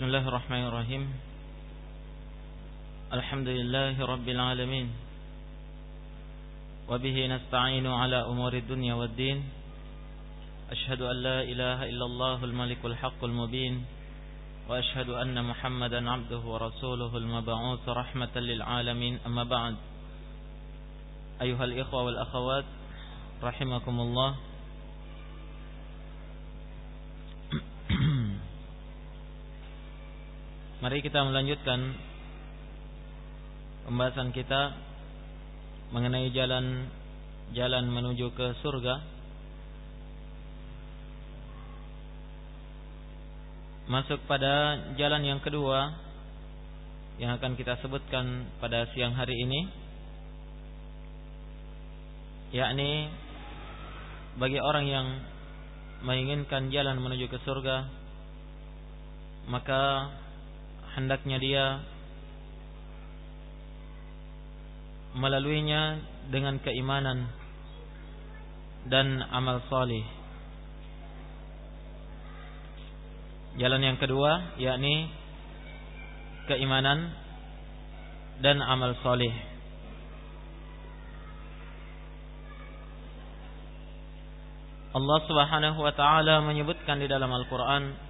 بسم الله الرحمن الرحيم الحمد لله رب العالمين وبه نستعين على أمور الدنيا والدين أشهد أن لا إله إلا الله الملك الحق المبين وأشهد أن محمدا عبده ورسوله المبعوث رحمة للعالمين أما بعد أيها الإخوة والأخوات رحمكم الله Mari kita melanjutkan pembahasan kita mengenai jalan jalan menuju ke surga. Masuk pada jalan yang kedua yang akan kita sebutkan pada siang hari ini yakni bagi orang yang menginginkan jalan menuju ke surga maka hendaknya dia melaluinya dengan keimanan dan amal salih. Jalan yang kedua yakni keimanan dan amal salih. Allah Subhanahu wa taala menyebutkan di dalam Al-Qur'an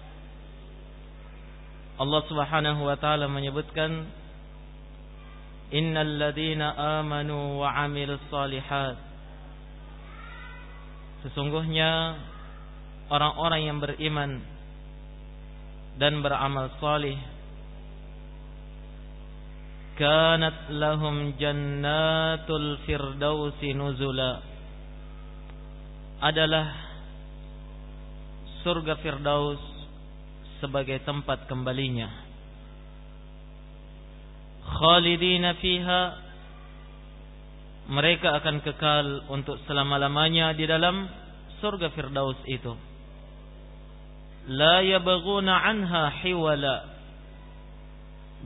Allah Subhanahu wa taala menyebutkan innal ladzina amanu wa 'amilus solihat Sesungguhnya orang-orang yang beriman dan beramal salih kanat lahum jannatul firdausi nuzula. Adalah surga firdaus sebagai tempat kembalinya. Khalidina fiha mereka akan kekal untuk selama-lamanya di dalam surga Firdaus itu. La yabghuna anha hiwala.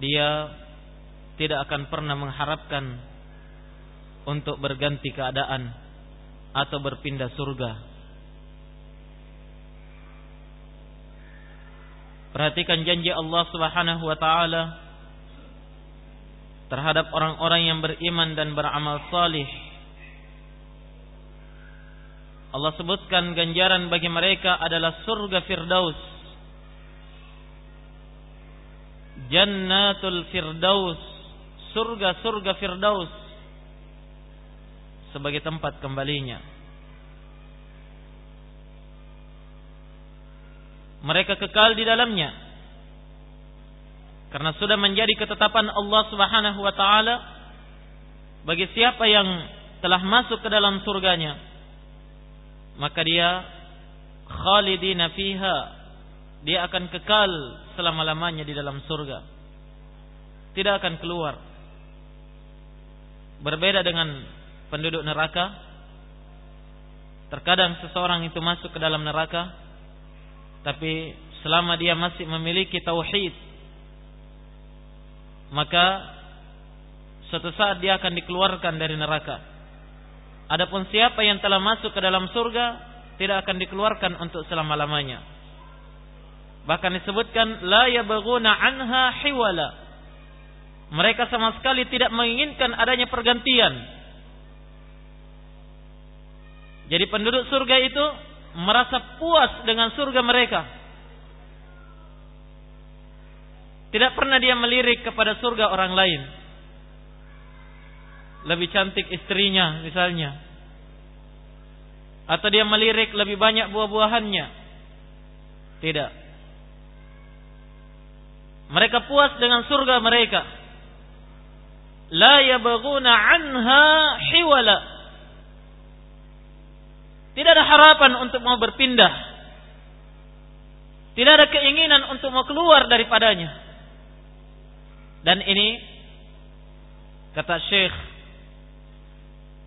Dia tidak akan pernah mengharapkan untuk berganti keadaan atau berpindah surga Perhatikan janji Allah Subhanahu wa taala terhadap orang-orang yang beriman dan beramal salih. Allah sebutkan ganjaran bagi mereka adalah surga Firdaus. Jannatul Firdaus, surga-surga Firdaus sebagai tempat kembalinya. Mereka kekal di dalamnya. Karena sudah menjadi ketetapan Allah Subhanahu wa taala bagi siapa yang telah masuk ke dalam surganya maka dia khalidina fiha dia akan kekal selama-lamanya di dalam surga tidak akan keluar berbeda dengan penduduk neraka terkadang seseorang itu masuk ke dalam neraka tapi selama dia masih memiliki tauhid maka suatu saat dia akan dikeluarkan dari neraka. Adapun siapa yang telah masuk ke dalam surga tidak akan dikeluarkan untuk selama-lamanya. Bahkan disebutkan la yabghuna anha hiwala. Mereka sama sekali tidak menginginkan adanya pergantian. Jadi penduduk surga itu merasa puas dengan surga mereka. Tidak pernah dia melirik kepada surga orang lain. Lebih cantik istrinya misalnya. Atau dia melirik lebih banyak buah-buahannya. Tidak. Mereka puas dengan surga mereka. La yabghuna anha hiwala. Tidak ada harapan untuk mau berpindah. Tidak ada keinginan untuk mau keluar daripadanya. Dan ini kata Syekh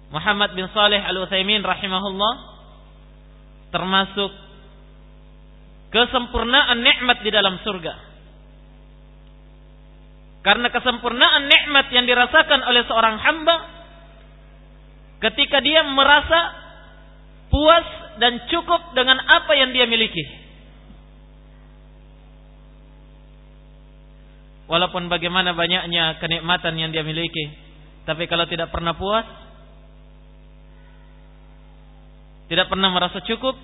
Muhammad bin Saleh Al-Utsaimin rahimahullah termasuk kesempurnaan nikmat di dalam surga. Karena kesempurnaan nikmat yang dirasakan oleh seorang hamba ketika dia merasa puas dan cukup dengan apa yang dia miliki. Walaupun bagaimana banyaknya kenikmatan yang dia miliki, tapi kalau tidak pernah puas, tidak pernah merasa cukup,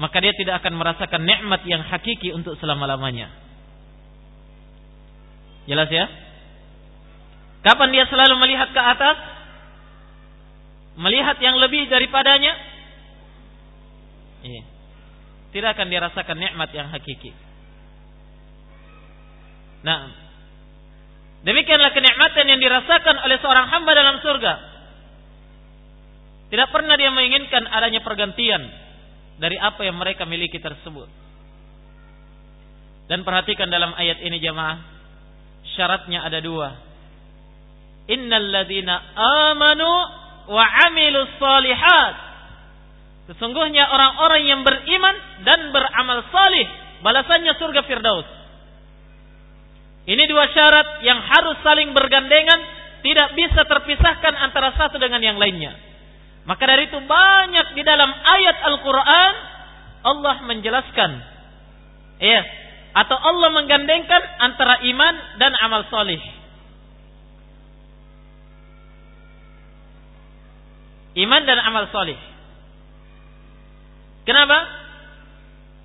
maka dia tidak akan merasakan nikmat yang hakiki untuk selama-lamanya. Jelas ya? Kapan dia selalu melihat ke atas? Melihat yang lebih daripadanya? Iya. Tidak akan dirasakan nikmat yang hakiki. Nah, demikianlah kenikmatan yang dirasakan oleh seorang hamba dalam surga. Tidak pernah dia menginginkan adanya pergantian dari apa yang mereka miliki tersebut. Dan perhatikan dalam ayat ini jemaah, syaratnya ada dua. Innal ladina amanu wa amilus salihat. Sesungguhnya orang-orang yang beriman dan beramal salih, balasannya surga Firdaus. Ini dua syarat yang harus saling bergandengan, tidak bisa terpisahkan antara satu dengan yang lainnya. Maka dari itu banyak di dalam ayat Al-Quran Allah menjelaskan. Ya. Atau Allah menggandengkan antara iman dan amal soleh. Iman dan amal soleh. Kenapa?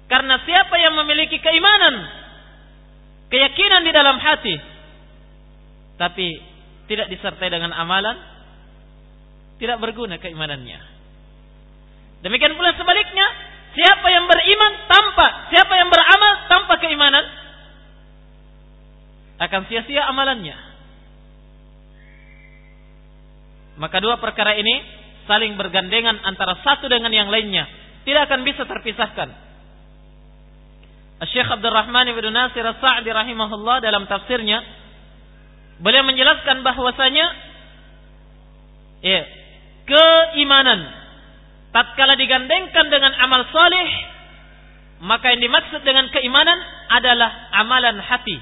Karena siapa yang memiliki keimanan, keyakinan di dalam hati, tapi tidak disertai dengan amalan, tidak berguna keimanannya. Demikian pula sebaliknya, siapa yang beriman tanpa, siapa yang beramal tanpa keimanan, akan sia-sia amalannya. Maka dua perkara ini saling bergandengan antara satu dengan yang lainnya, tidak akan bisa terpisahkan. Syekh Abdurrahman Ibn Nasir As-Sa'di rahimahullah dalam tafsirnya beliau menjelaskan bahwasanya ya, keimanan tatkala digandengkan dengan amal saleh maka yang dimaksud dengan keimanan adalah amalan hati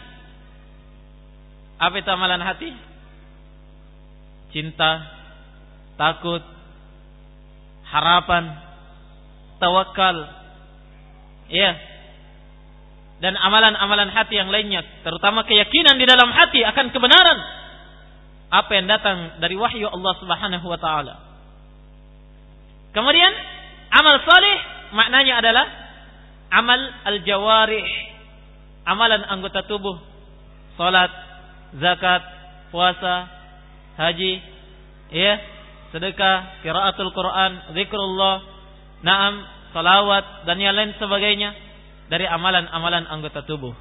apa itu amalan hati cinta takut harapan tawakal ya dan amalan-amalan hati yang lainnya terutama keyakinan di dalam hati akan kebenaran. Apa yang datang dari wahyu Allah Subhanahu wa taala. Kemudian amal saleh maknanya adalah amal al-jawarih, amalan anggota tubuh, salat, zakat, puasa, haji, ya, sedekah, qiraatul Quran, zikrullah, naam, salawat dan yang lain sebagainya dari amalan-amalan anggota tubuh.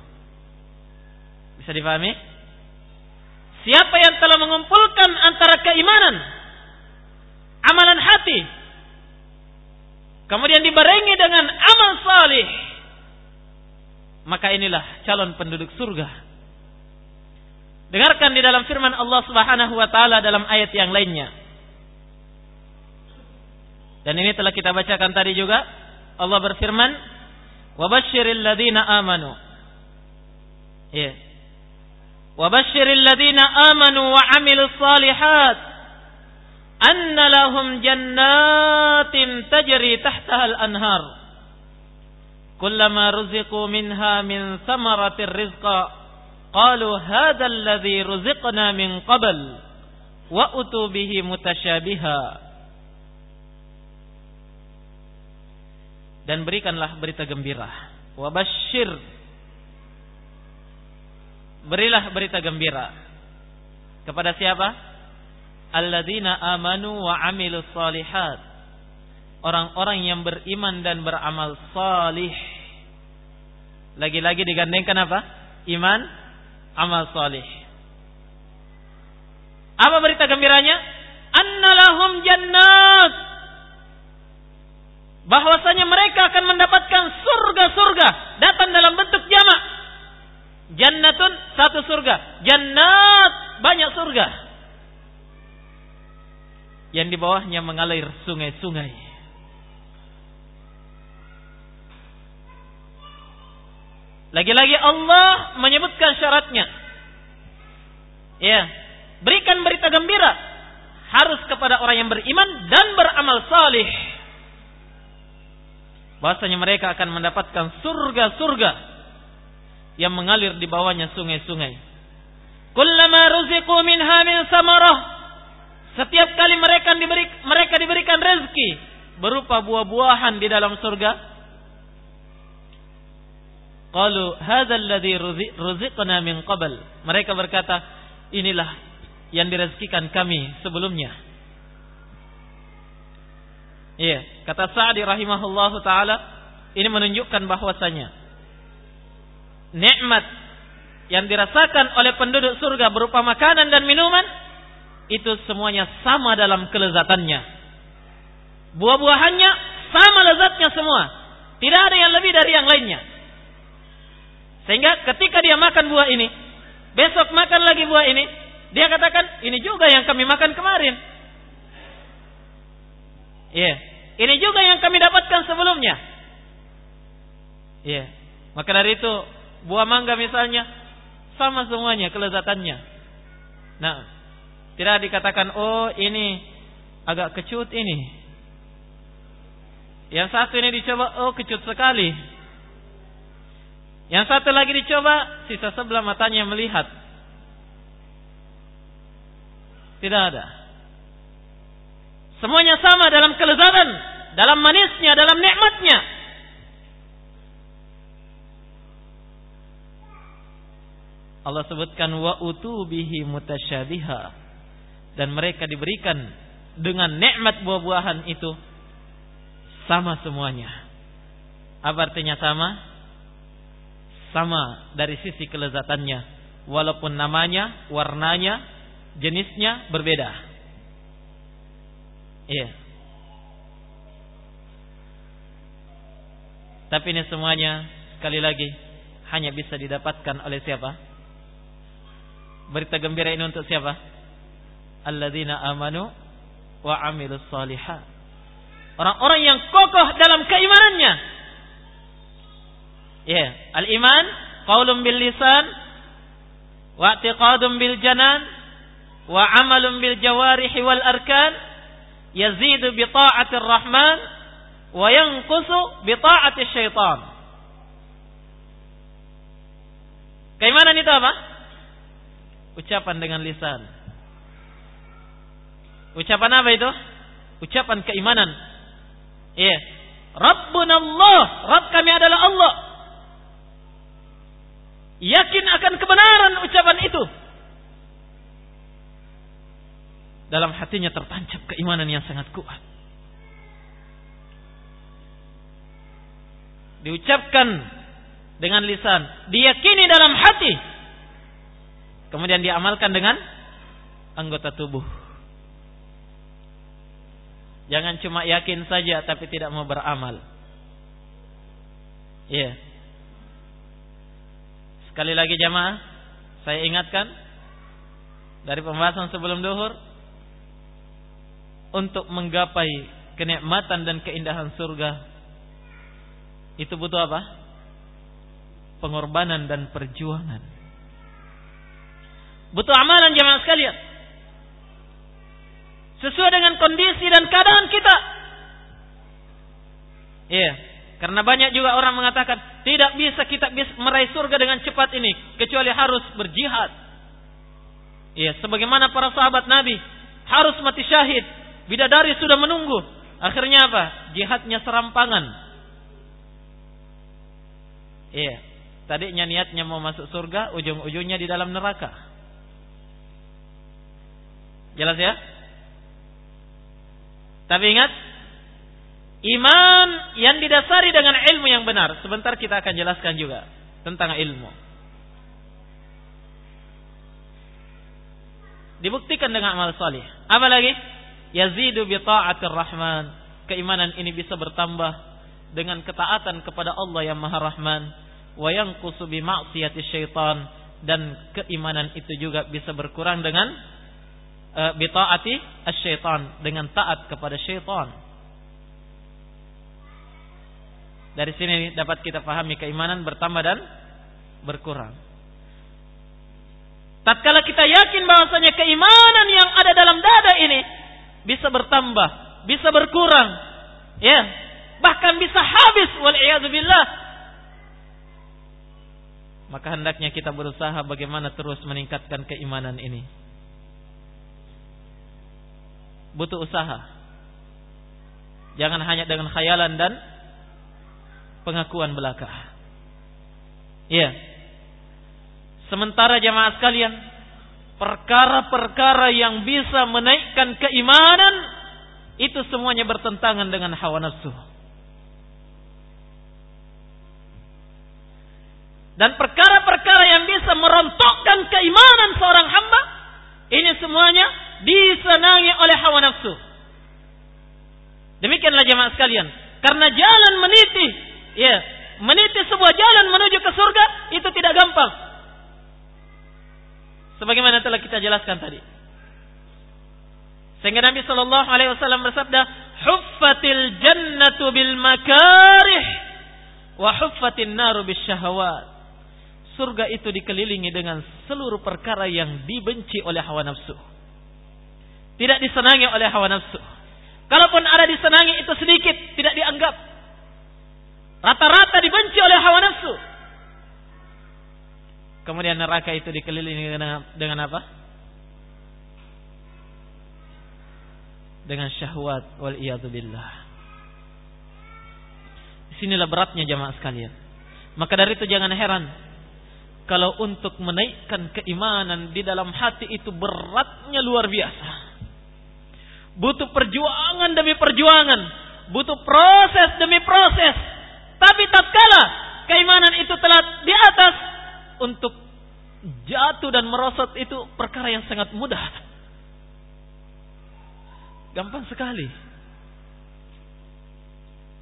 Bisa dipahami? Siapa yang telah mengumpulkan antara keimanan, amalan hati kemudian dibarengi dengan amal salih, maka inilah calon penduduk surga. Dengarkan di dalam firman Allah Subhanahu wa taala dalam ayat yang lainnya. Dan ini telah kita bacakan tadi juga. Allah berfirman, "Wa basyiril ladzina amanu." Ya. Wa basyiril ladzina amanu wa amilus salihat anna lahum jannatin tajri tahtaha al-anhar kullama ruziqu minha min thamaratir rizqa qalu hadha alladhi ruziqna min qabl wa utu bihi mutasyabiha dan berikanlah berita gembira wa basyir berilah berita gembira kepada siapa alladzina amanu wa amilus salihat. Orang-orang yang beriman dan beramal salih. Lagi-lagi digandengkan apa? Iman, amal salih. Apa berita gembiranya? Annalahum jannat. Bahwasanya mereka akan mendapatkan surga-surga datang dalam bentuk jamak. Jannatun satu surga. Jannat banyak surga. Yang di bawahnya mengalir sungai-sungai. Lagi-lagi Allah menyebutkan syaratnya. Ya, berikan berita gembira harus kepada orang yang beriman dan beramal salih. Bahasanya mereka akan mendapatkan surga-surga yang mengalir di bawahnya sungai-sungai. Kullama ruziqu minha min samarah. Setiap kali mereka diberi mereka diberikan rezeki berupa buah-buahan di dalam surga. Qalu hadzal alladhi ruziqna min qabl. Mereka berkata, inilah yang direzekikan kami sebelumnya. Iya, kata Sa'di rahimahullahu taala, ini menunjukkan bahwasanya nikmat yang dirasakan oleh penduduk surga berupa makanan dan minuman itu semuanya sama dalam kelezatannya. Buah-buahannya sama lezatnya semua. Tidak ada yang lebih dari yang lainnya. Sehingga ketika dia makan buah ini, besok makan lagi buah ini, dia katakan, ini juga yang kami makan kemarin. Iya. Ini juga yang kami dapatkan sebelumnya. Iya. Maka dari itu buah mangga misalnya sama semuanya kelezatannya. Nah, tidak dikatakan oh ini agak kecut ini. Yang satu ini dicoba oh kecut sekali. Yang satu lagi dicoba sisa sebelah matanya melihat. Tidak ada. Semuanya sama dalam kelezatan, dalam manisnya, dalam nikmatnya. Allah sebutkan wa utubihi mutasyabiha dan mereka diberikan dengan nikmat buah-buahan itu sama semuanya. Apa artinya sama? Sama dari sisi kelezatannya walaupun namanya, warnanya, jenisnya berbeda. Iya. Tapi ini semuanya sekali lagi hanya bisa didapatkan oleh siapa? Berita gembira ini untuk siapa? Alladzina amanu wa amilus salihah. Orang-orang yang kokoh dalam keimanannya. Ya, yeah. al-iman qaulun bil lisan wa i'tiqadun bil janan wa amalun bil jawarih wal arkan yazidu bi ta'atir rahman wa yanqusu bi ta'atis syaitan. Keimanan itu apa? ucapan dengan lisan. Ucapan apa itu? Ucapan keimanan. Iya. Yeah. Rabbuna Allah. Rabb kami adalah Allah. Yakin akan kebenaran ucapan itu. Dalam hatinya tertancap keimanan yang sangat kuat. Diucapkan dengan lisan. Diyakini dalam hati Kemudian diamalkan dengan anggota tubuh. Jangan cuma yakin saja tapi tidak mau beramal. Iya. Yeah. Sekali lagi jamaah, saya ingatkan dari pembahasan sebelum duhur untuk menggapai kenikmatan dan keindahan surga itu butuh apa? Pengorbanan dan perjuangan. Butuh amalan jemaah sekalian. Sesuai dengan kondisi dan keadaan kita. Iya. Karena banyak juga orang mengatakan tidak bisa kita bisa meraih surga dengan cepat ini kecuali harus berjihad. Iya, sebagaimana para sahabat Nabi harus mati syahid. Bidadari sudah menunggu. Akhirnya apa? Jihadnya serampangan. Iya. Tadinya niatnya mau masuk surga, ujung-ujungnya di dalam neraka. Jelas ya? Tapi ingat, iman yang didasari dengan ilmu yang benar. Sebentar kita akan jelaskan juga tentang ilmu. Dibuktikan dengan amal salih. Apa lagi? Yazidu bi ta'atir rahman. Keimanan ini bisa bertambah dengan ketaatan kepada Allah yang Maha Rahman wa yanqusu bi ma'siyati syaitan dan keimanan itu juga bisa berkurang dengan uh, bi taati syaitan dengan taat kepada syaitan. Dari sini dapat kita pahami keimanan bertambah dan berkurang. Tatkala kita yakin bahwasanya keimanan yang ada dalam dada ini bisa bertambah, bisa berkurang, ya, bahkan bisa habis billah. Maka hendaknya kita berusaha bagaimana terus meningkatkan keimanan ini. Butuh usaha. Jangan hanya dengan khayalan dan pengakuan belaka. Iya. Sementara jamaah sekalian, perkara-perkara yang bisa menaikkan keimanan itu semuanya bertentangan dengan hawa nafsu. Dan perkara-perkara yang bisa merontokkan keimanan seorang hamba ini semuanya disenangi oleh hawa nafsu. Demikianlah jemaah sekalian, karena jalan meniti, ya, meniti sebuah jalan menuju ke surga itu tidak gampang. Sebagaimana telah kita jelaskan tadi. Sehingga Nabi Shallallahu Alaihi Wasallam bersabda, "Huffatil jannatu bil makarih, wa naru bis syahwat." Surga itu dikelilingi dengan seluruh perkara yang dibenci oleh hawa nafsu. Tidak disenangi oleh hawa nafsu. Kalaupun ada disenangi itu sedikit, tidak dianggap. Rata-rata dibenci oleh hawa nafsu. Kemudian neraka itu dikelilingi dengan, dengan apa? Dengan syahwat wal billah. Di sinilah beratnya jamaah sekalian. Maka dari itu jangan heran kalau untuk menaikkan keimanan di dalam hati itu beratnya luar biasa. Butuh perjuangan demi perjuangan, butuh proses demi proses. Tapi tatkala keimanan itu telah di atas untuk jatuh dan merosot itu perkara yang sangat mudah. Gampang sekali.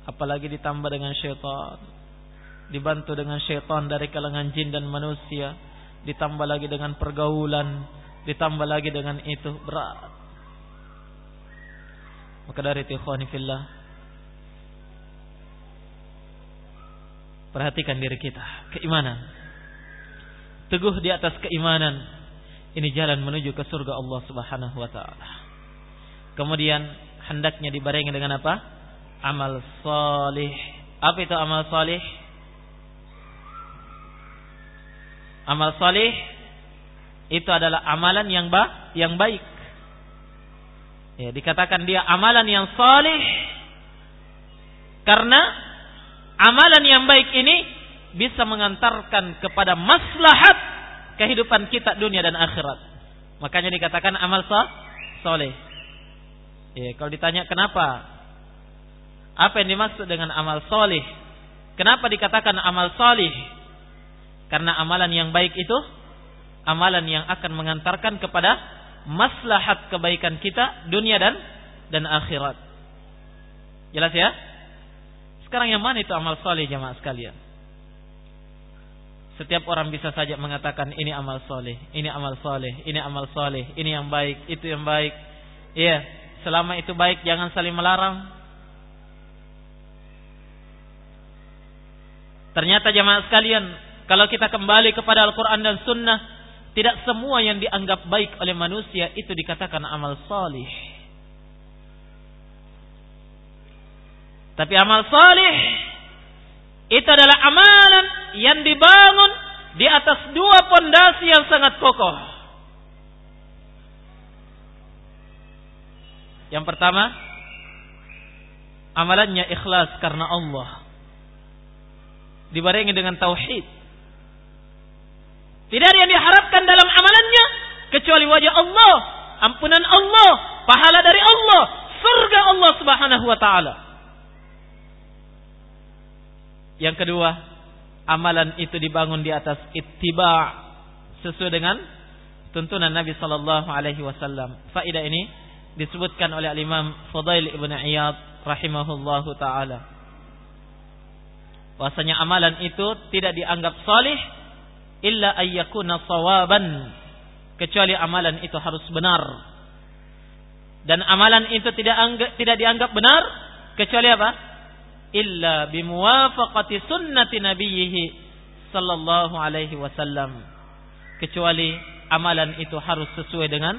Apalagi ditambah dengan syaitan. Dibantu dengan syaitan dari kalangan jin dan manusia. Ditambah lagi dengan pergaulan. Ditambah lagi dengan itu berat. Maka dari itu fillah. Perhatikan diri kita. Keimanan teguh di atas keimanan. Ini jalan menuju ke surga Allah Subhanahu wa taala. Kemudian hendaknya dibarengi dengan apa? Amal salih. Apa itu amal salih? Amal salih itu adalah amalan yang ba yang baik. Ya, dikatakan dia amalan yang salih karena amalan yang baik ini bisa mengantarkan kepada maslahat kehidupan kita dunia dan akhirat. Makanya dikatakan amal sah, soleh. Ya, kalau ditanya kenapa, apa yang dimaksud dengan amal soleh? Kenapa dikatakan amal soleh? Karena amalan yang baik itu amalan yang akan mengantarkan kepada maslahat kebaikan kita dunia dan dan akhirat. Jelas ya? Sekarang yang mana itu amal soleh jamaah sekalian? Setiap orang bisa saja mengatakan ini amal soleh, ini amal soleh, ini amal soleh, ini yang baik, itu yang baik. Iya, selama itu baik jangan saling melarang. Ternyata jamaah sekalian, kalau kita kembali kepada Al-Quran dan Sunnah, tidak semua yang dianggap baik oleh manusia itu dikatakan amal soleh. Tapi amal soleh itu adalah amalan yang dibangun di atas dua pondasi yang sangat kokoh. Yang pertama, amalannya ikhlas karena Allah. Dibarengi dengan tauhid. Tidak ada yang diharapkan dalam amalannya kecuali wajah Allah, ampunan Allah, pahala dari Allah, surga Allah Subhanahu wa taala. Yang kedua, amalan itu dibangun di atas ittiba sesuai dengan tuntunan Nabi sallallahu alaihi wasallam. Faedah ini disebutkan oleh Imam Fudail Ibn Iyad rahimahullahu taala. Bahasanya amalan itu tidak dianggap salih illa ayyakuna sawaban kecuali amalan itu harus benar. Dan amalan itu tidak anggap, tidak dianggap benar kecuali apa? Illa bimuwafaqati sunnati nabiyhi sallallahu alaihi wasallam. Kecuali amalan itu harus sesuai dengan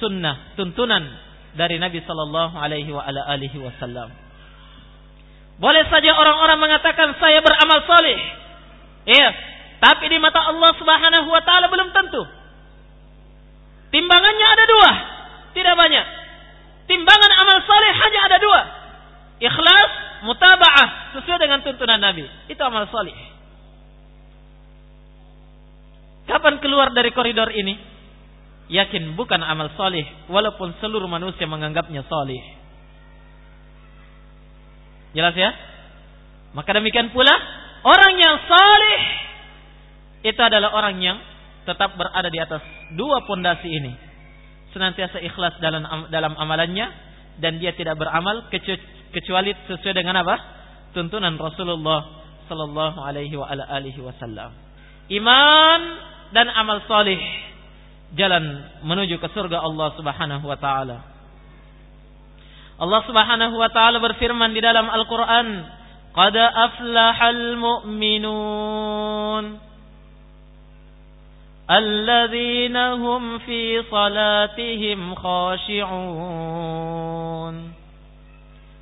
sunnah, tuntunan dari Nabi sallallahu alaihi wa ala alihi wasallam. Boleh saja orang-orang mengatakan saya beramal saleh. Iya, tapi di mata Allah Subhanahu wa taala belum tentu. Timbangannya ada dua, tidak banyak. Timbangan amal saleh hanya ada dua. Ikhlas, mutaba'ah sesuai dengan tuntunan Nabi. Itu amal saleh. Kapan keluar dari koridor ini? Yakin bukan amal saleh walaupun seluruh manusia menganggapnya saleh. Jelas ya? Maka demikian pula orang yang saleh itu adalah orang yang tetap berada di atas dua pondasi ini. Senantiasa ikhlas dalam dalam amalannya dan dia tidak beramal kecuali sesuai dengan apa? tuntunan Rasulullah sallallahu alaihi wasallam. Iman dan amal salih jalan menuju ke surga Allah Subhanahu wa taala. Allah Subhanahu wa taala berfirman di dalam Al-Qur'an, "Qad aflahal mu'minun." Alladzina hum fi salatihim khashi'un.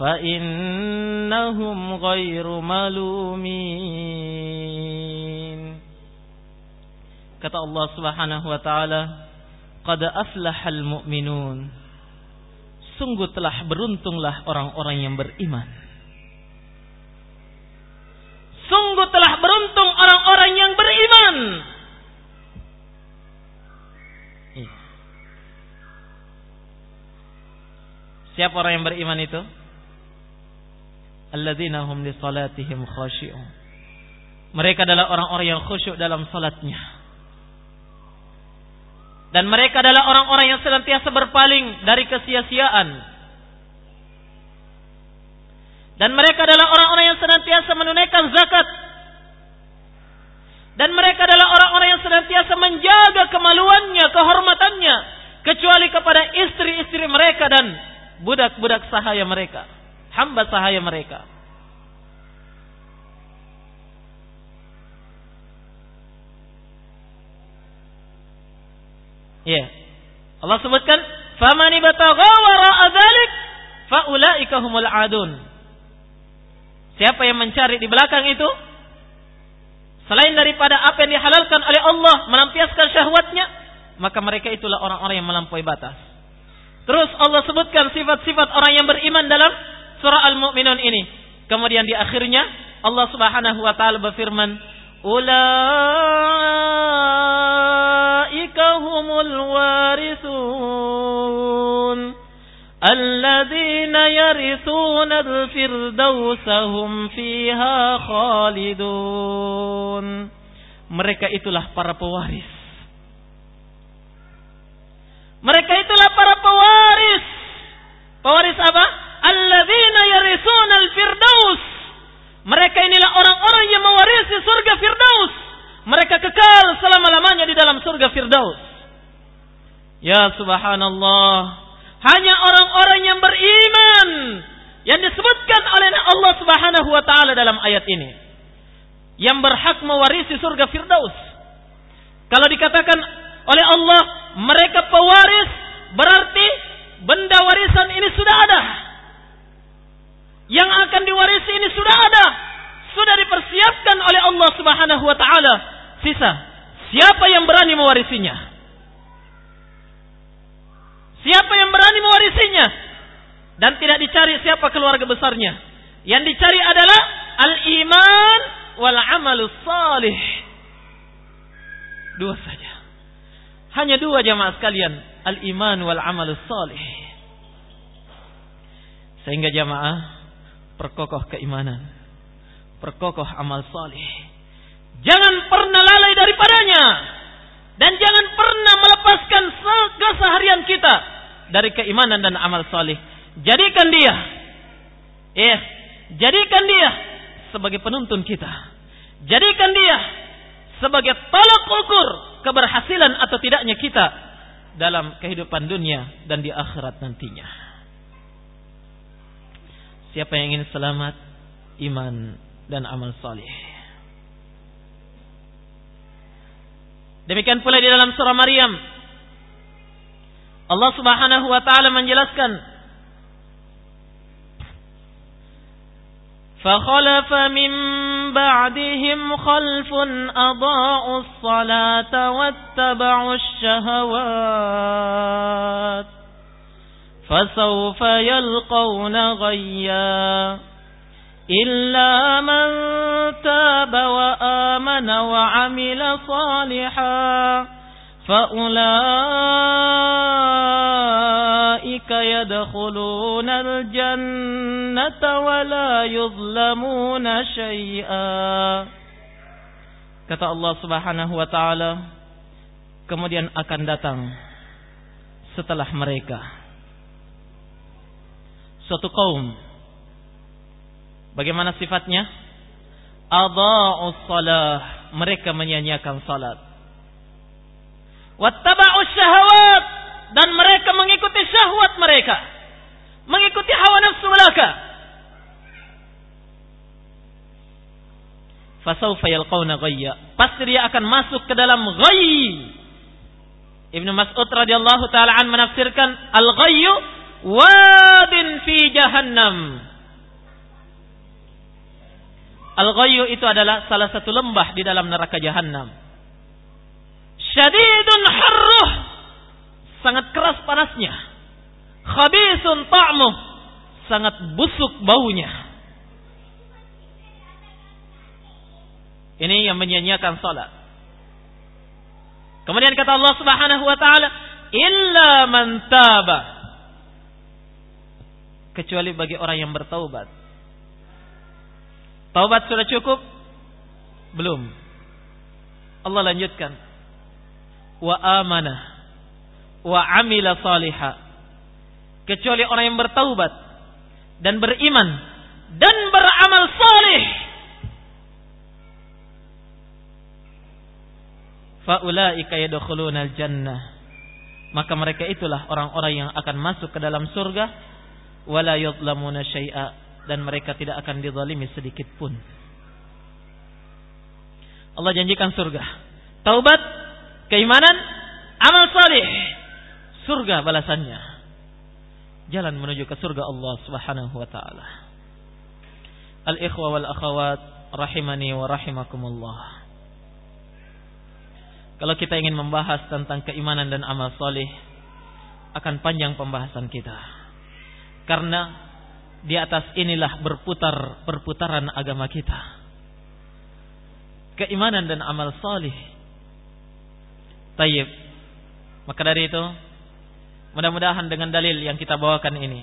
فإنهم غير ملومين kata Allah Subhanahu wa taala qad aflahal mu'minun sungguh telah beruntunglah orang-orang yang beriman Sungguh telah beruntung orang-orang yang beriman. Iya. Siapa orang yang beriman itu? Alladzina hum li salatihim khashi'un. Mereka adalah orang-orang yang khusyuk dalam salatnya. Dan mereka adalah orang-orang yang senantiasa berpaling dari kesia-siaan dan mereka adalah orang-orang yang senantiasa menunaikan zakat. Dan mereka adalah orang-orang yang senantiasa menjaga kemaluannya, kehormatannya. Kecuali kepada istri-istri mereka dan budak-budak sahaya mereka. Hamba sahaya mereka. Ya. Yeah. Allah sebutkan, "Faman ibtagha wara'a dzalik fa ulaika humul adun." Siapa yang mencari di belakang itu selain daripada apa yang dihalalkan oleh Allah melampiaskan syahwatnya, maka mereka itulah orang-orang yang melampaui batas. Terus Allah sebutkan sifat-sifat orang yang beriman dalam surah Al-Mu'minun ini. Kemudian di akhirnya Allah Subhanahu wa taala berfirman, "Ulaika humul warisun alladzina yarithuna al-firdausahum fiha khalidun." Mereka itulah para pewaris. Mereka itulah para pewaris. Pewaris apa? Alladzina yarithuna al-firdaus. Mereka inilah orang-orang yang mewarisi surga firdaus. Mereka kekal selama-lamanya di dalam surga firdaus. Ya subhanallah. Hanya orang-orang yang beriman yang disebutkan oleh Allah Subhanahu wa taala dalam ayat ini. Yang berhak mewarisi surga Firdaus. Kalau dikatakan oleh Allah mereka pewaris berarti benda warisan ini sudah ada. Yang akan diwarisi ini sudah ada. Sudah dipersiapkan oleh Allah Subhanahu wa taala. Sisa siapa yang berani mewarisinya? Siapa yang berani mewarisinya? Dan tidak dicari siapa keluarga besarnya. Yang dicari adalah al-iman wal amalus salih. Dua saja. Hanya dua jamaah sekalian, al-iman wal amalus salih. Sehingga jamaah perkokoh keimanan, perkokoh amal salih. Jangan pernah lalai daripadanya dan jangan pernah melepaskan keseharian kita dari keimanan dan amal salih. Jadikan dia, eh, jadikan dia sebagai penuntun kita. Jadikan dia sebagai tolak ukur keberhasilan atau tidaknya kita dalam kehidupan dunia dan di akhirat nantinya. Siapa yang ingin selamat iman dan amal saleh. Demikian pula di dalam surah Maryam Allah Subhanahu wa taala menjelaskan فخلف من بعدهم خلف أضاعوا الصلاة واتبعوا الشهوات فسوف يلقون غيا إلا من تاب وآمن وعمل صالحا فأولئك يدخلون الجنة ولا يظلمون شيئا. Kata Allah subhanahu wa ta'ala Kemudian akan datang Setelah mereka. Suatu kaum. Bagaimana sifatnya? Adha'us salah. Mereka menyanyiakan salat. Wattaba'us syahawat. Dan mereka mengikuti syahwat mereka. Mengikuti hawa nafsu mereka. Fasawfa yalqawna ghayya. Pasti dia akan masuk ke dalam ghayy. Ibnu Mas'ud radhiyallahu taala an menafsirkan al-ghayyu wadin fi jahannam. Al-ghayyu itu adalah salah satu lembah di dalam neraka jahannam. Syadidun harruh. Sangat keras panasnya. Khabisun ta'muh. Sangat busuk baunya. Ini yang menyanyiakan salat. Kemudian kata Allah Subhanahu wa taala, "Illa man taba." Kecuali bagi orang yang bertaubat. Taubat sudah cukup? Belum. Allah lanjutkan. Wa amana wa amila salihah. Kecuali orang yang bertaubat dan beriman dan beramal salih. Faulaika yadkhuluna al-jannah. Maka mereka itulah orang-orang yang akan masuk ke dalam surga wala yadlamuna syai'a dan mereka tidak akan dizalimi sedikit pun. Allah janjikan surga. Taubat, keimanan, amal salih. Surga balasannya. Jalan menuju ke surga Allah Subhanahu wa taala. Al-ikhwa wal akhawat rahimani wa rahimakumullah. Kalau kita ingin membahas tentang keimanan dan amal salih, akan panjang pembahasan kita. Karena di atas inilah berputar perputaran agama kita. Keimanan dan amal salih. Tayyib. Maka dari itu, mudah-mudahan dengan dalil yang kita bawakan ini,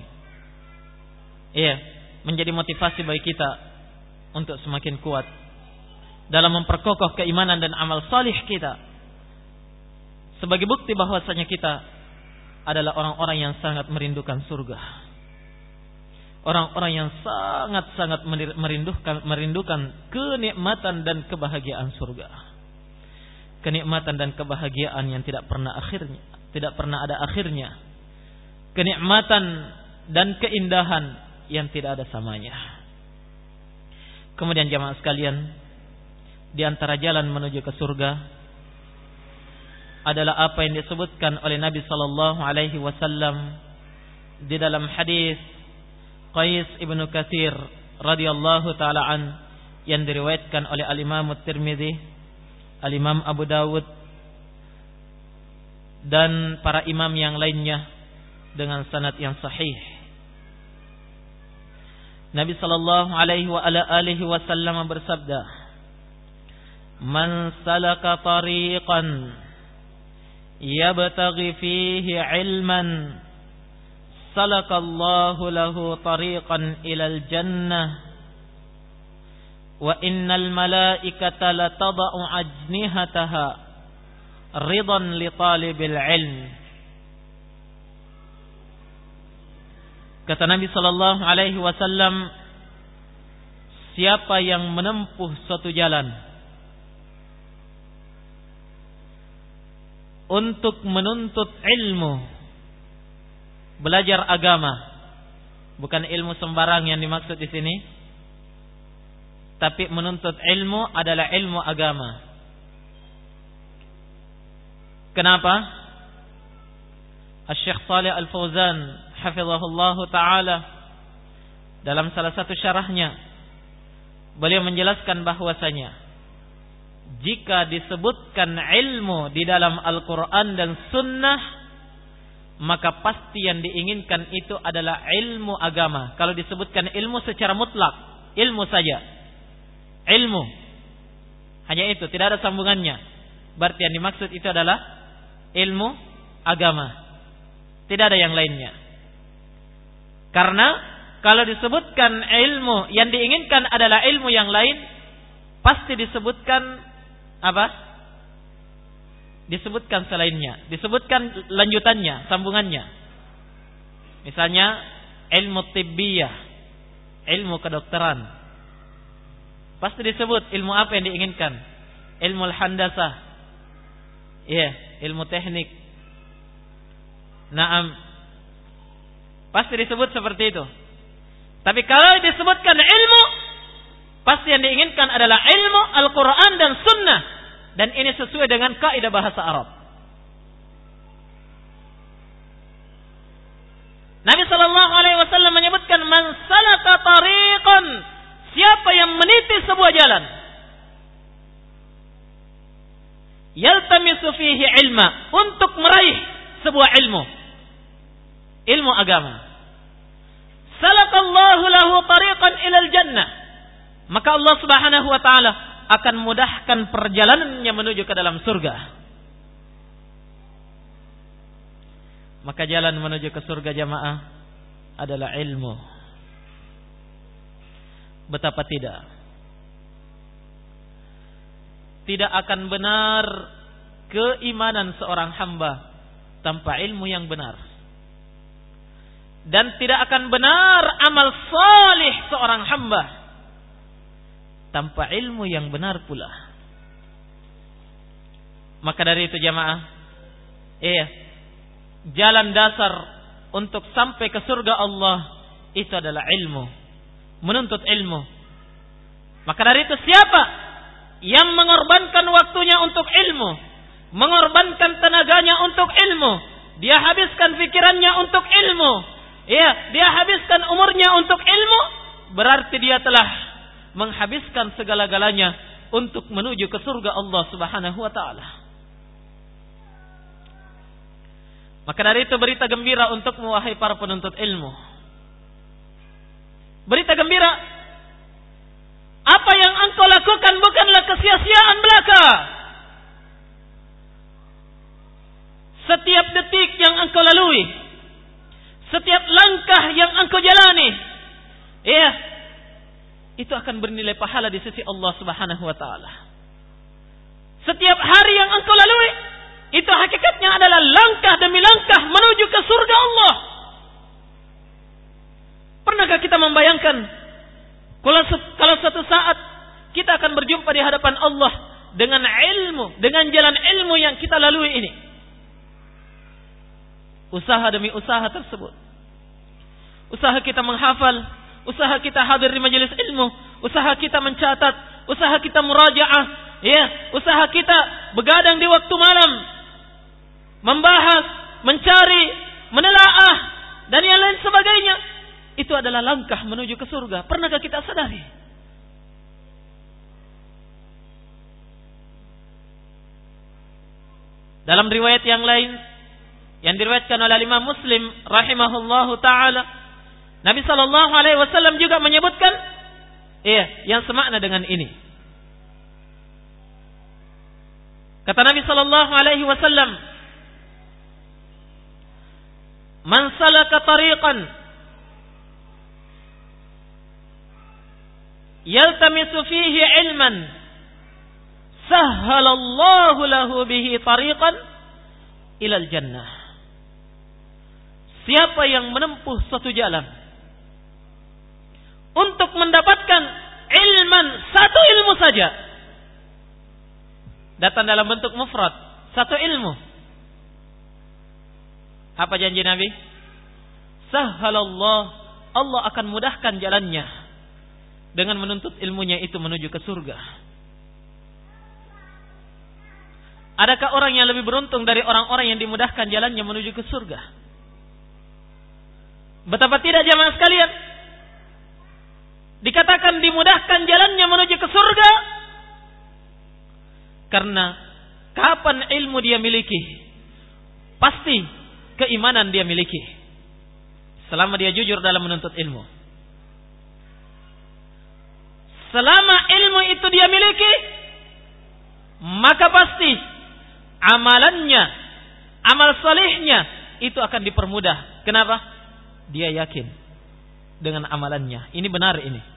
iya, menjadi motivasi bagi kita untuk semakin kuat dalam memperkokoh keimanan dan amal salih kita. Sebagai bukti bahwasanya kita adalah orang-orang yang sangat merindukan surga orang-orang yang sangat-sangat merindukan merindukan kenikmatan dan kebahagiaan surga. Kenikmatan dan kebahagiaan yang tidak pernah akhirnya, tidak pernah ada akhirnya. Kenikmatan dan keindahan yang tidak ada samanya. Kemudian jamaah sekalian, di antara jalan menuju ke surga adalah apa yang disebutkan oleh Nabi sallallahu alaihi wasallam di dalam hadis Qais ibnu Katsir radhiyallahu taala an yang diriwayatkan oleh Al Imam Tirmizi, Al Imam Abu Dawud dan para imam yang lainnya dengan sanad yang sahih. Nabi sallallahu alaihi wa ala alihi wasallam bersabda, "Man salaka tariqan yabtaghi fihi ilman salakallahu lahu tariqan ilal jannah. Wa innal malaikata latada'u ajnihataha ridan li talibil ilm. Kata Nabi sallallahu alaihi wasallam siapa yang menempuh suatu jalan untuk menuntut ilmu belajar agama. Bukan ilmu sembarang yang dimaksud di sini. Tapi menuntut ilmu adalah ilmu agama. Kenapa? Syekh Saleh Al-Fauzan hafizahullah taala dalam salah satu syarahnya beliau menjelaskan bahwasanya jika disebutkan ilmu di dalam Al-Qur'an dan sunnah maka pasti yang diinginkan itu adalah ilmu agama. Kalau disebutkan ilmu secara mutlak, ilmu saja. Ilmu. Hanya itu, tidak ada sambungannya. Berarti yang dimaksud itu adalah ilmu agama. Tidak ada yang lainnya. Karena kalau disebutkan ilmu yang diinginkan adalah ilmu yang lain, pasti disebutkan apa? Disebutkan selainnya, disebutkan lanjutannya, sambungannya. Misalnya ilmu tibbiyah, ilmu kedokteran. Pasti disebut ilmu apa yang diinginkan? Ilmu handasah. Iya, ilmu teknik. Naam. Pasti disebut seperti itu. Tapi kalau disebutkan ilmu, pasti yang diinginkan adalah ilmu Al-Quran dan Sunnah dan ini sesuai dengan kaidah bahasa Arab. Nabi Shallallahu Alaihi Wasallam menyebutkan man salaka tariqan siapa yang meniti sebuah jalan yaltamisu fihi ilma untuk meraih sebuah ilmu ilmu agama salakallahu lahu tariqan ilal jannah maka Allah Subhanahu wa taala akan mudahkan perjalanannya menuju ke dalam surga. Maka jalan menuju ke surga jamaah adalah ilmu. Betapa tidak? Tidak akan benar keimanan seorang hamba tanpa ilmu yang benar. Dan tidak akan benar amal salih seorang hamba tanpa ilmu yang benar pula. Maka dari itu jamaah, iya, jalan dasar untuk sampai ke surga Allah itu adalah ilmu, menuntut ilmu. Maka dari itu siapa yang mengorbankan waktunya untuk ilmu, mengorbankan tenaganya untuk ilmu, dia habiskan pikirannya untuk ilmu, iya, dia habiskan umurnya untuk ilmu, berarti dia telah menghabiskan segala-galanya untuk menuju ke surga Allah Subhanahu wa taala. Maka dari itu berita gembira untuk wahai para penuntut ilmu. Berita gembira apa yang engkau lakukan bukanlah kesia-siaan belaka. Setiap detik yang engkau lalui, setiap langkah yang engkau jalani, ya, itu akan bernilai pahala di sisi Allah Subhanahu wa taala. Setiap hari yang engkau lalui itu hakikatnya adalah langkah demi langkah menuju ke surga Allah. Pernahkah kita membayangkan kalau kalau suatu saat kita akan berjumpa di hadapan Allah dengan ilmu, dengan jalan ilmu yang kita lalui ini. Usaha demi usaha tersebut. Usaha kita menghafal, usaha kita hadir di majelis ilmu, usaha kita mencatat, usaha kita murajaah, ya, usaha kita begadang di waktu malam, membahas, mencari, menelaah dan yang lain sebagainya. Itu adalah langkah menuju ke surga. Pernahkah kita sadari? Dalam riwayat yang lain yang diriwayatkan oleh Imam Muslim rahimahullahu taala Nabi Shallallahu Alaihi Wasallam juga menyebutkan, iya, yang semakna dengan ini. Kata Nabi Shallallahu Alaihi Wasallam, "Man salaka tariqan yaltamisu fihi ilman, sahhalallahu lahu bihi tariqan ilal jannah." Siapa yang menempuh suatu jalan untuk mendapatkan ilman satu ilmu saja. Datang dalam bentuk mufrad, satu ilmu. Apa janji Nabi? Sahhalallah, Allah akan mudahkan jalannya dengan menuntut ilmunya itu menuju ke surga. Adakah orang yang lebih beruntung dari orang-orang yang dimudahkan jalannya menuju ke surga? Betapa tidak jamaah sekalian? Dikatakan dimudahkan jalannya menuju ke surga. Karena kapan ilmu dia miliki pasti keimanan dia miliki. Selama dia jujur dalam menuntut ilmu. Selama ilmu itu dia miliki maka pasti amalannya amal solehnya itu akan dipermudah. Kenapa? Dia yakin dengan amalannya. Ini benar ini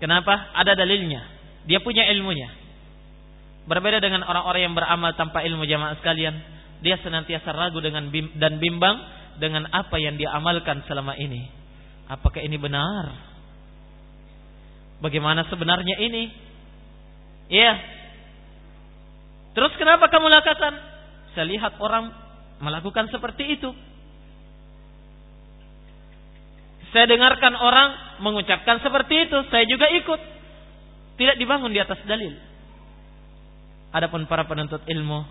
Kenapa? Ada dalilnya. Dia punya ilmunya. Berbeda dengan orang-orang yang beramal tanpa ilmu jamaah sekalian. Dia senantiasa ragu dengan bim dan bimbang dengan apa yang dia amalkan selama ini. Apakah ini benar? Bagaimana sebenarnya ini? Iya. Terus kenapa kamu lakukan? Saya lihat orang melakukan seperti itu. Saya dengarkan orang mengucapkan seperti itu, saya juga ikut. Tidak dibangun di atas dalil. Adapun para penuntut ilmu,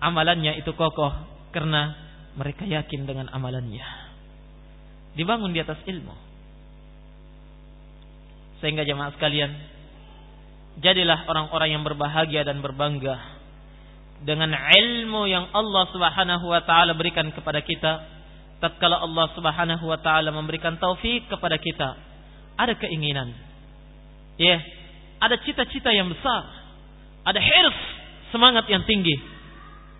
amalannya itu kokoh karena mereka yakin dengan amalannya. Dibangun di atas ilmu. Sehingga jemaah sekalian, jadilah orang-orang yang berbahagia dan berbangga dengan ilmu yang Allah Subhanahu wa taala berikan kepada kita tatkala Allah Subhanahu wa taala memberikan taufik kepada kita, ada keinginan. Ya, ada cita-cita yang besar, ada hirs, semangat yang tinggi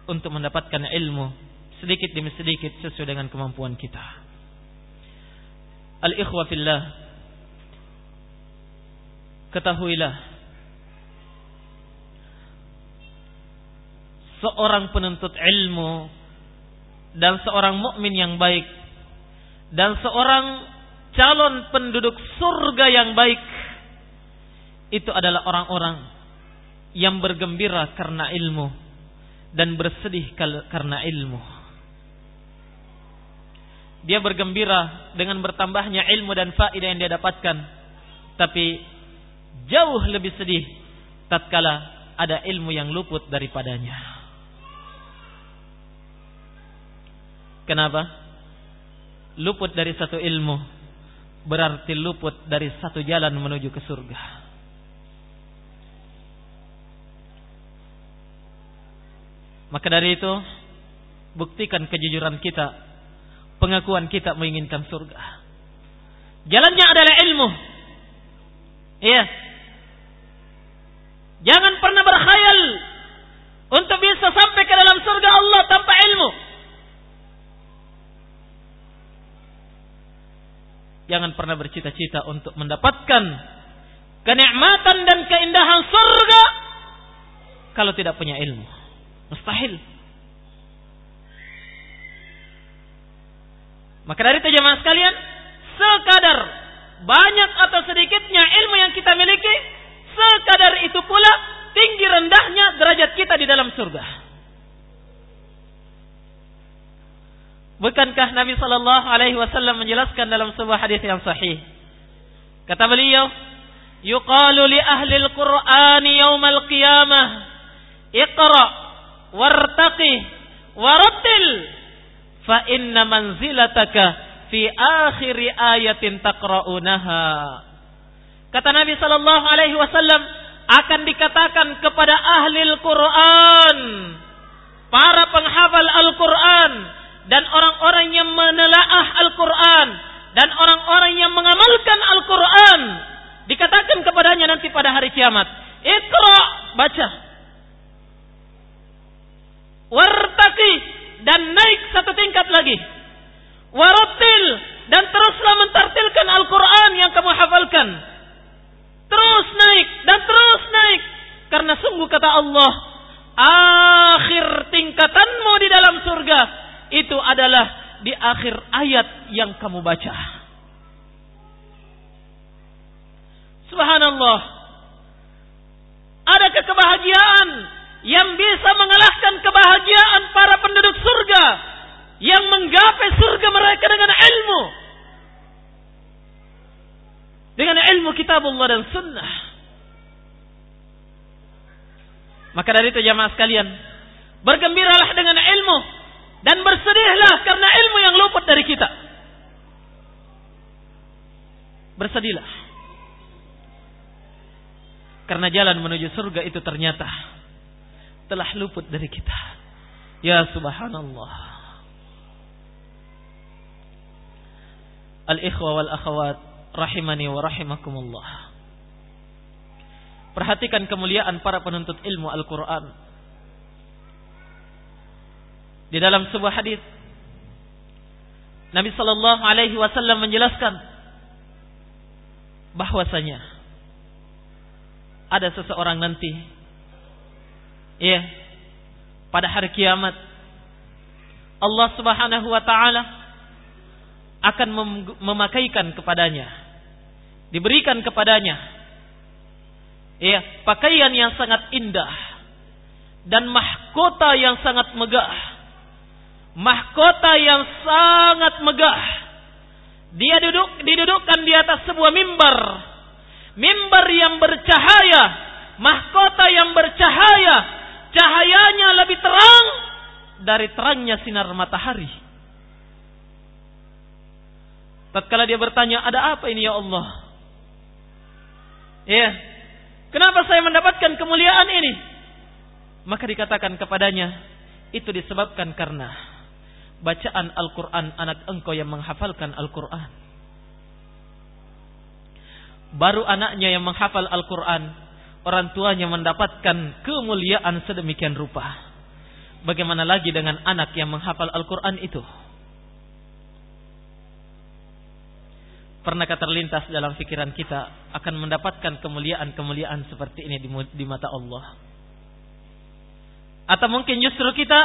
untuk mendapatkan ilmu sedikit demi sedikit sesuai dengan kemampuan kita. Al-ikhwa fillah Ketahuilah seorang penuntut ilmu dan seorang mukmin yang baik dan seorang calon penduduk surga yang baik itu adalah orang-orang yang bergembira karena ilmu dan bersedih karena ilmu. Dia bergembira dengan bertambahnya ilmu dan faedah yang dia dapatkan, tapi jauh lebih sedih tatkala ada ilmu yang luput daripadanya. Kenapa? Luput dari satu ilmu berarti luput dari satu jalan menuju ke surga. Maka dari itu, buktikan kejujuran kita, pengakuan kita menginginkan surga. Jalannya adalah ilmu. Iya. Jangan pernah berkhayal untuk bisa sampai ke dalam surga Allah tanpa ilmu. Jangan pernah bercita-cita untuk mendapatkan kenikmatan dan keindahan surga kalau tidak punya ilmu. Mustahil. Maka dari itu jemaah sekalian, sekadar banyak atau sedikitnya ilmu yang kita miliki, sekadar itu pula tinggi rendahnya derajat kita di dalam surga. Bukankah Nabi Shallallahu Alaihi Wasallam menjelaskan dalam sebuah hadis yang sahih? Kata beliau, "Yuqalu li ahli al-Qur'an yawm al-qiyamah, iqra wartaqi warattil, fa inna manzilataka fi akhir ayatin taqra'unaha." Kata Nabi Shallallahu Alaihi Wasallam akan dikatakan kepada ahli Al-Quran, para penghafal Al-Quran, dan orang-orang yang menelaah Al-Quran. Dan orang-orang yang mengamalkan Al-Quran. Dikatakan kepadanya nanti pada hari kiamat. Ikra baca. Wartaki dan naik satu tingkat lagi. Waratil dan teruslah mentartilkan Al-Quran yang kamu hafalkan. Terus naik dan terus naik. Karena sungguh kata Allah akhir tingkatanmu di dalam surga itu adalah di akhir ayat yang kamu baca. Subhanallah. Ada kebahagiaan yang bisa mengalahkan kebahagiaan para penduduk surga yang menggapai surga mereka dengan ilmu. Dengan ilmu kitab Allah dan sunnah. Maka dari itu jamaah sekalian, bergembiralah dengan ilmu dan bersedihlah karena ilmu yang luput dari kita. Bersedihlah. Karena jalan menuju surga itu ternyata telah luput dari kita. Ya subhanallah. Al-ikhwa wal akhwat rahimani wa rahimakumullah. Perhatikan kemuliaan para penuntut ilmu Al-Quran. Di dalam sebuah hadis. Nabi Shallallahu Alaihi Wasallam menjelaskan bahwasanya ada seseorang nanti, ya, pada hari kiamat Allah Subhanahu Wa Taala akan memakaikan kepadanya, diberikan kepadanya ya pakaian yang sangat indah dan mahkota yang sangat megah mahkota yang sangat megah. Dia duduk didudukkan di atas sebuah mimbar. Mimbar yang bercahaya mahkota yang bercahaya cahayanya lebih terang dari terangnya sinar matahari. Tatkala dia bertanya ada apa ini ya Allah? Ya Kenapa saya mendapatkan kemuliaan ini? Maka dikatakan kepadanya, itu disebabkan karena bacaan Al-Quran anak engkau yang menghafalkan Al-Quran. Baru anaknya yang menghafal Al-Quran, orang tuanya mendapatkan kemuliaan sedemikian rupa. Bagaimana lagi dengan anak yang menghafal Al-Quran itu? Pernahkah terlintas dalam pikiran kita akan mendapatkan kemuliaan-kemuliaan seperti ini di, mata Allah? Atau mungkin justru kita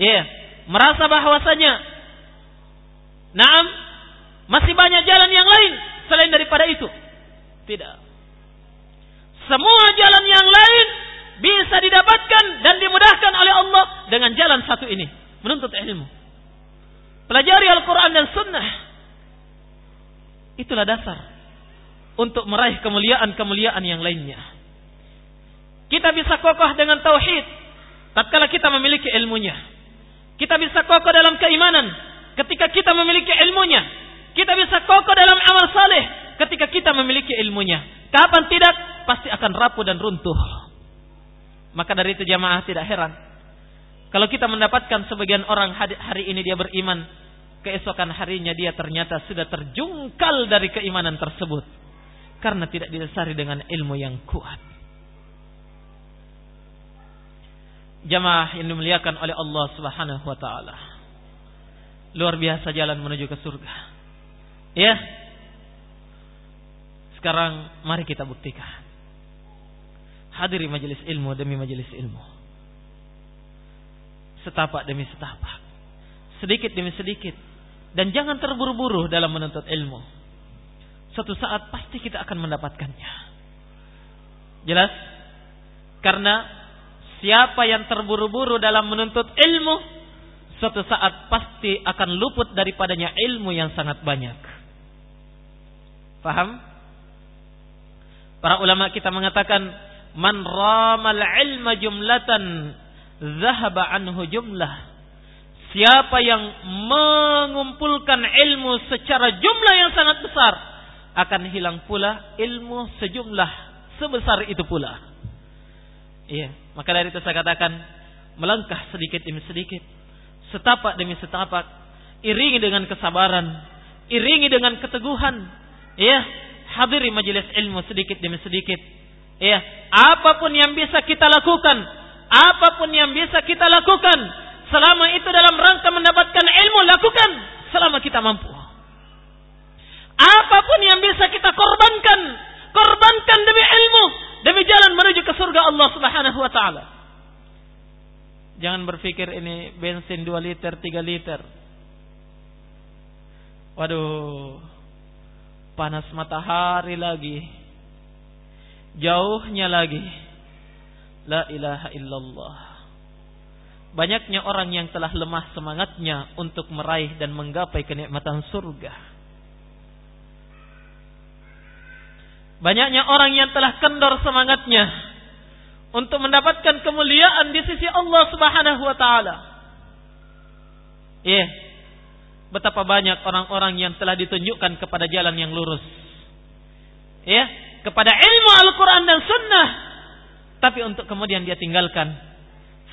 ya yeah, merasa bahwasanya Naam masih banyak jalan yang lain selain daripada itu. Tidak. Semua jalan yang lain bisa didapatkan dan dimudahkan oleh Allah dengan jalan satu ini, menuntut ilmu. Pelajari Al-Quran dan Sunnah Itulah dasar untuk meraih kemuliaan-kemuliaan yang lainnya. Kita bisa kokoh dengan tauhid tatkala kita memiliki ilmunya. Kita bisa kokoh dalam keimanan ketika kita memiliki ilmunya. Kita bisa kokoh dalam amal saleh ketika kita memiliki ilmunya. Kapan tidak pasti akan rapuh dan runtuh. Maka dari itu jamaah tidak heran kalau kita mendapatkan sebagian orang hari ini dia beriman keesokan harinya dia ternyata sudah terjungkal dari keimanan tersebut karena tidak didasari dengan ilmu yang kuat. Jamaah yang dimuliakan oleh Allah Subhanahu wa taala. Luar biasa jalan menuju ke surga. Ya. Sekarang mari kita buktikan. Hadiri majelis ilmu demi majelis ilmu. Setapak demi setapak. Sedikit demi sedikit dan jangan terburu-buru dalam menuntut ilmu. Suatu saat pasti kita akan mendapatkannya. Jelas? Karena siapa yang terburu-buru dalam menuntut ilmu, suatu saat pasti akan luput daripadanya ilmu yang sangat banyak. Paham? Para ulama kita mengatakan, Man ramal ilma jumlatan, zahaba anhu jumlah. Siapa yang mengumpulkan ilmu secara jumlah yang sangat besar akan hilang pula ilmu sejumlah sebesar itu pula. Iya, maka dari itu saya katakan melangkah sedikit demi sedikit, setapak demi setapak, iringi dengan kesabaran, iringi dengan keteguhan, ya, hadiri majelis ilmu sedikit demi sedikit. Ya, apa pun yang bisa kita lakukan, apa pun yang bisa kita lakukan, selama itu dalam rangka mendapatkan ilmu, lakukan selama kita mampu. Apa pun yang bisa kita korbankan, korbankan demi ilmu, demi jalan menuju ke surga Allah Subhanahu wa taala. Jangan berpikir ini bensin 2 liter, 3 liter. Waduh. Panas matahari lagi. Jauhnya lagi. La ilaha illallah. Banyaknya orang yang telah lemah semangatnya untuk meraih dan menggapai kenikmatan surga. Banyaknya orang yang telah kendor semangatnya untuk mendapatkan kemuliaan di sisi Allah Subhanahu wa taala. Yeah. Betapa banyak orang-orang yang telah ditunjukkan kepada jalan yang lurus. Ya, kepada ilmu Al-Qur'an dan sunnah. Tapi untuk kemudian dia tinggalkan.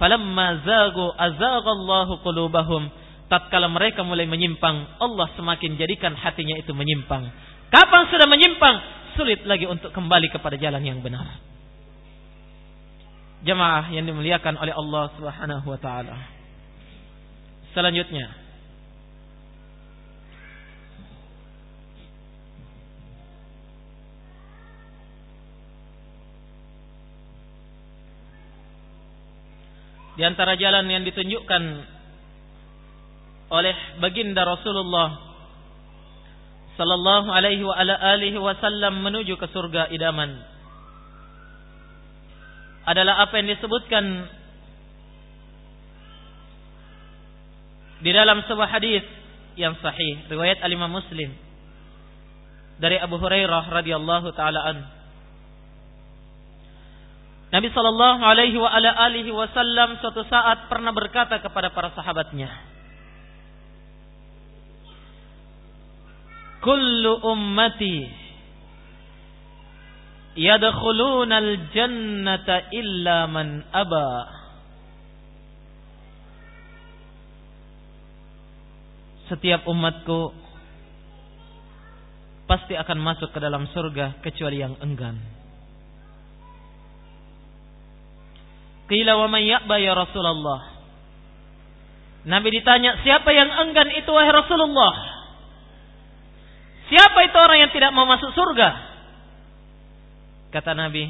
Falamma zagu azaghallahu qulubahum. Tatkala mereka mulai menyimpang, Allah semakin jadikan hatinya itu menyimpang. Kapan sudah menyimpang, sulit lagi untuk kembali kepada jalan yang benar. Jemaah yang dimuliakan oleh Allah Subhanahu wa taala. Selanjutnya, Di antara jalan yang ditunjukkan oleh baginda Rasulullah sallallahu alaihi wa ala alihi wasallam menuju ke surga idaman. Adalah apa yang disebutkan di dalam sebuah hadis yang sahih riwayat Al-Imam Muslim dari Abu Hurairah radhiyallahu taala anhu. Nabi Shallallahu Alaihi Wasallam suatu saat pernah berkata kepada para sahabatnya, "Kullu ummati yadkhuluna al-jannata illa man aba." Setiap umatku pasti akan masuk ke dalam surga kecuali yang enggan. Qila wa man ya'ba ya Rasulullah. Nabi ditanya, siapa yang enggan itu wahai Rasulullah? Siapa itu orang yang tidak mau masuk surga? Kata Nabi,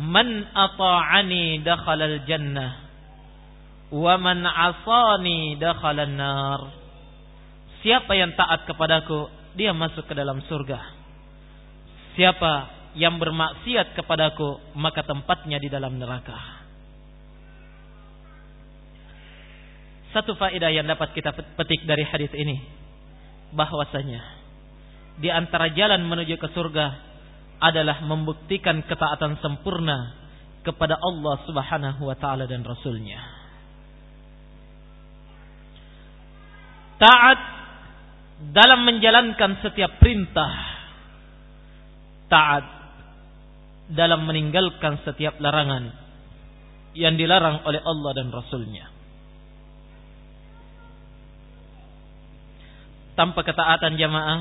Man ata'ani dakhalal jannah wa man asani dakhalan nar. Siapa yang taat kepadaku, dia masuk ke dalam surga. Siapa yang bermaksiat kepadaku maka tempatnya di dalam neraka. Satu faedah yang dapat kita petik dari hadis ini bahwasanya di antara jalan menuju ke surga adalah membuktikan ketaatan sempurna kepada Allah Subhanahu wa taala dan rasulnya. Taat dalam menjalankan setiap perintah. Taat dalam meninggalkan setiap larangan yang dilarang oleh Allah dan Rasulnya. Tanpa ketaatan jamaah,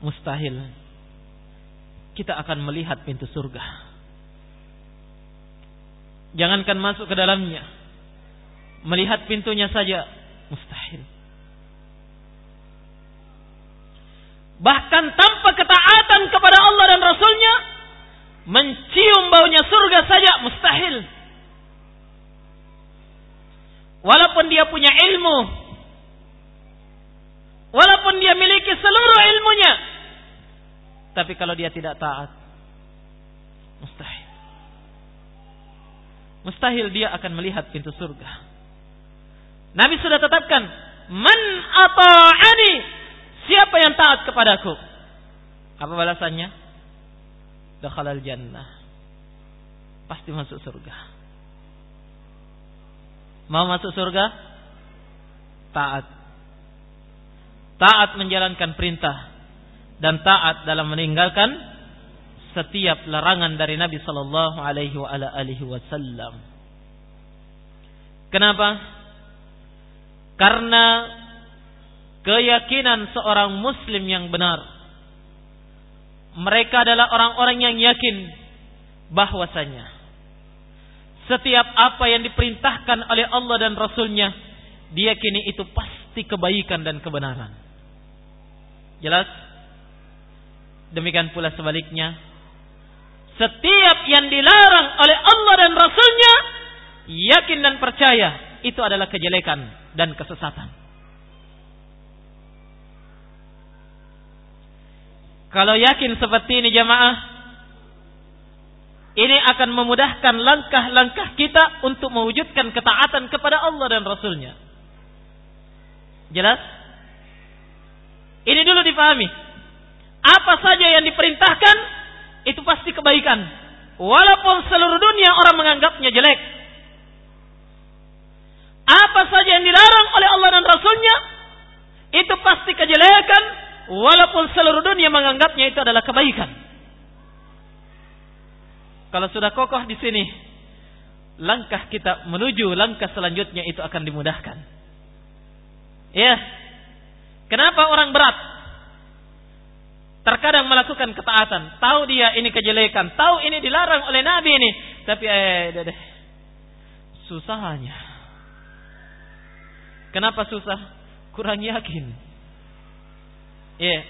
mustahil kita akan melihat pintu surga. Jangankan masuk ke dalamnya, melihat pintunya saja mustahil. Bahkan tanpa ketaatan kepada Allah dan Rasulnya, mencium baunya surga saja mustahil. Walaupun dia punya ilmu, walaupun dia miliki seluruh ilmunya, tapi kalau dia tidak taat, mustahil. Mustahil dia akan melihat pintu surga. Nabi sudah tetapkan, man ata'ani Siapa yang taat kepadaku? Apa balasannya? Dakhalal jannah. Pasti masuk surga. Mau masuk surga? Taat. Taat menjalankan perintah dan taat dalam meninggalkan setiap larangan dari Nabi sallallahu alaihi wasallam. Kenapa? Karena keyakinan seorang muslim yang benar mereka adalah orang-orang yang yakin bahwasanya setiap apa yang diperintahkan oleh Allah dan Rasulnya diyakini itu pasti kebaikan dan kebenaran. Jelas? Demikian pula sebaliknya. Setiap yang dilarang oleh Allah dan Rasulnya yakin dan percaya itu adalah kejelekan dan kesesatan. Kalau yakin seperti ini jamaah, ini akan memudahkan langkah-langkah kita untuk mewujudkan ketaatan kepada Allah dan Rasulnya. Jelas? Ini dulu dipahami. Apa saja yang diperintahkan, itu pasti kebaikan. Walaupun seluruh dunia orang menganggapnya jelek. Apa saja yang dilarang oleh Allah dan Rasulnya, itu pasti kejelekan walaupun seluruh dunia menganggapnya itu adalah kebaikan. Kalau sudah kokoh di sini, langkah kita menuju langkah selanjutnya itu akan dimudahkan. Ya. Kenapa orang berat? Terkadang melakukan ketaatan, tahu dia ini kejelekan, tahu ini dilarang oleh Nabi ini, tapi eh deh, deh. susahnya. Kenapa susah? Kurang yakin. Iya.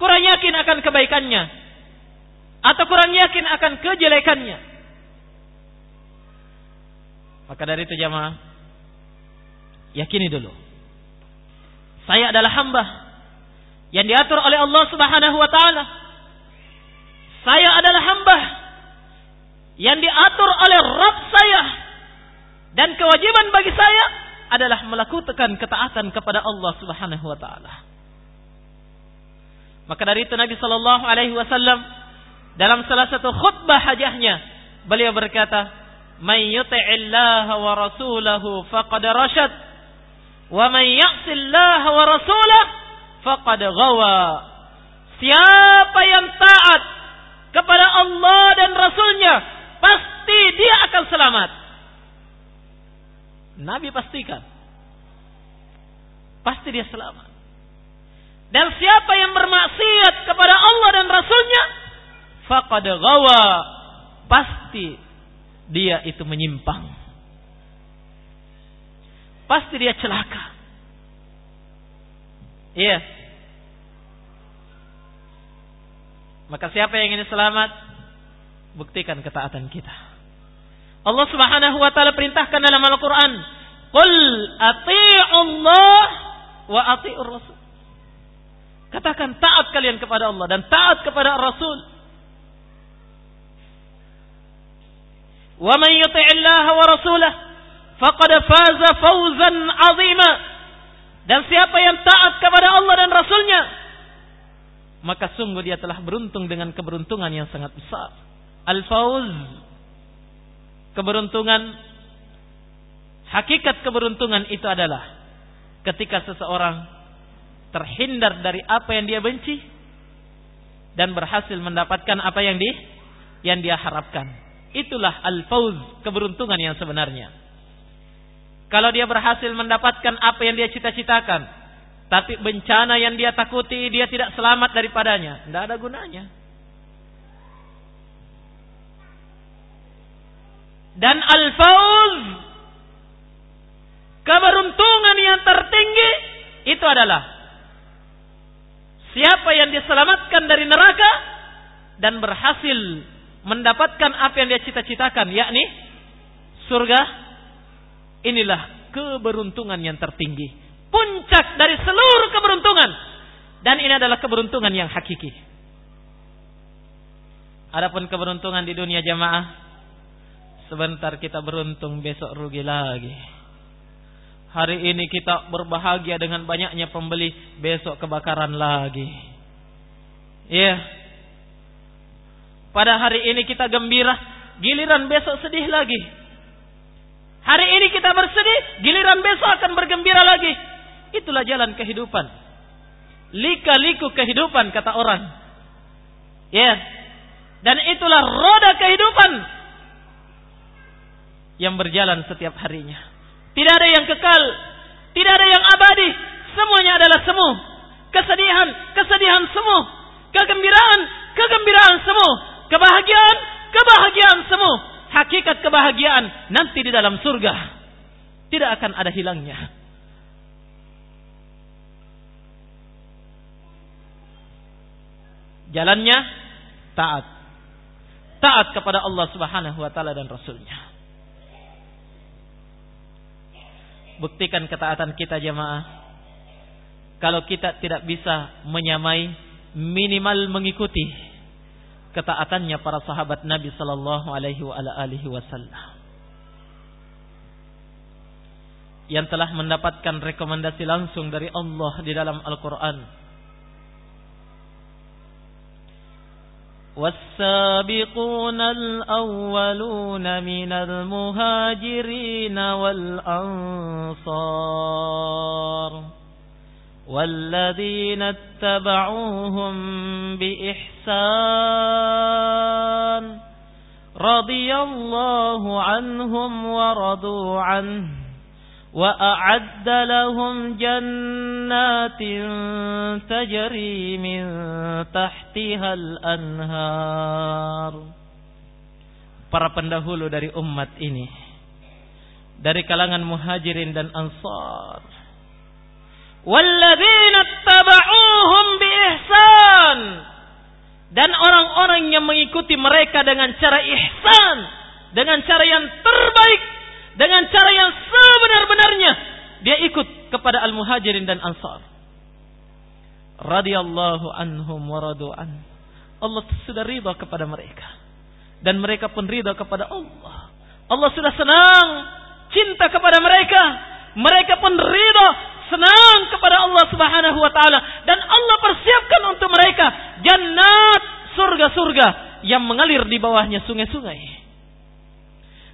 Kurang yakin akan kebaikannya atau kurang yakin akan kejelekannya. Maka dari itu jamaah yakini dulu. Saya adalah hamba yang diatur oleh Allah Subhanahu wa taala. Saya adalah hamba yang diatur oleh Rabb saya dan kewajiban bagi saya adalah melakukan ketaatan kepada Allah Subhanahu wa taala. Maka dari itu Nabi sallallahu alaihi wasallam dalam salah satu khutbah hajahnya beliau berkata, "May yuti'illaha wa rasulahu faqad rasyad wa may ya'sillaha wa rasulahu faqad ghawa." Siapa yang taat kepada Allah dan Rasulnya, pasti dia akan selamat. Nabi pastikan. Pasti dia selamat. Dan siapa yang bermaksiat kepada Allah dan Rasulnya, faqad gawa. Pasti dia itu menyimpang. Pasti dia celaka. Iya. Maka siapa yang ingin selamat, buktikan ketaatan kita. Allah Subhanahu wa taala perintahkan dalam Al-Qur'an, "Qul Allah wa ati'ur rasul." Katakan taat kalian kepada Allah dan taat kepada Rasul. Wa man yuti'illah wa rasulah faqad faza fawzan 'azima. Dan siapa yang taat kepada Allah dan Rasulnya, maka sungguh dia telah beruntung dengan keberuntungan yang sangat besar. Al-fawz keberuntungan hakikat keberuntungan itu adalah ketika seseorang terhindar dari apa yang dia benci dan berhasil mendapatkan apa yang di yang dia harapkan. Itulah al-fauz, keberuntungan yang sebenarnya. Kalau dia berhasil mendapatkan apa yang dia cita-citakan, tapi bencana yang dia takuti dia tidak selamat daripadanya, tidak ada gunanya. Dan al-fauz keberuntungan yang tertinggi itu adalah siapa yang diselamatkan dari neraka dan berhasil mendapatkan apa yang dia cita-citakan yakni surga inilah keberuntungan yang tertinggi puncak dari seluruh keberuntungan dan ini adalah keberuntungan yang hakiki adapun keberuntungan di dunia jamaah Sebentar kita beruntung, besok rugi lagi. Hari ini kita berbahagia dengan banyaknya pembeli, besok kebakaran lagi. Iya. Yeah. Pada hari ini kita gembira, giliran besok sedih lagi. Hari ini kita bersedih, giliran besok akan bergembira lagi. Itulah jalan kehidupan. Lika-liku kehidupan kata orang. Ya. Yeah. Dan itulah roda kehidupan yang berjalan setiap harinya. Tidak ada yang kekal, tidak ada yang abadi, semuanya adalah semu. kesedihan, kesedihan semua, kegembiraan, kegembiraan semua, kebahagiaan, kebahagiaan semua. Hakikat kebahagiaan nanti di dalam surga tidak akan ada hilangnya. Jalannya taat. Taat kepada Allah Subhanahu wa taala dan rasulnya. Buktikan ketaatan kita jemaah kalau kita tidak bisa menyamai minimal mengikuti ketaatannya para sahabat Nabi sallallahu alaihi wasallam yang telah mendapatkan rekomendasi langsung dari Allah di dalam Al-Qur'an والسابقون الأولون من المهاجرين والأنصار والذين اتبعوهم بإحسان رضي الله عنهم ورضوا عنه وأعد لهم جنات تجري من تحتها الأنهار para pendahulu dari umat ini dari kalangan muhajirin dan ansar dan orang-orang yang mengikuti mereka dengan cara ihsan dengan cara yang terbaik dengan cara yang sebenar-benarnya dia ikut kepada al-muhajirin dan ansar. Radhiyallahu anhum wa an. Allah sudah ridha kepada mereka. Dan mereka pun ridha kepada Allah. Allah sudah senang cinta kepada mereka mereka pun ridha senang kepada Allah Subhanahu wa taala dan Allah persiapkan untuk mereka jannat surga-surga yang mengalir di bawahnya sungai-sungai.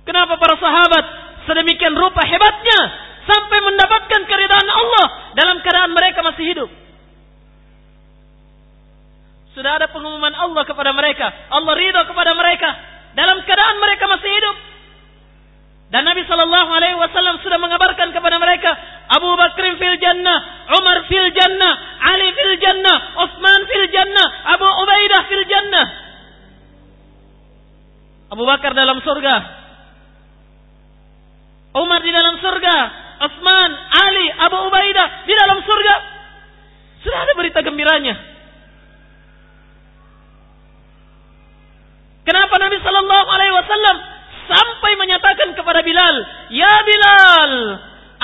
Kenapa para sahabat sedemikian rupa hebatnya sampai mendapatkan keridhaan Allah dalam keadaan mereka masih hidup? Sudah ada pengumuman Allah kepada mereka, Allah ridha kepada mereka dalam keadaan mereka masih hidup. Dan Nabi Shallallahu Alaihi Wasallam sudah mengabarkan kepada mereka, Abu Bakr fil jannah, Umar fil jannah, Ali fil jannah, Utsman fil jannah, Abu Ubaidah fil jannah. Abu Bakar dalam surga. Umar di dalam surga. Utsman, Ali, Abu Ubaidah di dalam surga. Sudah ada berita gembiranya. Kenapa Nabi Shallallahu Alaihi Wasallam sampai menyatakan kepada Bilal, "Ya Bilal,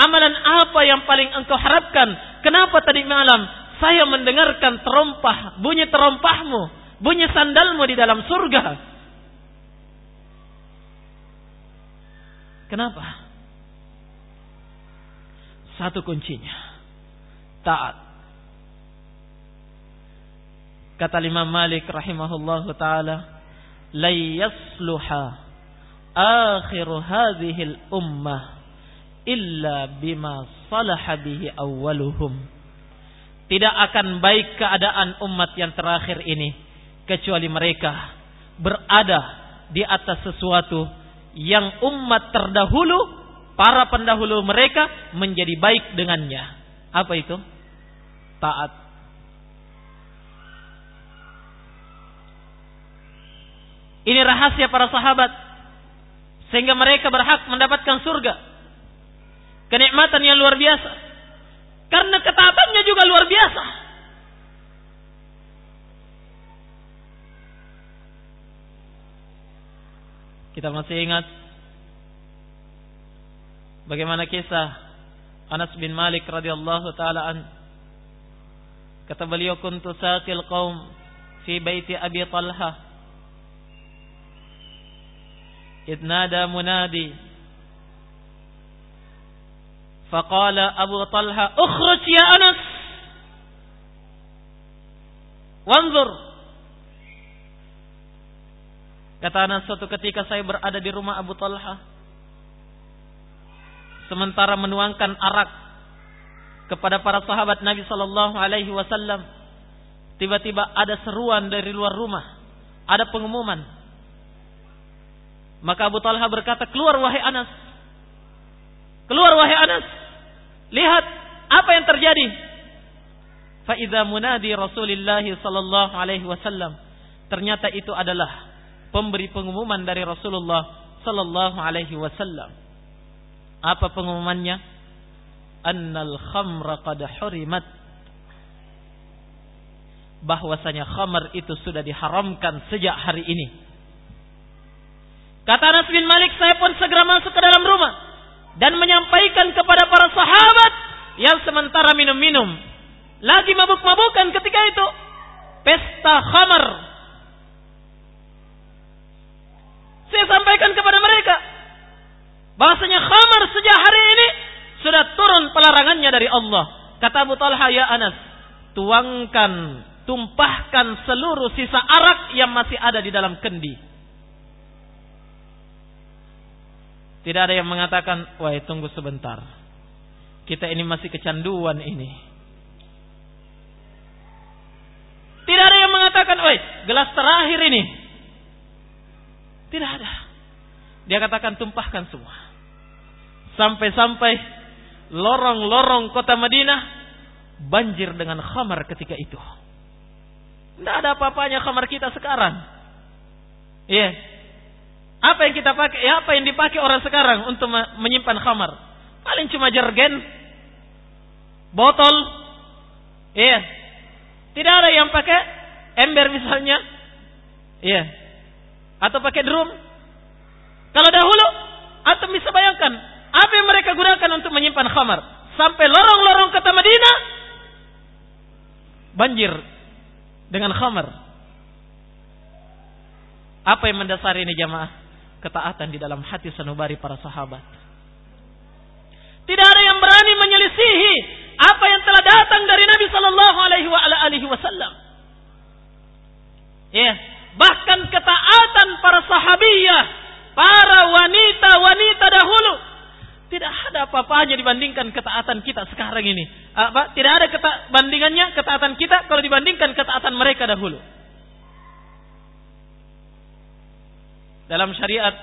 amalan apa yang paling engkau harapkan? Kenapa tadi malam saya mendengarkan terompah, bunyi terompahmu, bunyi sandalmu di dalam surga?" Kenapa? Satu kuncinya. Taat. Kata Imam Malik rahimahullahu taala, "La yasluha akhir hadhihi al-ummah illa bima salaha bihi awwaluhum. Tidak akan baik keadaan umat yang terakhir ini kecuali mereka berada di atas sesuatu yang umat terdahulu para pendahulu mereka menjadi baik dengannya. Apa itu? Taat. Ini rahasia para sahabat sehingga mereka berhak mendapatkan surga. Kenikmatan yang luar biasa. Karena ketaatannya juga luar biasa. Kita masih ingat bagaimana kisah Anas bin Malik radhiyallahu taala an kata beliau kuntu saqil qaum fi baiti Abi Talha idnada munadi faqala Abu Talha ukhruj ya Anas wanzur kata Anas suatu ketika saya berada di rumah Abu Talha. sementara menuangkan arak kepada para sahabat Nabi Shallallahu Alaihi Wasallam tiba-tiba ada seruan dari luar rumah ada pengumuman. Maka Abu Talha berkata, keluar wahai Anas. Keluar wahai Anas. Lihat apa yang terjadi. Fa'idha munadi Rasulullah sallallahu alaihi wasallam. Ternyata itu adalah pemberi pengumuman dari Rasulullah sallallahu alaihi wasallam. Apa pengumumannya? Annal khamra qad hurimat. Bahwasanya khamar itu sudah diharamkan sejak hari ini. Kata Anas bin Malik, saya pun segera masuk ke dalam rumah dan menyampaikan kepada para sahabat yang sementara minum-minum. Lagi mabuk-mabukan ketika itu pesta khamar. Saya sampaikan kepada mereka bahasanya khamar sejak hari ini sudah turun pelarangannya dari Allah. Kata Abu Talha ya Anas tuangkan tumpahkan seluruh sisa arak yang masih ada di dalam kendi Tidak ada yang mengatakan, wah tunggu sebentar. Kita ini masih kecanduan ini. Tidak ada yang mengatakan, wah gelas terakhir ini. Tidak ada. Dia katakan tumpahkan semua. Sampai-sampai lorong-lorong kota Madinah banjir dengan khamar ketika itu. Tidak ada apa-apanya khamar kita sekarang. Iya. Yeah. Apa yang kita pakai? Ya, apa yang dipakai orang sekarang untuk menyimpan khamar? Paling cuma jergen, botol, iya. Tidak ada yang pakai ember misalnya, iya. Atau pakai drum. Kalau dahulu, atau bisa bayangkan apa yang mereka gunakan untuk menyimpan khamar sampai lorong-lorong kota Madinah banjir dengan khamar. Apa yang mendasari ini jamaah? Ketaatan di dalam hati sanubari para sahabat. Tidak ada yang berani menyelisihi apa yang telah datang dari Nabi Sallallahu Alaihi Wasallam. Ya, bahkan ketaatan para sahabiyah, para wanita-wanita dahulu tidak ada apa-apanya dibandingkan ketaatan kita sekarang ini. Apa? Tidak ada keta bandingannya ketaatan kita kalau dibandingkan ketaatan mereka dahulu. Dalam syariat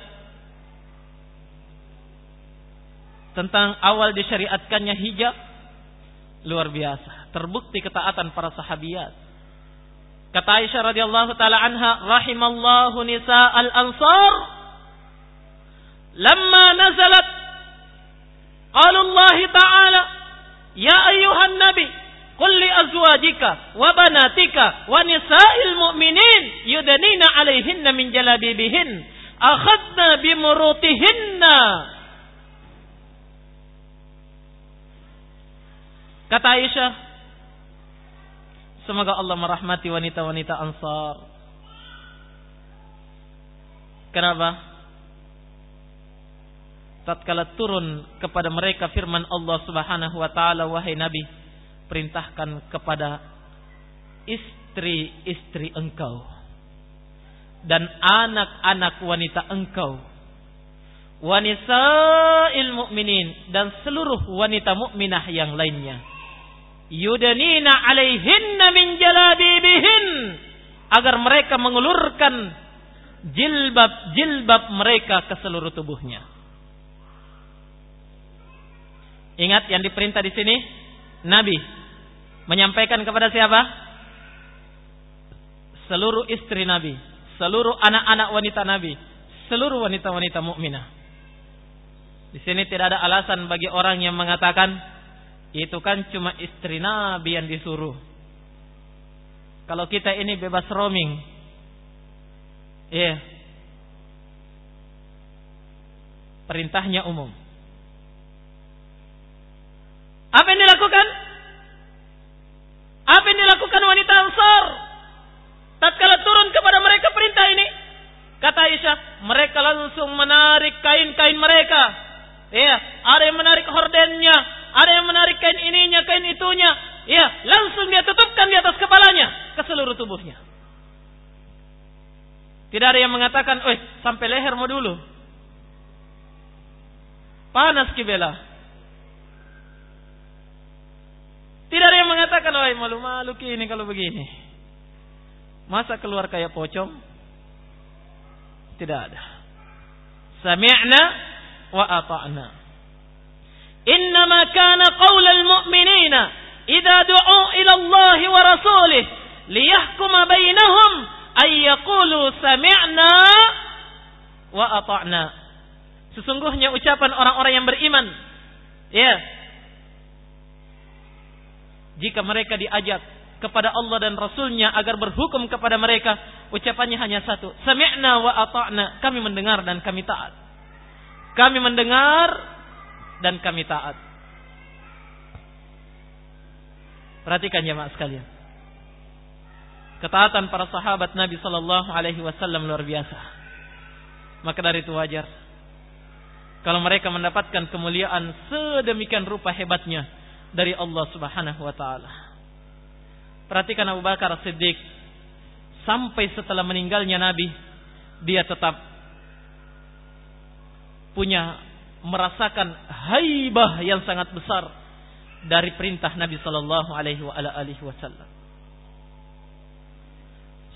tentang awal disyariatkannya hijab luar biasa. Terbukti ketaatan para sahabiat. Kata Aisyah radhiyallahu taala anha rahimallahu nisa al ansar lamma nazalat qala Allah taala ya ayuhan nabi qul li azwajika wa banatika wa nisa'il mu'minin yudanina 'alaihinna min jalabibihin. Akhadna bimurutihinna. Kata Aisyah semoga Allah merahmati wanita-wanita Ansar. Kenapa? Tatkala turun kepada mereka firman Allah Subhanahu wa taala wahai nabi perintahkan kepada istri-istri engkau dan anak-anak wanita engkau wanisa'il mu'minin dan seluruh wanita mukminah yang lainnya. Yudanina alaihinna min jalabibihin agar mereka mengulurkan jilbab-jilbab mereka ke seluruh tubuhnya. Ingat yang diperintah di sini? Nabi menyampaikan kepada siapa seluruh istri nabi seluruh anak-anak wanita Nabi, seluruh wanita-wanita mukminah. Di sini tidak ada alasan bagi orang yang mengatakan itu kan cuma istri Nabi yang disuruh. Kalau kita ini bebas roaming, iya, yeah. perintahnya umum. Apa yang dilakukan? Apa yang dilakukan wanita Ansar? tatkala turun kepada mereka perintah ini kata Aisyah mereka langsung menarik kain-kain mereka. Ya ada yang menarik hordennya ada yang menarik kain ininya kain itunya. Ya langsung dia tutupkan di atas kepalanya ke seluruh tubuhnya. Tidak ada yang mengatakan eh sampai leher mau dulu. Panas kibela tidak ada yang mengatakan, oh malu-malu ini kalau begini. Masa keluar kayak pocong? Tidak ada. Sami'na wa ata'na. Innama kana qawla al-mu'minina idza du'u ila Allah wa rasulih liyahkuma bainahum ay yaqulu sami'na wa ata'na. Sesungguhnya ucapan orang-orang yang beriman ya jika mereka diajak kepada Allah dan Rasulnya agar berhukum kepada mereka ucapannya hanya satu. Sami'na wa ata'na. Kami mendengar dan kami taat. Kami mendengar dan kami taat. Perhatikan jemaah sekalian. Ketaatan para sahabat Nabi Sallallahu Alaihi Wasallam luar biasa. Maka dari itu wajar. Kalau mereka mendapatkan kemuliaan sedemikian rupa hebatnya dari Allah Subhanahu Wa Taala. Perhatikan Abu Bakar Siddiq sampai setelah meninggalnya Nabi dia tetap punya merasakan haibah yang sangat besar dari perintah Nabi Sallallahu Alaihi Wasallam.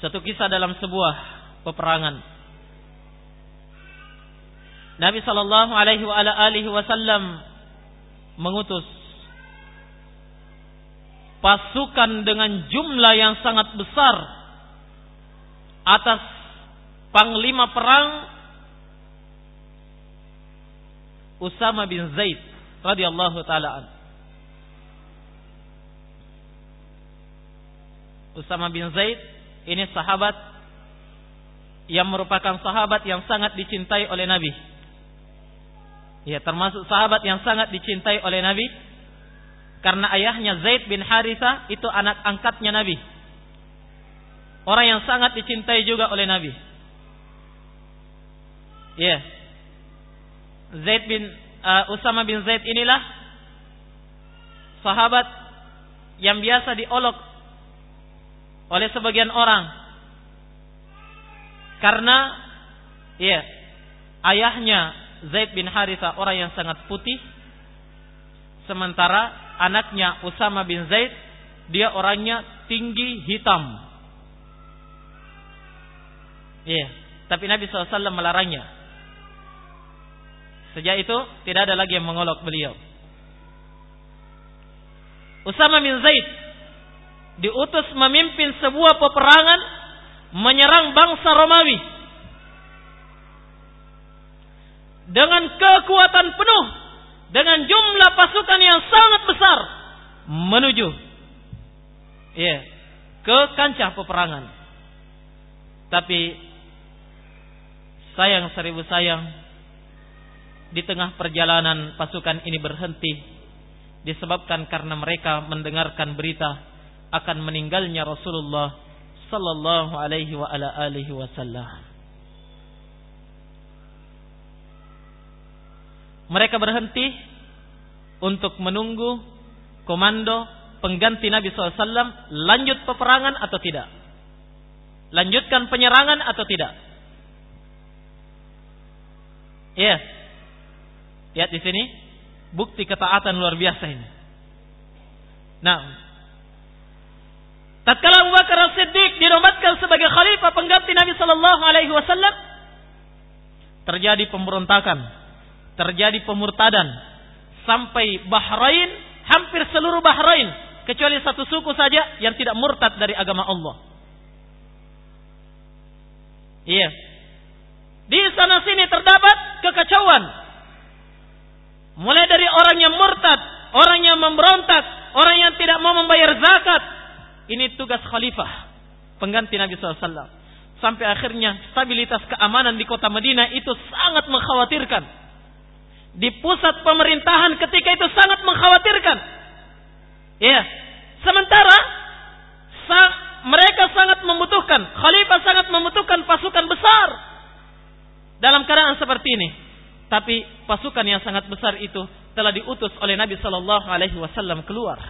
Satu kisah dalam sebuah peperangan. Nabi sallallahu alaihi wasallam mengutus pasukan dengan jumlah yang sangat besar atas panglima perang Usama bin Zaid radhiyallahu taala Usama bin Zaid ini sahabat yang merupakan sahabat yang sangat dicintai oleh Nabi. Ya, termasuk sahabat yang sangat dicintai oleh Nabi karena ayahnya Zaid bin Haritha itu anak angkatnya Nabi. Orang yang sangat dicintai juga oleh Nabi. Ya. Zaid bin uh, Usama bin Zaid inilah sahabat yang biasa diolok oleh sebagian orang karena ya ayahnya Zaid bin Haritha orang yang sangat putih sementara anaknya Usama bin Zaid dia orangnya tinggi hitam. Iya tapi Nabi SAW melarangnya. Sejak itu tidak ada lagi yang mengolok beliau. Usama bin Zaid diutus memimpin sebuah peperangan menyerang bangsa Romawi. Dengan kekuatan penuh dengan jumlah pasukan yang sangat besar menuju ya ke kancah peperangan tapi sayang seribu sayang di tengah perjalanan pasukan ini berhenti disebabkan karena mereka mendengarkan berita akan meninggalnya Rasulullah sallallahu alaihi wa ala alihi wasallam. Mereka berhenti untuk menunggu komando pengganti Nabi SAW lanjut peperangan atau tidak. Lanjutkan penyerangan atau tidak. Ya. Yeah. Lihat di sini bukti ketaatan luar biasa ini. Nah, Tatkala Abu Bakar As-Siddiq dinobatkan sebagai khalifah pengganti Nabi Sallallahu Alaihi Wasallam, terjadi pemberontakan, terjadi pemurtadan, sampai Bahrain, hampir seluruh Bahrain, kecuali satu suku saja yang tidak murtad dari agama Allah. Iya. Di sana sini terdapat kekacauan. Mulai dari orang yang murtad, orang yang memberontak, orang yang tidak mau membayar zakat, ini tugas khalifah, pengganti Nabi SAW. Sampai akhirnya stabilitas keamanan di kota Madinah itu sangat mengkhawatirkan. Di pusat pemerintahan ketika itu sangat mengkhawatirkan. Ya, sementara sang, mereka sangat membutuhkan, khalifah sangat membutuhkan pasukan besar dalam keadaan seperti ini. Tapi pasukan yang sangat besar itu telah diutus oleh Nabi Shallallahu Alaihi Wasallam keluar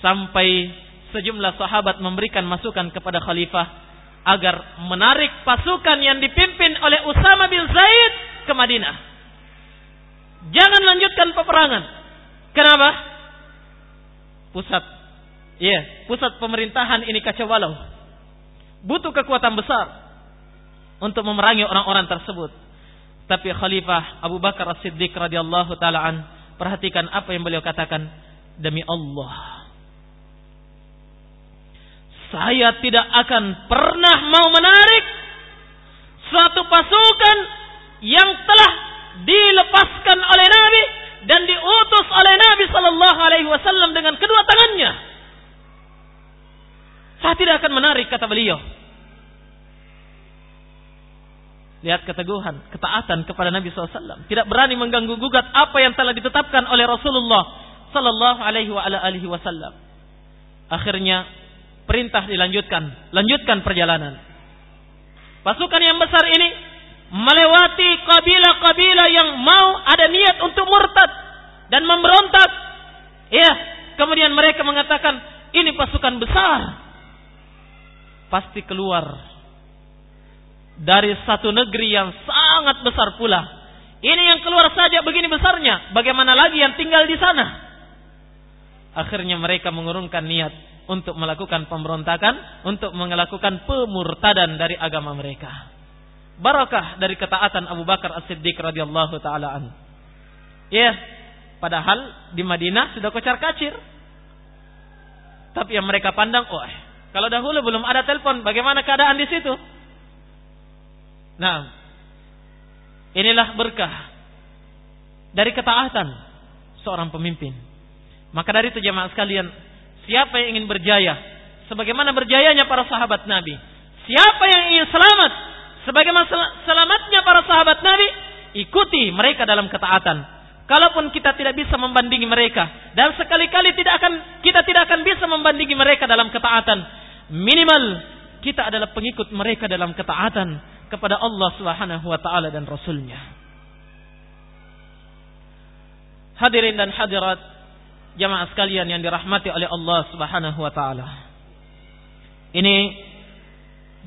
sampai sejumlah sahabat memberikan masukan kepada khalifah agar menarik pasukan yang dipimpin oleh Usama bin Zaid ke Madinah. Jangan lanjutkan peperangan. Kenapa? Pusat ya, yeah, pusat pemerintahan ini kacau balau. Butuh kekuatan besar untuk memerangi orang-orang tersebut. Tapi Khalifah Abu Bakar As-Siddiq radhiyallahu taalaan perhatikan apa yang beliau katakan demi Allah saya tidak akan pernah mau menarik suatu pasukan yang telah dilepaskan oleh Nabi dan diutus oleh Nabi Sallallahu Alaihi Wasallam dengan kedua tangannya. Saya tidak akan menarik kata beliau. Lihat keteguhan, ketaatan kepada Nabi SAW. Tidak berani mengganggu gugat apa yang telah ditetapkan oleh Rasulullah Sallallahu Alaihi Wasallam. Akhirnya perintah dilanjutkan, lanjutkan perjalanan. Pasukan yang besar ini melewati kabilah-kabilah yang mau ada niat untuk murtad dan memberontak. Ya, kemudian mereka mengatakan, ini pasukan besar. Pasti keluar dari satu negeri yang sangat besar pula. Ini yang keluar saja begini besarnya, bagaimana lagi yang tinggal di sana? Akhirnya mereka mengurungkan niat untuk melakukan pemberontakan, untuk melakukan pemurtadan dari agama mereka. Barakah dari ketaatan Abu Bakar As-Siddiq radhiyallahu taala an. Ya, padahal di Madinah sudah kocar kacir. Tapi yang mereka pandang, oh, kalau dahulu belum ada telepon, bagaimana keadaan di situ? Nah, inilah berkah dari ketaatan seorang pemimpin. Maka dari itu jemaah sekalian, Siapa yang ingin berjaya? Sebagaimana berjayanya para sahabat Nabi. Siapa yang ingin selamat? Sebagaimana selamatnya para sahabat Nabi, ikuti mereka dalam ketaatan. Kalaupun kita tidak bisa membandingi mereka dan sekali-kali tidak akan kita tidak akan bisa membandingi mereka dalam ketaatan, minimal kita adalah pengikut mereka dalam ketaatan kepada Allah Subhanahu wa taala dan rasulnya. Hadirin dan hadirat jamaah sekalian yang dirahmati oleh Allah Subhanahu wa taala. Ini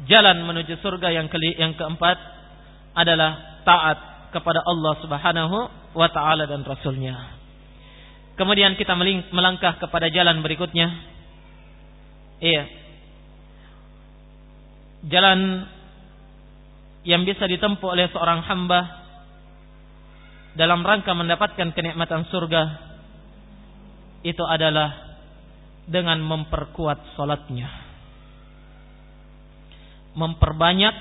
jalan menuju surga yang yang keempat adalah taat kepada Allah Subhanahu wa taala dan rasulnya. Kemudian kita melangkah kepada jalan berikutnya. Iya. Jalan yang bisa ditempuh oleh seorang hamba dalam rangka mendapatkan kenikmatan surga itu adalah dengan memperkuat solatnya. Memperbanyak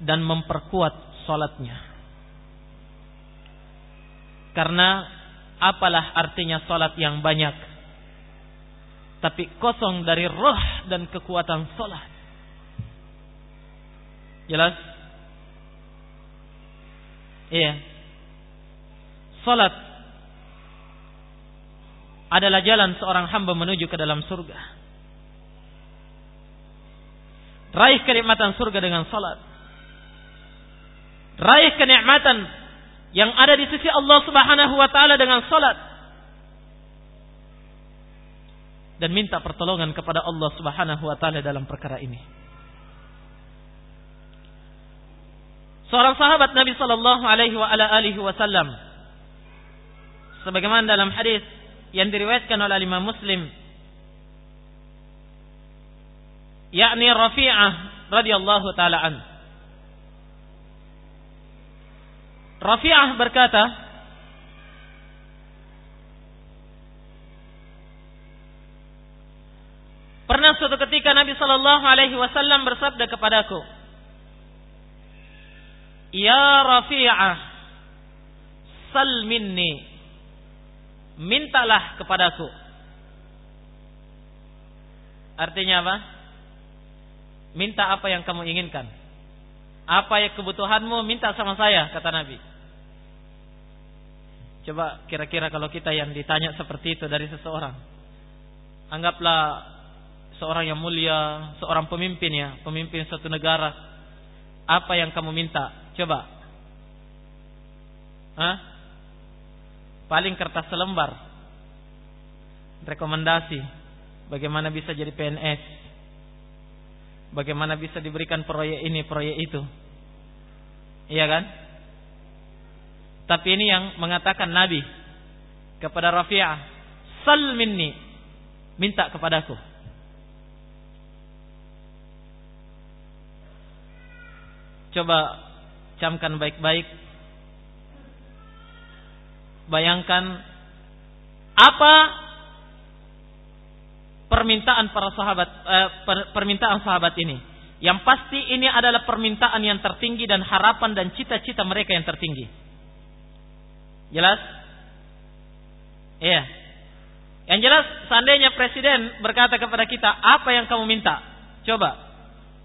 dan memperkuat solatnya. Karena apalah artinya solat yang banyak. Tapi kosong dari roh dan kekuatan solat. Jelas? Iya. Solat adalah jalan seorang hamba menuju ke dalam surga. Raih kenikmatan surga dengan salat. Raih kenikmatan yang ada di sisi Allah Subhanahu wa taala dengan salat. Dan minta pertolongan kepada Allah Subhanahu wa taala dalam perkara ini. Seorang sahabat Nabi sallallahu alaihi wa ala alihi wasallam sebagaimana dalam hadis yang diriwayatkan oleh Imam Muslim yakni Rafi'ah radhiyallahu taala an. Rafi'ah berkata Pernah suatu ketika Nabi Shallallahu Alaihi Wasallam bersabda kepadaku, Ya Rafi'ah, sal minni mintalah kepadaku. Artinya apa? Minta apa yang kamu inginkan. Apa yang kebutuhanmu minta sama saya, kata Nabi. Coba kira-kira kalau kita yang ditanya seperti itu dari seseorang. Anggaplah seorang yang mulia, seorang pemimpin ya, pemimpin suatu negara. Apa yang kamu minta? Coba. Hah? paling kertas selembar rekomendasi bagaimana bisa jadi PNS bagaimana bisa diberikan proyek ini proyek itu. Iya kan? Tapi ini yang mengatakan Nabi kepada Rafi'ah sal minni minta kepadaku. Coba camkan baik-baik. Bayangkan apa permintaan para sahabat eh, per, permintaan sahabat ini. Yang pasti ini adalah permintaan yang tertinggi dan harapan dan cita-cita mereka yang tertinggi. Jelas? Iya. Yang jelas seandainya presiden berkata kepada kita, "Apa yang kamu minta?" Coba.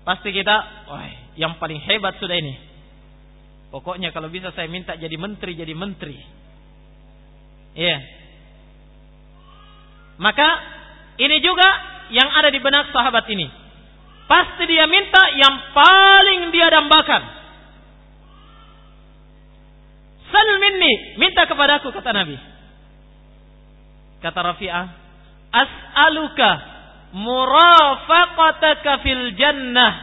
Pasti kita, "Wah, yang paling hebat sudah ini." Pokoknya kalau bisa saya minta jadi menteri, jadi menteri. Iya. Maka ini juga yang ada di benak sahabat ini. Pasti dia minta yang paling dia dambakan. Sal minni, minta kepadaku kata Nabi. Kata Rafi'ah, as'aluka murafaqataka fil jannah.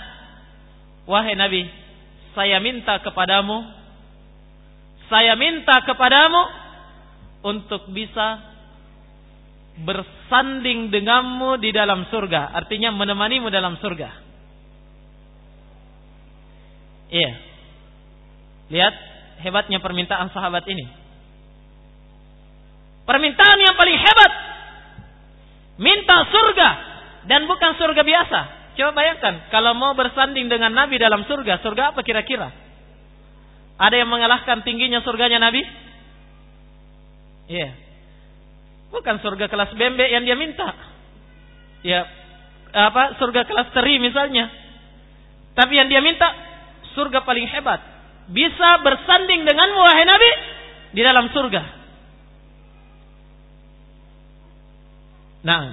Wahai Nabi, saya minta kepadamu, saya minta kepadamu untuk bisa bersanding denganmu di dalam surga. Artinya menemanimu dalam surga. Iya. Lihat hebatnya permintaan sahabat ini. Permintaan yang paling hebat. Minta surga. Dan bukan surga biasa. Coba bayangkan. Kalau mau bersanding dengan Nabi dalam surga. Surga apa kira-kira? Ada yang mengalahkan tingginya surganya Nabi? Iya. Yeah. Bukan surga kelas bembe yang dia minta. Ya, apa surga kelas teri misalnya. Tapi yang dia minta surga paling hebat. Bisa bersanding dengan wahai Nabi di dalam surga. Nah.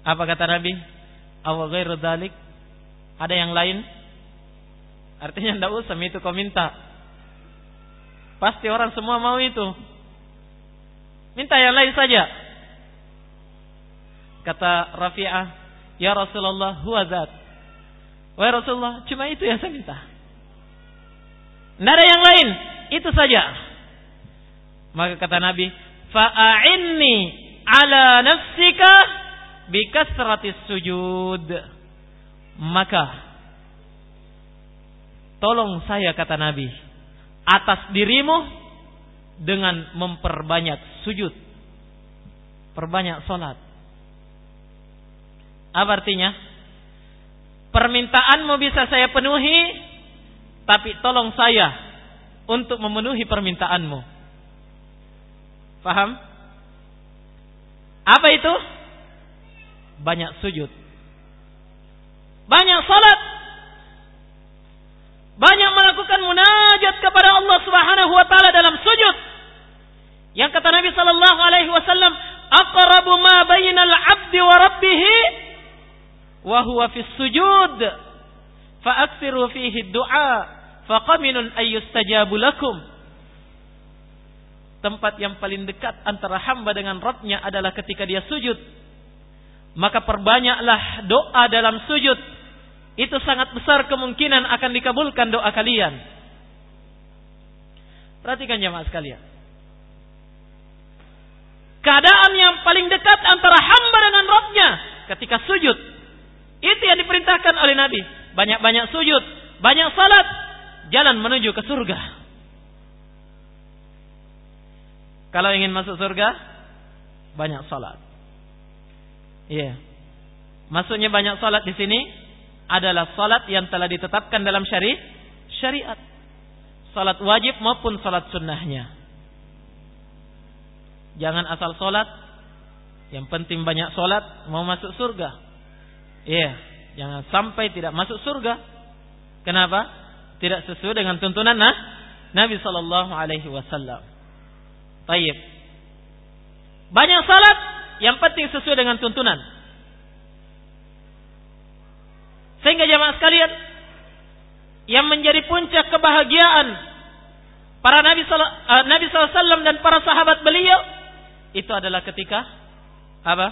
Apa kata Nabi? Awa ghairu Ada yang lain? Artinya tidak usah itu kau minta. Pasti orang semua mau itu. Minta yang lain saja. Kata Rafi'ah, Ya Rasulullah, huwa zat. Wahai Rasulullah, cuma itu yang saya minta. Tidak ada yang lain. Itu saja. Maka kata Nabi, Fa'a'inni ala nafsika bikasratis sujud. Maka, tolong saya kata Nabi, atas dirimu dengan memperbanyak sujud. Perbanyak solat. Apa artinya? Permintaanmu bisa saya penuhi, tapi tolong saya untuk memenuhi permintaanmu. Faham? Apa itu? Banyak sujud. Banyak salat banyak melakukan munajat kepada Allah Subhanahu wa taala dalam sujud. Yang kata Nabi sallallahu alaihi wasallam, "Aqrabu ma bainal 'abdi wa rabbih wa huwa fis sujud." Fa'aksiru fihi du'a faqaminun ayyustajabu lakum. Tempat yang paling dekat antara hamba dengan Rabbnya adalah ketika dia sujud. Maka perbanyaklah doa dalam sujud itu sangat besar kemungkinan akan dikabulkan doa kalian. Perhatikan jemaah sekalian. Keadaan yang paling dekat antara hamba dengan Rabbnya ketika sujud. Itu yang diperintahkan oleh Nabi. Banyak-banyak sujud, banyak salat, jalan menuju ke surga. Kalau ingin masuk surga, banyak salat. Iya. Yeah. Maksudnya banyak salat di sini adalah salat yang telah ditetapkan dalam syari syariat. Salat wajib maupun salat sunnahnya. Jangan asal salat. Yang penting banyak salat mau masuk surga. Iya, yeah. jangan sampai tidak masuk surga. Kenapa? Tidak sesuai dengan tuntunan nah, Nabi sallallahu alaihi wasallam. Baik. Banyak salat yang penting sesuai dengan tuntunan. Sehingga jamaah sekalian yang menjadi puncak kebahagiaan para Nabi uh, Nabi SAW dan para sahabat beliau itu adalah ketika apa?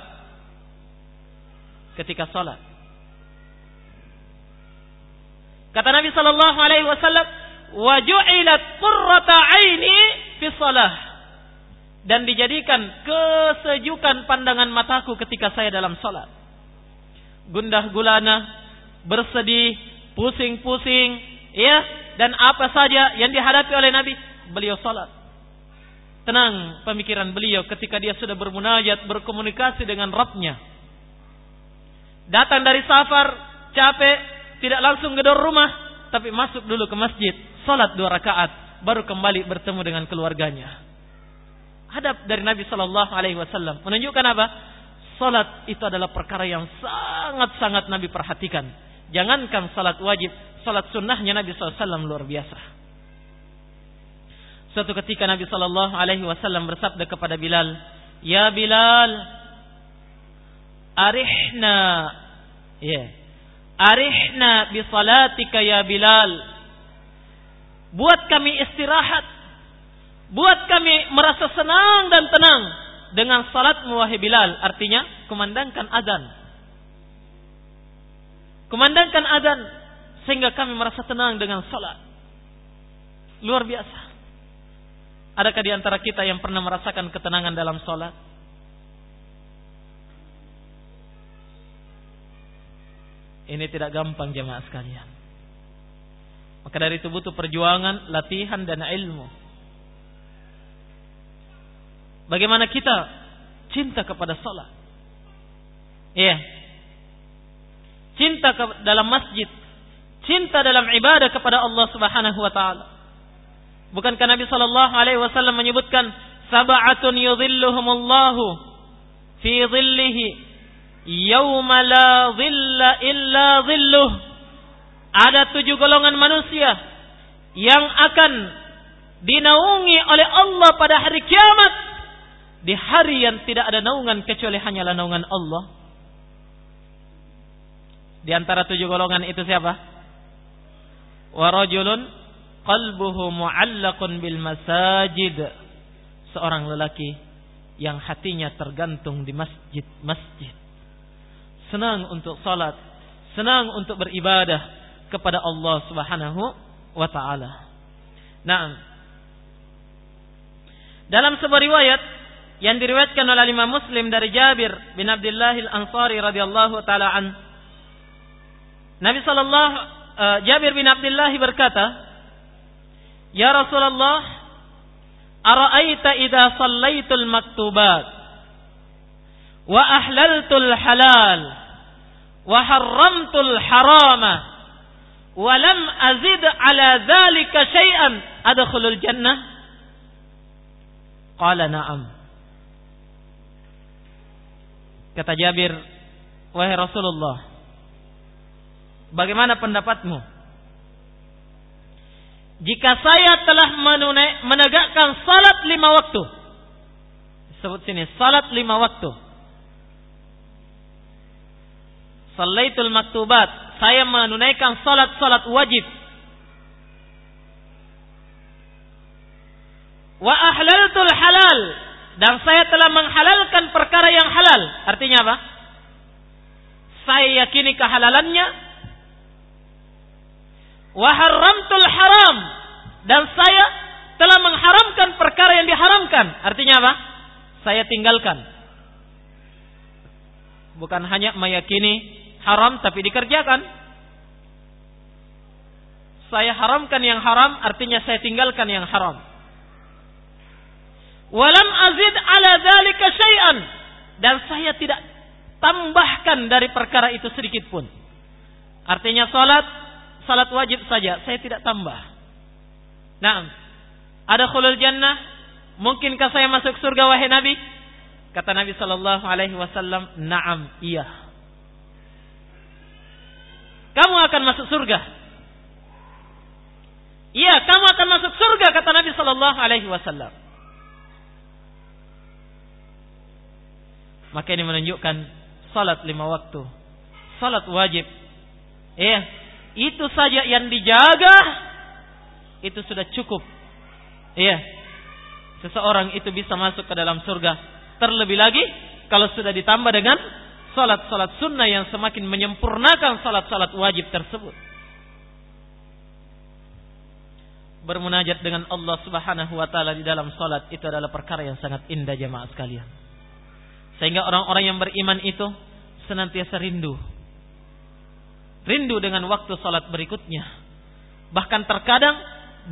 Ketika sholat. Kata Nabi Sallallahu Alaihi Wasallam, wajulat qurrata aini fi salah dan dijadikan kesejukan pandangan mataku ketika saya dalam sholat. Gundah gulana bersedih, pusing-pusing, ya, dan apa saja yang dihadapi oleh Nabi, beliau salat. tenang pemikiran beliau ketika dia sudah bermunajat, berkomunikasi dengan Rabbnya. Datang dari safar, capek, tidak langsung gedor rumah, tapi masuk dulu ke masjid, salat dua rakaat, baru kembali bertemu dengan keluarganya. Hadap dari Nabi Shallallahu Alaihi Wasallam menunjukkan apa? Salat itu adalah perkara yang sangat-sangat Nabi perhatikan. Jangankan salat wajib, salat sunnahnya Nabi SAW luar biasa. Suatu ketika Nabi Shallallahu Alaihi Wasallam bersabda kepada Bilal, Ya Bilal, arihna, ya, yeah. arihna bi salatika ya Bilal. Buat kami istirahat, buat kami merasa senang dan tenang dengan salat wahai Bilal. Artinya, kumandangkan azan. Kumandangkan azan sehingga kami merasa tenang dengan salat. Luar biasa. Adakah di antara kita yang pernah merasakan ketenangan dalam sholat? Ini tidak gampang jemaah sekalian. Maka dari itu butuh perjuangan, latihan dan ilmu. Bagaimana kita cinta kepada sholat? Iya. Cinta dalam masjid. Cinta dalam ibadah kepada Allah subhanahu wa ta'ala. Bukankah Nabi Shallallahu Alaihi Wasallam menyebutkan sab'atun yudhilluhumullahu fi dhillihi yawma la dhilla illa dhilluh. Ada tujuh golongan manusia yang akan dinaungi oleh Allah pada hari kiamat di hari yang tidak ada naungan kecuali hanyalah naungan Allah. Di antara tujuh golongan itu siapa? Warajulun qalbuhu mu'allaqun bil masajid. Seorang lelaki yang hatinya tergantung di masjid-masjid senang untuk salat senang untuk beribadah kepada Allah Subhanahu wa taala. Nah dalam sebuah riwayat yang diriwayatkan oleh Imam Muslim dari Jabir bin Abdullah Al-Ansari radhiyallahu taala an Nabi sallallahu uh, Jabir bin Abdullah berkata Ya Rasulullah, ara'aita idza sallaitul maktubat wa ahlaltul halal wa harramtul harama wa lam azid ala dzalika syai'an adkhulul jannah? Qala na'am. Kata Jabir, wahai Rasulullah, bagaimana pendapatmu? jika saya telah menegakkan salat lima waktu. Sebut sini, salat lima waktu. Salaitul maktubat. Saya menunaikan salat-salat wajib. Wa ahlaltul halal. Dan saya telah menghalalkan perkara yang halal. Artinya apa? Saya yakini kehalalannya Haram dan saya telah mengharamkan perkara yang diharamkan. Artinya apa? Saya tinggalkan. Bukan hanya meyakini haram tapi dikerjakan. Saya haramkan yang haram artinya saya tinggalkan yang haram. Walam azid ala dzalika syai'an dan saya tidak tambahkan dari perkara itu sedikit pun. Artinya salat salat wajib saja, saya tidak tambah. Nah, ada khulul jannah, mungkinkah saya masuk surga wahai Nabi? Kata Nabi sallallahu alaihi wasallam, "Na'am, iya." Kamu akan masuk surga. Iya, kamu akan masuk surga kata Nabi sallallahu alaihi wasallam. Maka ini menunjukkan salat lima waktu. Salat wajib. Iya, itu saja yang dijaga itu sudah cukup. Iya. Seseorang itu bisa masuk ke dalam surga. Terlebih lagi kalau sudah ditambah dengan salat-salat sunnah yang semakin menyempurnakan salat-salat wajib tersebut. Bermunajat dengan Allah Subhanahu wa taala di dalam salat itu adalah perkara yang sangat indah jemaah sekalian. Sehingga orang-orang yang beriman itu senantiasa rindu rindu dengan waktu salat berikutnya. Bahkan terkadang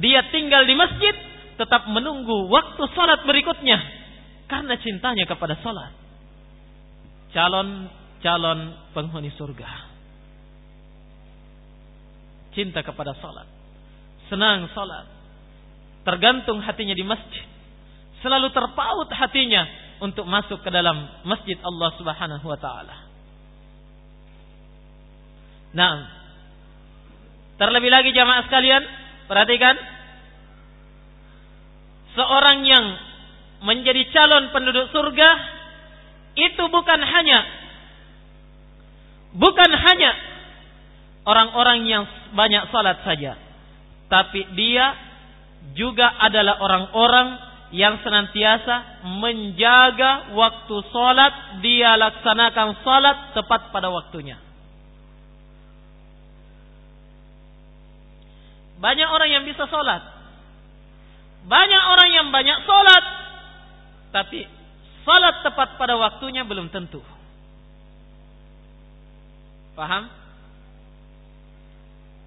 dia tinggal di masjid tetap menunggu waktu salat berikutnya karena cintanya kepada salat. Calon-calon penghuni surga. Cinta kepada salat. Senang salat. Tergantung hatinya di masjid. Selalu terpaut hatinya untuk masuk ke dalam masjid Allah Subhanahu wa taala. Nah, terlebih lagi jamaah sekalian, perhatikan seorang yang menjadi calon penduduk surga itu bukan hanya bukan hanya orang-orang yang banyak salat saja, tapi dia juga adalah orang-orang yang senantiasa menjaga waktu salat, dia laksanakan salat tepat pada waktunya. Banyak orang yang bisa sholat. Banyak orang yang banyak sholat. Tapi sholat tepat pada waktunya belum tentu. Paham?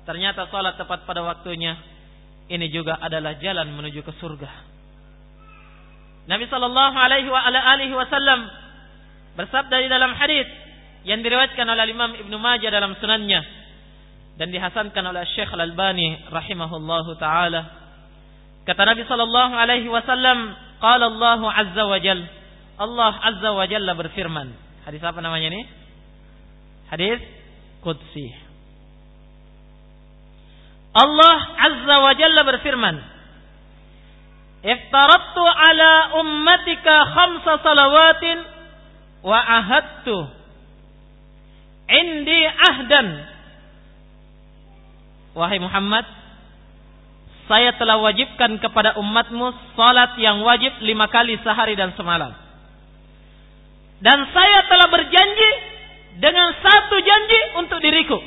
Ternyata sholat tepat pada waktunya. Ini juga adalah jalan menuju ke surga. Nabi Shallallahu Alaihi Wasallam bersabda di dalam hadis yang diriwayatkan oleh Imam Ibnu Majah dalam sunannya dan dihasankan oleh Syekh Al-Albani rahimahullahu taala. Kata Nabi sallallahu alaihi wasallam, qala Allah azza wa jal. Allah azza wa jalla berfirman. Hadis apa namanya ini? Hadis qudsi. Allah azza wa jalla berfirman, "Iftaradtu ala ummatika khamsa salawatin wa ahadtu indi ahdan Wahai Muhammad, saya telah wajibkan kepada umatmu salat yang wajib lima kali sehari dan semalam. Dan saya telah berjanji dengan satu janji untuk diriku.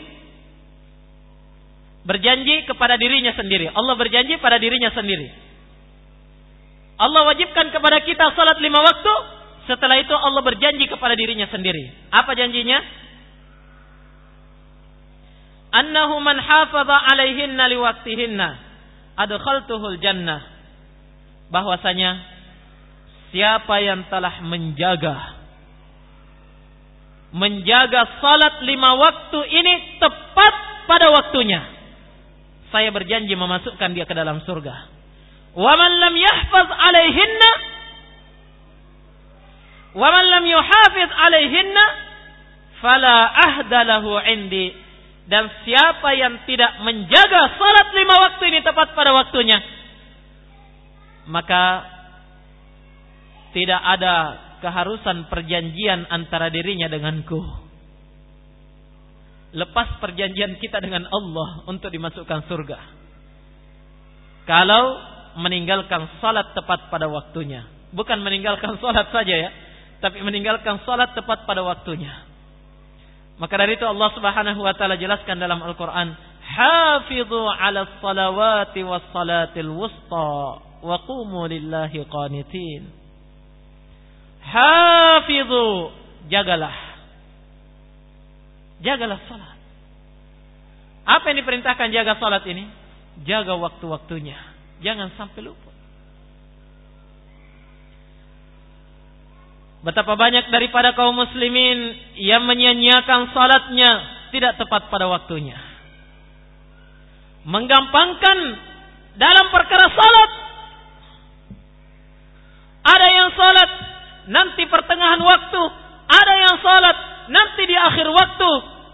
Berjanji kepada dirinya sendiri. Allah berjanji pada dirinya sendiri. Allah wajibkan kepada kita salat lima waktu. Setelah itu Allah berjanji kepada dirinya sendiri. Apa janjinya? Annahu man hafaza alaihinna liwaktihinna adkhaltuhul jannah. Bahwasanya siapa yang telah menjaga menjaga salat lima waktu ini tepat pada waktunya saya berjanji memasukkan dia ke dalam surga. Wa man lam yahfaz alaihinna wa man lam yuhafiz alaihinna fala ahda lahu indi dan siapa yang tidak menjaga salat lima waktu ini tepat pada waktunya, maka tidak ada keharusan perjanjian antara dirinya denganku. Lepas perjanjian kita dengan Allah untuk dimasukkan surga. Kalau meninggalkan salat tepat pada waktunya. Bukan meninggalkan salat saja ya. Tapi meninggalkan salat tepat pada waktunya. Maka dari itu Allah Subhanahu wa taala jelaskan dalam Al-Qur'an, "Hafidhu 'ala salawati was salatil wusta wa qumu lillahi qanitin." Hafidhu, jagalah. Jagalah salat. Apa yang diperintahkan jaga salat ini? Jaga waktu-waktunya. Jangan sampai lupa. Betapa banyak daripada kaum muslimin yang menyia-nyiakan salatnya tidak tepat pada waktunya. Menggampangkan dalam perkara salat. Ada yang salat nanti pertengahan waktu, ada yang salat nanti di akhir waktu.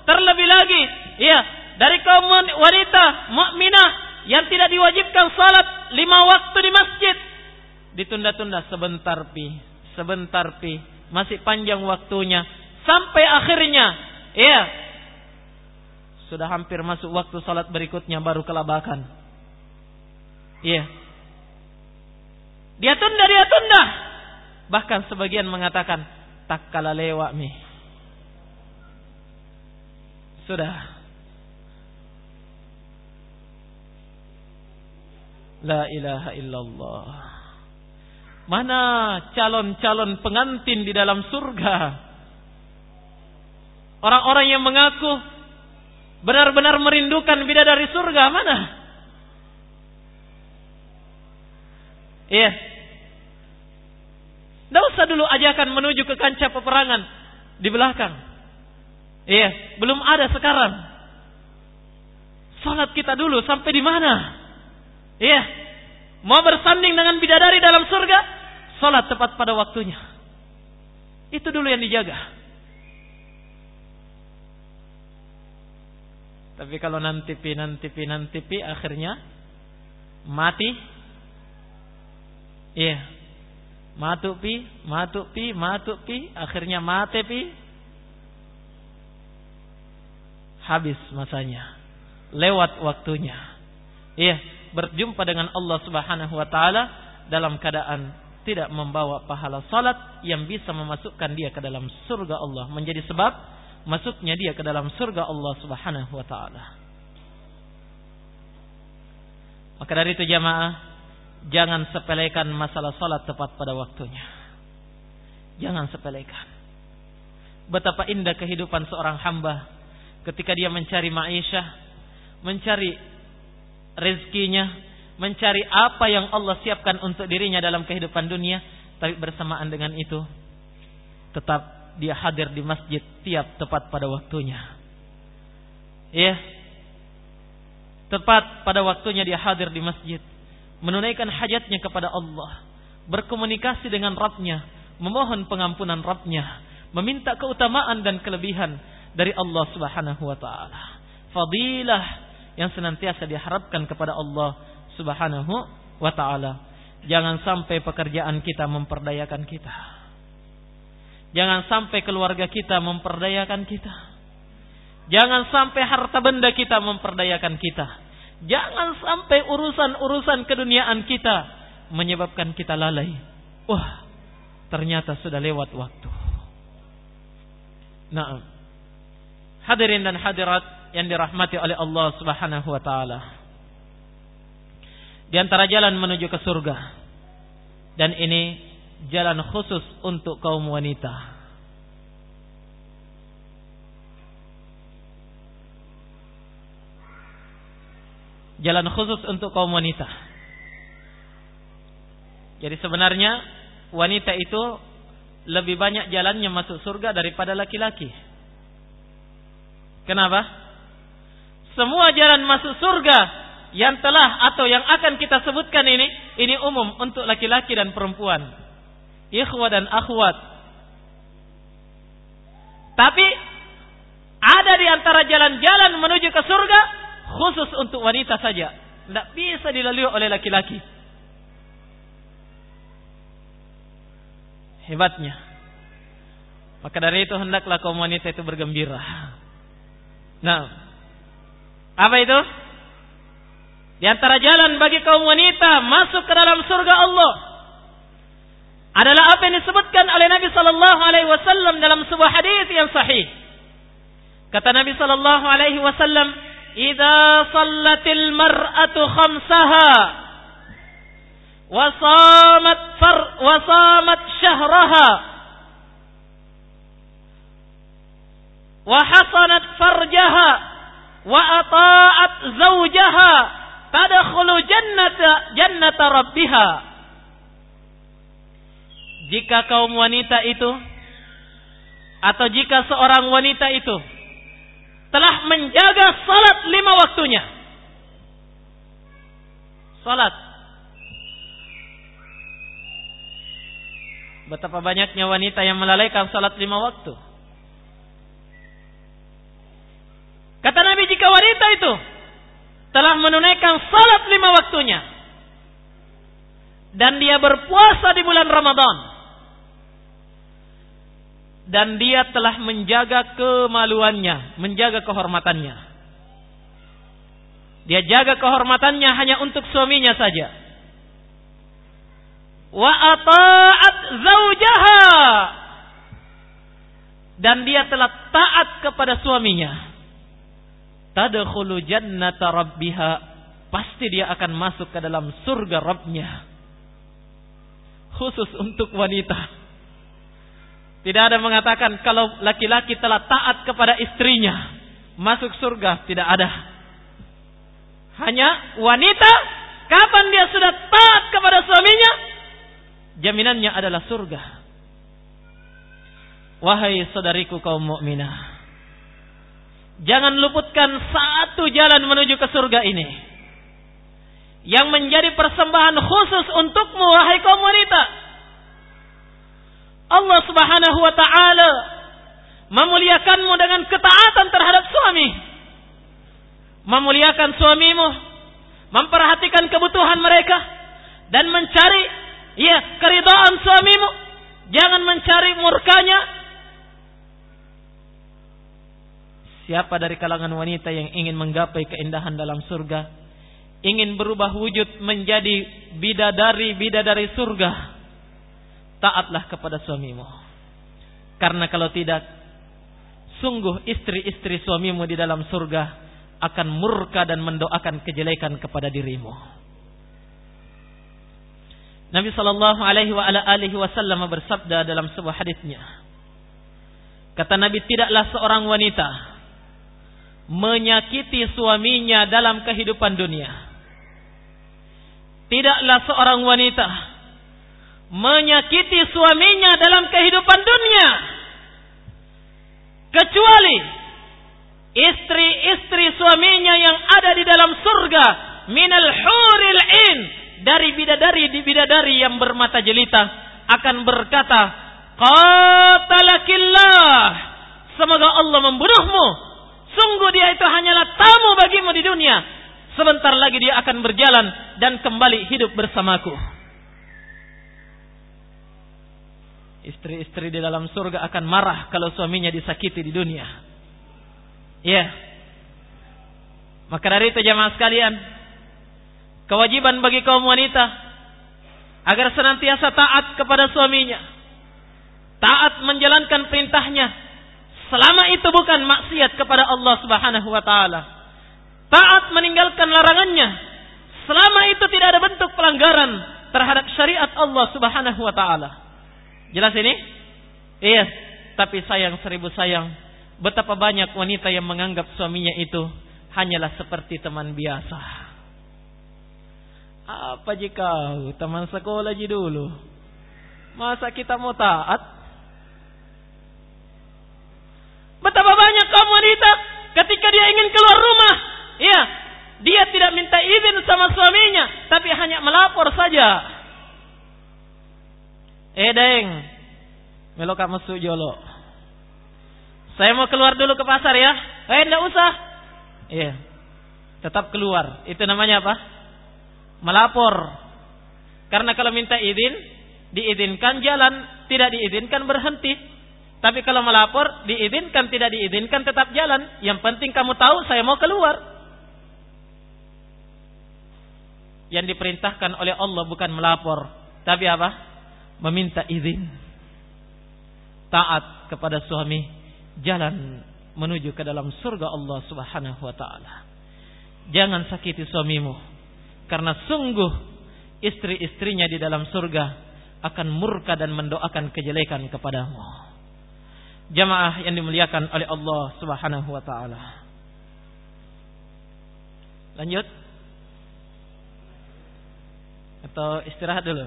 Terlebih lagi, ya, dari kaum wanita mukminah yang tidak diwajibkan salat lima waktu di masjid ditunda-tunda sebentar pi sebentar pi, masih panjang waktunya sampai akhirnya ya sudah hampir masuk waktu salat berikutnya baru kelabakan. Iya. Dia tunda, dia tunda. Bahkan sebagian mengatakan tak kala lewat mi. Sudah. La ilaha illallah. Mana calon-calon pengantin di dalam surga? Orang-orang yang mengaku benar-benar merindukan bidadari surga mana? Iya. Tidak usah dulu ajakan menuju ke kancah peperangan di belakang. Iya, belum ada sekarang. Salat kita dulu sampai di mana? Iya. Mau bersanding dengan bidadari dalam surga? Salat tepat pada waktunya. Itu dulu yang dijaga. Tapi kalau nanti pi nanti pi nanti pi akhirnya mati. Iya. Matuk pi, matuk pi, matuk pi, akhirnya mati pi. Habis masanya. Lewat waktunya. Iya, berjumpa dengan Allah Subhanahu wa taala dalam keadaan tidak membawa pahala salat yang bisa memasukkan dia ke dalam surga Allah menjadi sebab masuknya dia ke dalam surga Allah Subhanahu wa taala. Maka dari itu jamaah, jangan sepelekan masalah salat tepat pada waktunya. Jangan sepelekan. Betapa indah kehidupan seorang hamba ketika dia mencari maisha, mencari rezekinya, mencari apa yang Allah siapkan untuk dirinya dalam kehidupan dunia, tapi bersamaan dengan itu tetap dia hadir di masjid tiap tepat pada waktunya. Ya. Tepat pada waktunya dia hadir di masjid. Menunaikan hajatnya kepada Allah. Berkomunikasi dengan Rabbnya. Memohon pengampunan Rabbnya. Meminta keutamaan dan kelebihan dari Allah subhanahu wa ta'ala. Fadilah yang senantiasa diharapkan kepada Allah subhanahu wa ta'ala. Jangan sampai pekerjaan kita memperdayakan kita. Jangan sampai keluarga kita memperdayakan kita. Jangan sampai harta benda kita memperdayakan kita. Jangan sampai urusan-urusan keduniaan kita menyebabkan kita lalai. Wah, ternyata sudah lewat waktu. Nah, hadirin dan hadirat yang dirahmati oleh Allah Subhanahu wa taala. Di antara jalan menuju ke surga. Dan ini jalan khusus untuk kaum wanita. Jalan khusus untuk kaum wanita. Jadi sebenarnya wanita itu lebih banyak jalannya masuk surga daripada laki-laki. Kenapa? Semua jalan masuk surga yang telah atau yang akan kita sebutkan ini, ini umum untuk laki-laki dan perempuan ikhwah dan akhwat. Tapi ada di antara jalan-jalan menuju ke surga khusus untuk wanita saja. Tidak bisa dilalui oleh laki-laki. Hebatnya. Maka dari itu hendaklah kaum wanita itu bergembira. Nah, apa itu? Di antara jalan bagi kaum wanita masuk ke dalam surga Allah adalah apa yang disebutkan oleh Nabi sallallahu alaihi wasallam dalam sebuah hadis yang sahih. Kata Nabi sallallahu alaihi wasallam, "Idza sallatil mar'atu khamsaha wa shamat far wa shamat syahraha wa hasanat farjaha wa ata'at zawjaha tadkhulu jannata jannata rabbiha." jika kaum wanita itu atau jika seorang wanita itu telah menjaga salat lima waktunya. Salat. Betapa banyaknya wanita yang melalaikan salat lima waktu. Kata Nabi jika wanita itu telah menunaikan salat lima waktunya dan dia berpuasa di bulan Ramadan dan dia telah menjaga kemaluannya, menjaga kehormatannya. Dia jaga kehormatannya hanya untuk suaminya saja. Wa ata'at zaujaha dan dia telah taat kepada suaminya. Tadkhulu jannata rabbiha pasti dia akan masuk ke dalam surga Rabbnya. Khusus untuk wanita tidak ada mengatakan kalau laki-laki telah taat kepada istrinya masuk surga, tidak ada. Hanya wanita kapan dia sudah taat kepada suaminya jaminannya adalah surga. Wahai saudariku kaum mukminah, jangan luputkan satu jalan menuju ke surga ini. Yang menjadi persembahan khusus untukmu wahai kaum wanita. Allah Subhanahu wa taala memuliakanmu dengan ketaatan terhadap suami. Memuliakan suamimu, memperhatikan kebutuhan mereka dan mencari ya keridhaan suamimu. Jangan mencari murkanya. Siapa dari kalangan wanita yang ingin menggapai keindahan dalam surga, ingin berubah wujud menjadi bidadari-bidadari surga, taatlah kepada suamimu. Karena kalau tidak, sungguh istri-istri suamimu di dalam surga akan murka dan mendoakan kejelekan kepada dirimu. Nabi sallallahu alaihi wasallam bersabda dalam sebuah hadisnya. Kata Nabi tidaklah seorang wanita menyakiti suaminya dalam kehidupan dunia. Tidaklah seorang wanita menyakiti suaminya dalam kehidupan dunia kecuali istri-istri suaminya yang ada di dalam surga minal huril in dari bidadari di bidadari yang bermata jelita akan berkata qatalakillah semoga Allah membunuhmu. Sungguh dia itu hanyalah tamu bagimu di dunia sebentar lagi dia akan berjalan dan kembali hidup bersamaku istri-istri di dalam surga akan marah kalau suaminya disakiti di dunia ya yeah. maka dari itu jamaah sekalian Kewajiban bagi kaum wanita agar senantiasa taat kepada suaminya. Taat menjalankan perintahnya selama itu bukan maksiat kepada Allah Subhanahu wa taala. Taat meninggalkan larangannya selama itu tidak ada bentuk pelanggaran terhadap syariat Allah Subhanahu wa taala. Jelas ini? Iya, tapi sayang seribu sayang, betapa banyak wanita yang menganggap suaminya itu hanyalah seperti teman biasa. Apa jika teman sekolah aja dulu? Masa kita mau taat? Betapa banyak kaum wanita ketika dia ingin keluar rumah, ya, dia tidak minta izin sama suaminya, tapi hanya melapor saja. Eh deng, melo kamu sujolo. Saya mau keluar dulu ke pasar ya. Eh, enggak usah. Iya. Tetap keluar. Itu namanya apa? melapor. Karena kalau minta izin, diizinkan jalan, tidak diizinkan berhenti. Tapi kalau melapor, diizinkan, tidak diizinkan tetap jalan. Yang penting kamu tahu saya mau keluar. Yang diperintahkan oleh Allah bukan melapor, tapi apa? Meminta izin. Taat kepada suami, jalan menuju ke dalam surga Allah Subhanahu wa taala. Jangan sakiti suamimu karena sungguh istri-istrinya di dalam surga akan murka dan mendoakan kejelekan kepadamu. Jamaah yang dimuliakan oleh Allah Subhanahu wa taala. Lanjut. Atau istirahat dulu?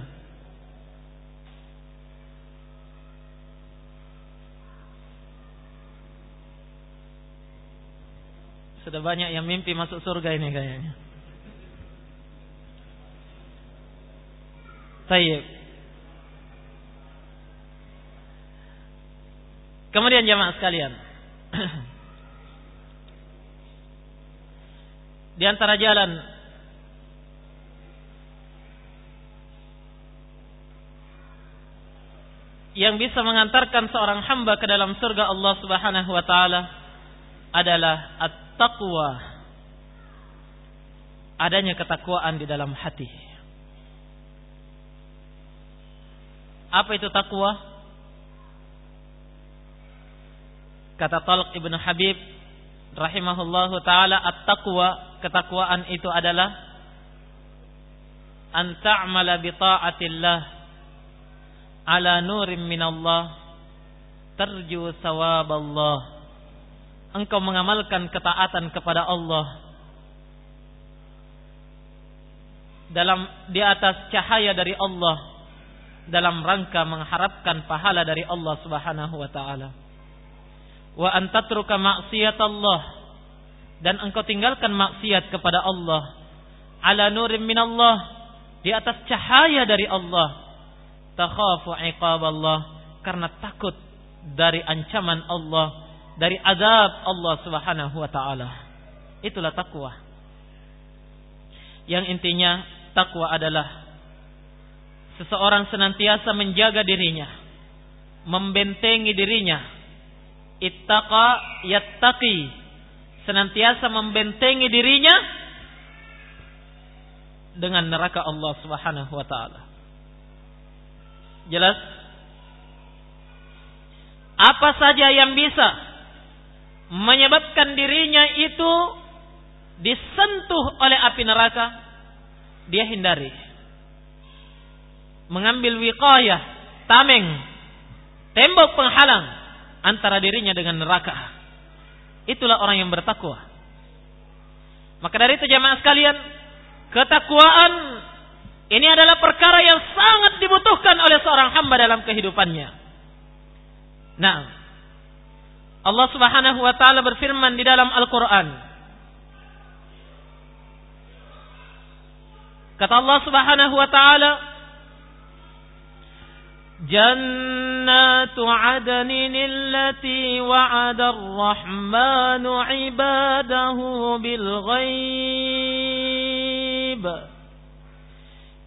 Sudah banyak yang mimpi masuk surga ini kayaknya. Tayyib. Kemudian jamaah sekalian. Di antara jalan yang bisa mengantarkan seorang hamba ke dalam surga Allah Subhanahu wa taala adalah at-taqwa. Adanya ketakwaan di dalam hati. Apa itu takwa? Kata Talq Ibnu Habib rahimahullahu taala at-taqwa, ketakwaan itu adalah an ta'mala bi ta'atillah ala nurin minallah tarju Allah. Engkau mengamalkan ketaatan kepada Allah dalam di atas cahaya dari Allah dalam rangka mengharapkan pahala dari Allah Subhanahu wa taala. Wa antatruka maksiat Allah dan engkau tinggalkan maksiat kepada Allah ala nurim minallah di atas cahaya dari Allah takhafu iqab Allah karena takut dari ancaman Allah dari azab Allah Subhanahu wa taala itulah takwa yang intinya takwa adalah seseorang senantiasa menjaga dirinya, membentengi dirinya. Ittaqa yattaqi. Senantiasa membentengi dirinya dengan neraka Allah Subhanahu wa taala. Jelas? Apa saja yang bisa menyebabkan dirinya itu disentuh oleh api neraka, dia hindari mengambil wiqayah, tameng, tembok penghalang antara dirinya dengan neraka. Itulah orang yang bertakwa. Maka dari itu jamaah sekalian, ketakwaan ini adalah perkara yang sangat dibutuhkan oleh seorang hamba dalam kehidupannya. Nah, Allah Subhanahu wa taala berfirman di dalam Al-Qur'an. Kata Allah Subhanahu wa taala, جنات عدن التي وعد الرحمن عباده بالغيب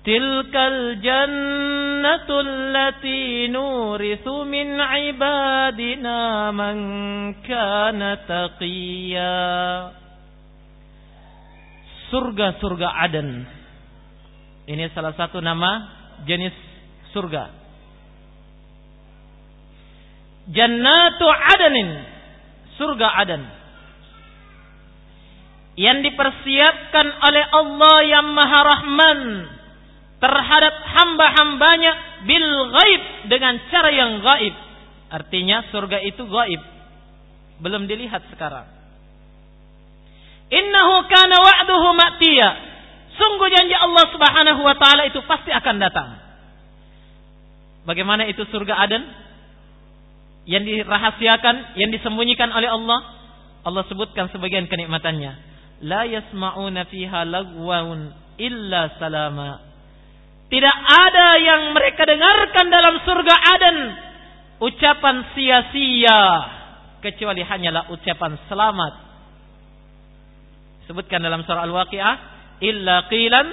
Tilkal jannatu التي nurithu min ibadina man kana taqiyya. Surga-surga Aden. Ini salah satu nama jenis surga. Jannatu Adenin. Surga Aden. Yang dipersiapkan oleh Allah yang Maha Rahman terhadap hamba-hambanya bil gaib dengan cara yang gaib. Artinya surga itu gaib. Belum dilihat sekarang. Innahu kana wa'duhu ma'tiya. Sungguh janji Allah Subhanahu wa taala itu pasti akan datang. Bagaimana itu surga Aden? yang dirahasiakan, yang disembunyikan oleh Allah, Allah sebutkan sebagian kenikmatannya. La yasma'una fiha lagwaun illa salama. Tidak ada yang mereka dengarkan dalam surga Aden ucapan sia-sia kecuali hanyalah ucapan selamat. Sebutkan dalam surah Al-Waqiah, illa qilan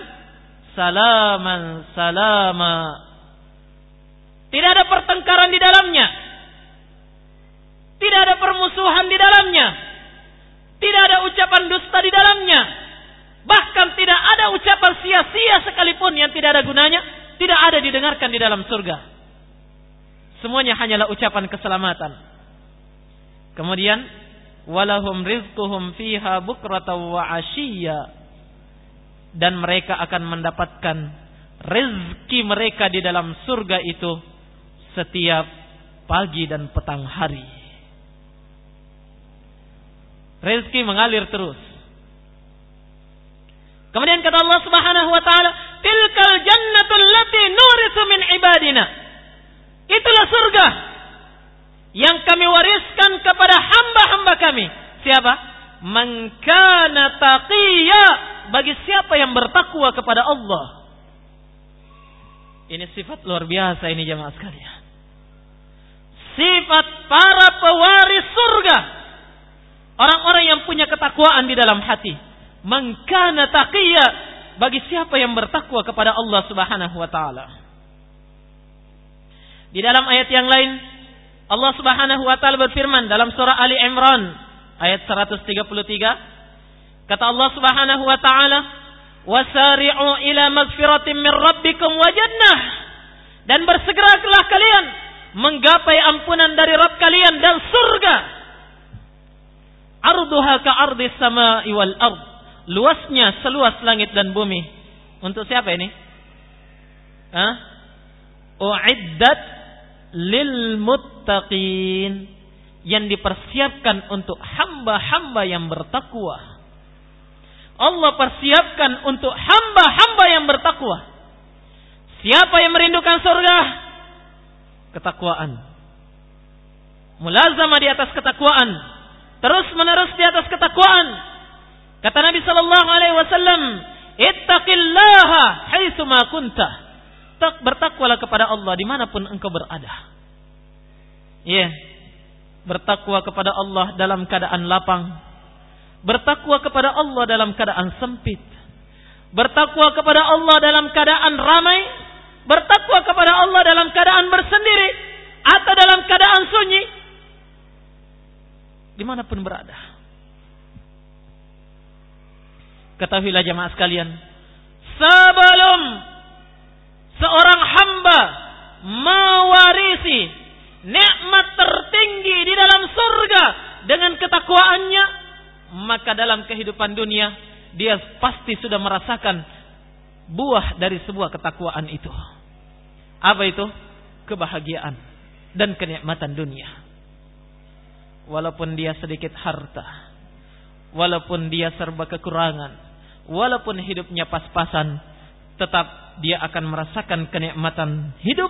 salaman salama. Tidak ada pertengkaran di dalamnya tidak ada permusuhan di dalamnya. Tidak ada ucapan dusta di dalamnya. Bahkan tidak ada ucapan sia-sia sekalipun yang tidak ada gunanya. Tidak ada didengarkan di dalam surga. Semuanya hanyalah ucapan keselamatan. Kemudian walahum rizquhum fiha bukratan wa ashiya dan mereka akan mendapatkan rezeki mereka di dalam surga itu setiap pagi dan petang hari. Rezeki mengalir terus. Kemudian kata Allah Subhanahu wa taala, "Tilkal jannatul lati nurithu min ibadina." Itulah surga yang kami wariskan kepada hamba-hamba kami. Siapa? Man kana taqiya, bagi siapa yang bertakwa kepada Allah. Ini sifat luar biasa ini jemaah sekalian. Sifat para pewaris surga Orang-orang yang punya ketakwaan di dalam hati. Mengkana taqiyya bagi siapa yang bertakwa kepada Allah Subhanahu wa taala. Di dalam ayat yang lain Allah Subhanahu wa taala berfirman dalam surah Ali Imran ayat 133 kata Allah Subhanahu wa taala wasari'u ila magfiratin min rabbikum wa jannah dan bersegeralah kalian menggapai ampunan dari Rabb kalian dan surga arduha ka ardis sama iwal ard. Luasnya seluas langit dan bumi. Untuk siapa ini? Hah? Uiddat lil muttaqin yang dipersiapkan untuk hamba-hamba yang bertakwa. Allah persiapkan untuk hamba-hamba yang bertakwa. Siapa yang merindukan surga? Ketakwaan. Mulazama di atas ketakwaan. Terus menerus di atas ketakwaan. Kata Nabi sallallahu alaihi wasallam, "Ittaqillaha haitsu kunta." Tak bertakwalah kepada Allah di mana pun engkau berada. Iya. Yeah. Bertakwa kepada Allah dalam keadaan lapang, Bertakwa kepada Allah dalam keadaan sempit. Bertakwa kepada Allah dalam keadaan ramai. Bertakwa kepada Allah dalam keadaan bersendiri. Atau dalam keadaan sunyi. Di mana pun berada. Ketahuilah jemaah sekalian. Sebelum seorang hamba mewarisi nikmat tertinggi di dalam surga dengan ketakwaannya, maka dalam kehidupan dunia dia pasti sudah merasakan buah dari sebuah ketakwaan itu. Apa itu? Kebahagiaan dan kenikmatan dunia. Walaupun dia sedikit harta, walaupun dia serba kekurangan, walaupun hidupnya pas-pasan, tetap dia akan merasakan kenikmatan hidup,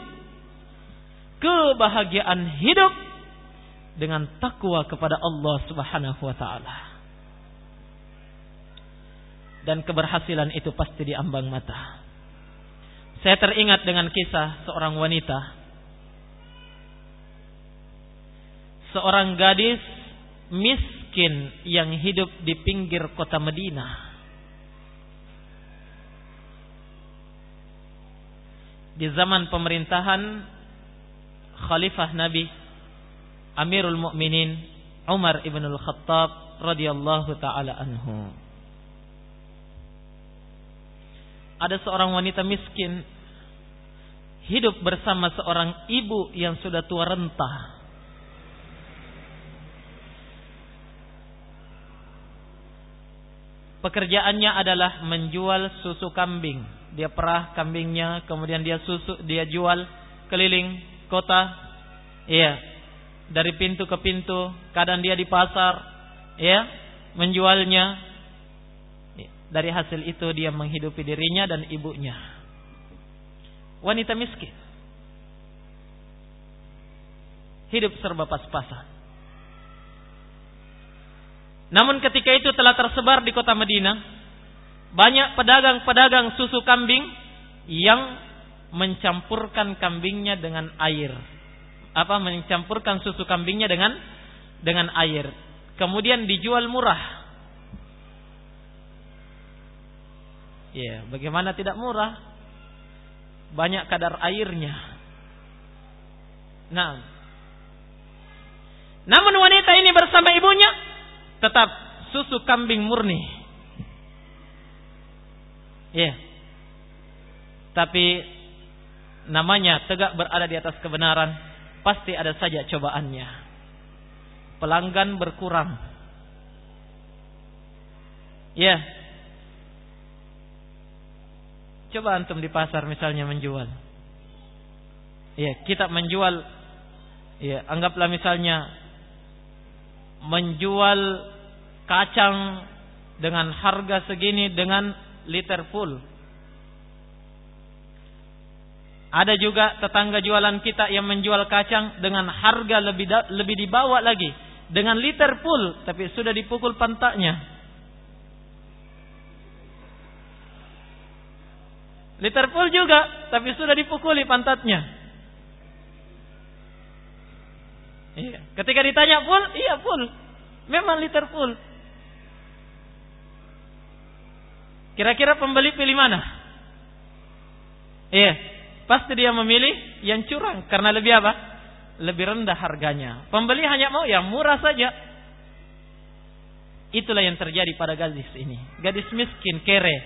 kebahagiaan hidup dengan takwa kepada Allah Subhanahu wa taala dan keberhasilan itu pasti diambang mata. Saya teringat dengan kisah seorang wanita. Seorang gadis miskin yang hidup di pinggir kota Madinah. Di zaman pemerintahan Khalifah Nabi Amirul Mukminin Umar ibn al-Khattab radhiyallahu taala anhu. ada seorang wanita miskin hidup bersama seorang ibu yang sudah tua renta. Pekerjaannya adalah menjual susu kambing. Dia perah kambingnya, kemudian dia susu, dia jual keliling kota. Iya, dari pintu ke pintu. Kadang dia di pasar, ya, menjualnya. Dari hasil itu dia menghidupi dirinya dan ibunya. Wanita miskin. Hidup serba pas-pasan. Namun ketika itu telah tersebar di kota Madinah, banyak pedagang-pedagang susu kambing yang mencampurkan kambingnya dengan air. Apa mencampurkan susu kambingnya dengan dengan air. Kemudian dijual murah Ya, bagaimana tidak murah? Banyak kadar airnya. Nah. Namun wanita ini bersama ibunya tetap susu kambing murni. Ya. Tapi namanya tegak berada di atas kebenaran, pasti ada saja cobaannya. Pelanggan berkurang. Ya, Coba antum di pasar misalnya menjual. Ya, kita menjual ya, anggaplah misalnya menjual kacang dengan harga segini dengan liter full. Ada juga tetangga jualan kita yang menjual kacang dengan harga lebih lebih dibawa lagi dengan liter full tapi sudah dipukul pantaknya. Liter full juga, tapi sudah dipukuli pantatnya. Iya. Ketika ditanya full, iya full. Memang liter full. Kira-kira pembeli pilih mana? Iya. Pasti dia memilih yang curang karena lebih apa? Lebih rendah harganya. Pembeli hanya mau yang murah saja. Itulah yang terjadi pada gadis ini. Gadis miskin, kere,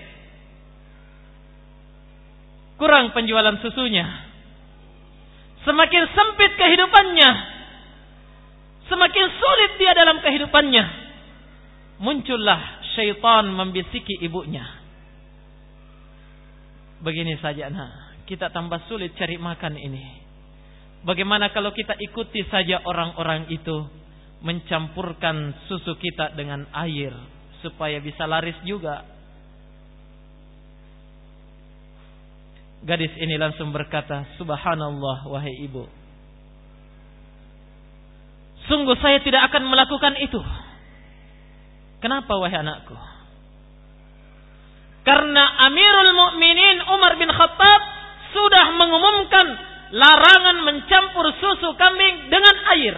kurang penjualan susunya. Semakin sempit kehidupannya. Semakin sulit dia dalam kehidupannya. muncullah syaitan membisiki ibunya. Begini saja nah, kita tambah sulit cari makan ini. Bagaimana kalau kita ikuti saja orang-orang itu mencampurkan susu kita dengan air supaya bisa laris juga. Gadis ini langsung berkata, Subhanallah wahai ibu. Sungguh saya tidak akan melakukan itu. Kenapa wahai anakku? Karena Amirul Mukminin Umar bin Khattab sudah mengumumkan larangan mencampur susu kambing dengan air.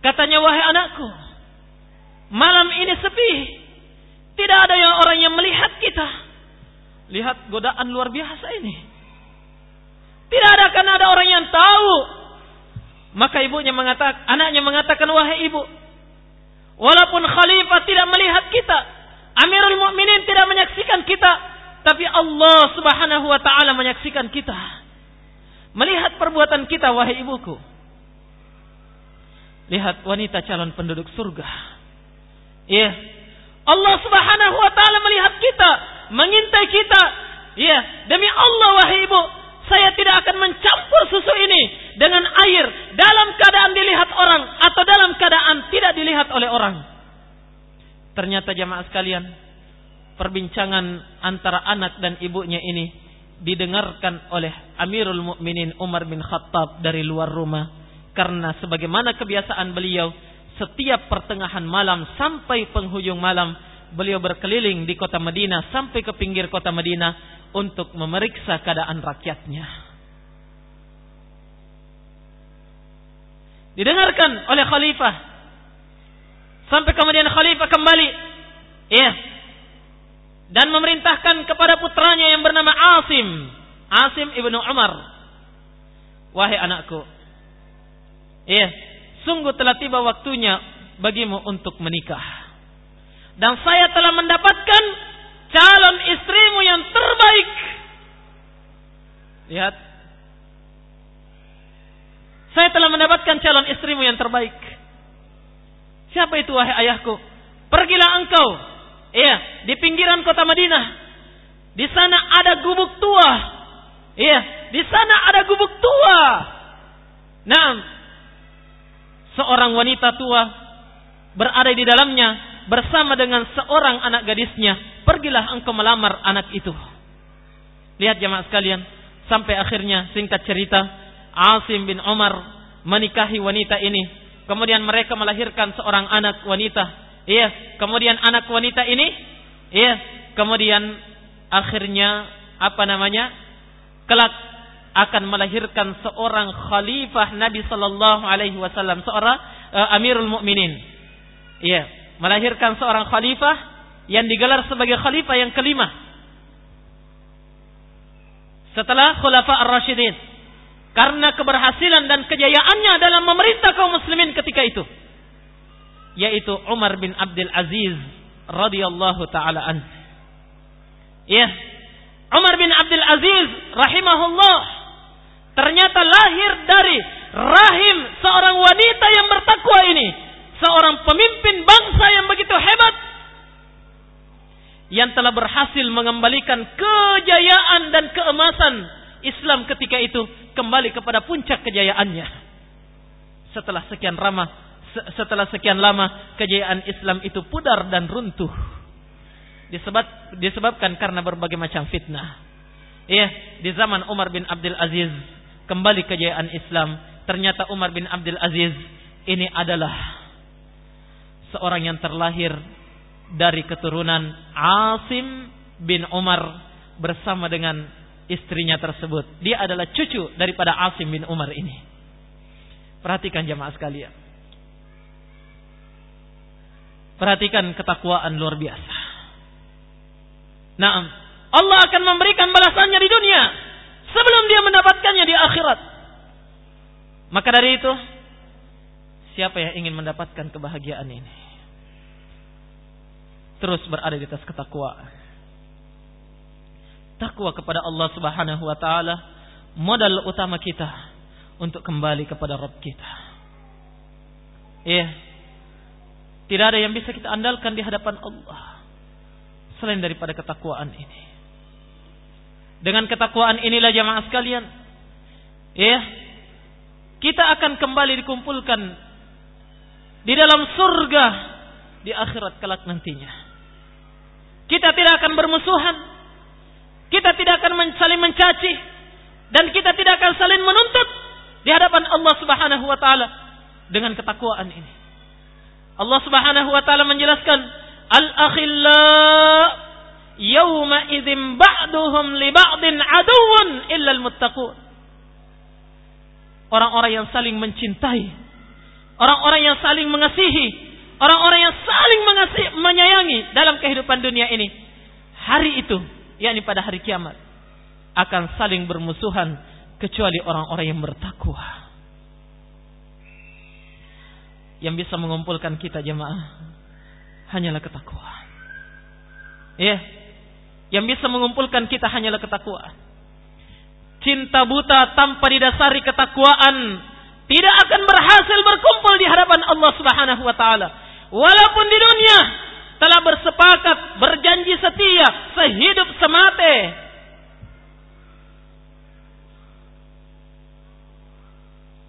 Katanya wahai anakku, malam ini sepi. Tidak ada yang orang yang melihat kita. Lihat godaan luar biasa ini. Tidak ada kan ada orang yang tahu. Maka ibunya mengatakan, anaknya mengatakan, wahai ibu, Walaupun khalifah tidak melihat kita, Amirul Mukminin tidak menyaksikan kita, tapi Allah Subhanahu wa taala menyaksikan kita. Melihat perbuatan kita wahai ibuku. Lihat wanita calon penduduk surga. Iya. Yeah. Allah Subhanahu wa taala melihat kita, mengintai kita. Iya, yeah. demi Allah wahai ibu, saya tidak akan mencampur susu ini dengan air dalam keadaan dilihat orang atau dalam keadaan tidak dilihat oleh orang. Ternyata jamaah sekalian, perbincangan antara anak dan ibunya ini didengarkan oleh Amirul Mukminin Umar bin Khattab dari luar rumah karena sebagaimana kebiasaan beliau setiap pertengahan malam sampai penghujung malam beliau berkeliling di kota Madinah sampai ke pinggir kota Madinah untuk memeriksa keadaan rakyatnya. Didengarkan oleh khalifah. Sampai kemudian khalifah kembali. Ya. Dan memerintahkan kepada putranya yang bernama Asim. Asim ibnu Umar. Wahai anakku. Ya. Sungguh telah tiba waktunya bagimu untuk menikah. Dan saya telah mendapatkan calon istrimu yang terbaik. Lihat. Saya telah mendapatkan calon istrimu yang terbaik. Siapa itu wahai ayahku? Pergilah engkau. Iya, di pinggiran kota Madinah. Di sana ada gubuk tua. Iya, di sana ada gubuk tua. Nah, seorang wanita tua berada di dalamnya bersama dengan seorang anak gadisnya, pergilah engkau melamar anak itu. Lihat jemaah sekalian, sampai akhirnya singkat cerita, Asim bin Umar menikahi wanita ini. Kemudian mereka melahirkan seorang anak wanita. Iya, kemudian anak wanita ini, iya, kemudian akhirnya apa namanya? Kelak akan melahirkan seorang khalifah Nabi sallallahu alaihi wasallam, seorang uh, Amirul Mukminin. Iya, melahirkan seorang khalifah yang digelar sebagai khalifah yang kelima. Setelah Khulafa Ar-Rasyidin. Karena keberhasilan dan kejayaannya dalam memerintah kaum muslimin ketika itu. Yaitu Umar bin Abdul Aziz radhiyallahu taala an. Ya. Umar bin Abdul Aziz rahimahullah ternyata lahir dari rahim seorang wanita yang bertakwa ini seorang pemimpin bangsa yang begitu hebat yang telah berhasil mengembalikan kejayaan dan keemasan Islam ketika itu kembali kepada puncak kejayaannya. Setelah sekian lama, setelah sekian lama kejayaan Islam itu pudar dan runtuh. Disebab, disebabkan karena berbagai macam fitnah. Iya, di zaman Umar bin Abdul Aziz kembali kejayaan Islam. Ternyata Umar bin Abdul Aziz ini adalah seorang yang terlahir dari keturunan Asim bin Umar bersama dengan istrinya tersebut. Dia adalah cucu daripada Asim bin Umar ini. Perhatikan jemaah sekalian. Perhatikan ketakwaan luar biasa. Nah, Allah akan memberikan balasannya di dunia sebelum dia mendapatkannya di akhirat. Maka dari itu, siapa yang ingin mendapatkan kebahagiaan ini? terus berada di atas ketakwaan. Takwa kepada Allah Subhanahu wa taala modal utama kita untuk kembali kepada Rabb kita. Iya. Tidak ada yang bisa kita andalkan di hadapan Allah selain daripada ketakwaan ini. Dengan ketakwaan inilah jamaah sekalian, ya, kita akan kembali dikumpulkan di dalam surga di akhirat kelak nantinya. Kita tidak akan bermusuhan, kita tidak akan saling mencaci, dan kita tidak akan saling menuntut di hadapan Allah Subhanahu wa taala dengan ketakwaan ini. Allah Subhanahu wa taala menjelaskan al-akhilla yawma idzin ba'duhum li ba'din aduwwun illa al-muttaqun. Orang-orang yang saling mencintai, orang-orang yang saling mengasihi, orang-orang yang saling mengasihi, menyayangi dalam kehidupan dunia ini. Hari itu, yakni pada hari kiamat, akan saling bermusuhan kecuali orang-orang yang bertakwa yang bisa mengumpulkan kita jemaah hanyalah ketakwaan. Ya. Yang bisa mengumpulkan kita hanyalah ketakwaan. Cinta buta tanpa didasari ketakwaan tidak akan berhasil berkumpul di hadapan Allah Subhanahu wa taala. Walaupun di dunia telah bersepakat berjanji setia sehidup semate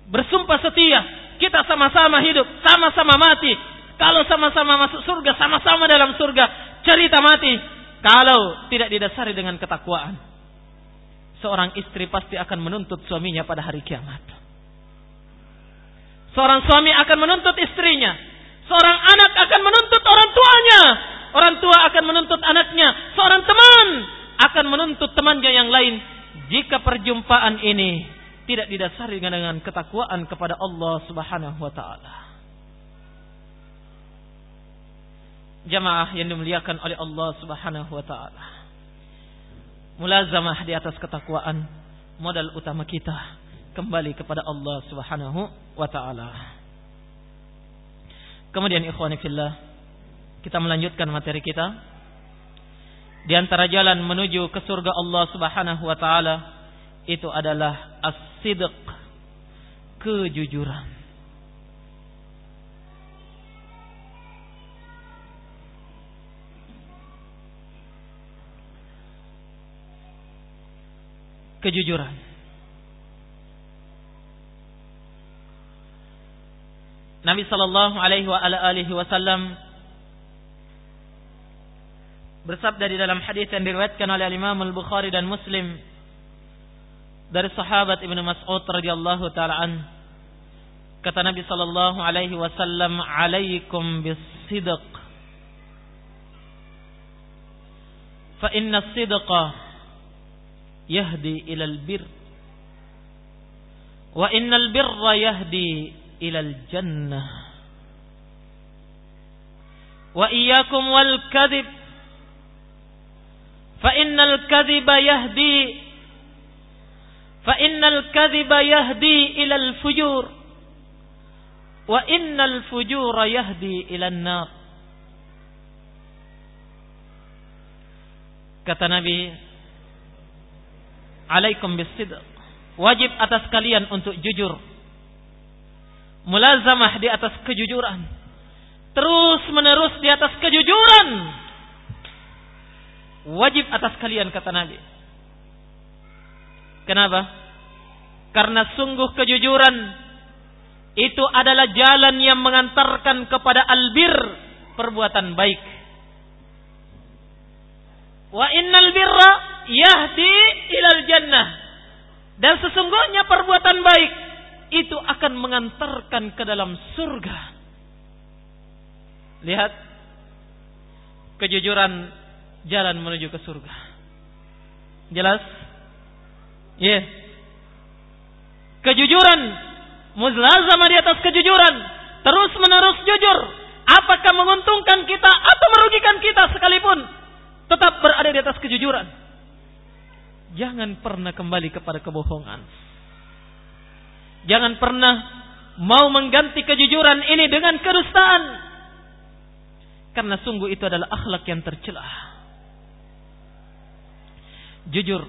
bersumpah setia kita sama-sama hidup, sama-sama mati. Kalau sama-sama masuk surga, sama-sama dalam surga. Cerita mati. Kalau tidak didasari dengan ketakwaan. Seorang istri pasti akan menuntut suaminya pada hari kiamat. Seorang suami akan menuntut istrinya. Seorang anak akan menuntut orang tuanya. Orang tua akan menuntut anaknya. Seorang teman akan menuntut temannya yang lain. Jika perjumpaan ini tidak didasari dengan ketakwaan kepada Allah Subhanahu wa taala. Jamaah yang dimuliakan oleh Allah Subhanahu wa taala. Mulazamah di atas ketakwaan modal utama kita kembali kepada Allah Subhanahu wa taala. Kemudian ikhwani fillah, kita melanjutkan materi kita. Di antara jalan menuju ke surga Allah Subhanahu wa taala itu adalah as-sidq kejujuran kejujuran Nabi sallallahu alaihi wa ala alihi wasallam bersabda di dalam hadis yang diriwayatkan oleh Imam Al-Bukhari dan Muslim dari sahabat Ibnu Mas'ud radhiyallahu taala an. Kata Nabi sallallahu alaihi wasallam alaikum bisidq fa inna sidqa yahdi ila albir wa innal birra yahdi ilal jannah. Wa iyyakum wal kadhib. Fa innal kadhiba yahdi. Fa innal kadhiba yahdi ilal fujur. Wa innal fujura yahdi ilan nar. Kata Nabi alaikum bisidq wajib atas kalian untuk jujur mulazamah di atas kejujuran terus menerus di atas kejujuran wajib atas kalian kata Nabi Kenapa? Karena sungguh kejujuran itu adalah jalan yang mengantarkan kepada albir, perbuatan baik. Wa innal birra yahdi ilal jannah. Dan sesungguhnya perbuatan baik itu akan mengantarkan ke dalam surga. Lihat kejujuran jalan menuju ke surga. Jelas? Ya. Yeah. Kejujuran, muzlazamah di atas kejujuran, terus menerus jujur. Apakah menguntungkan kita atau merugikan kita sekalipun, tetap berada di atas kejujuran. Jangan pernah kembali kepada kebohongan. Jangan pernah mau mengganti kejujuran ini dengan kedustaan. Karena sungguh itu adalah akhlak yang tercelah. Jujur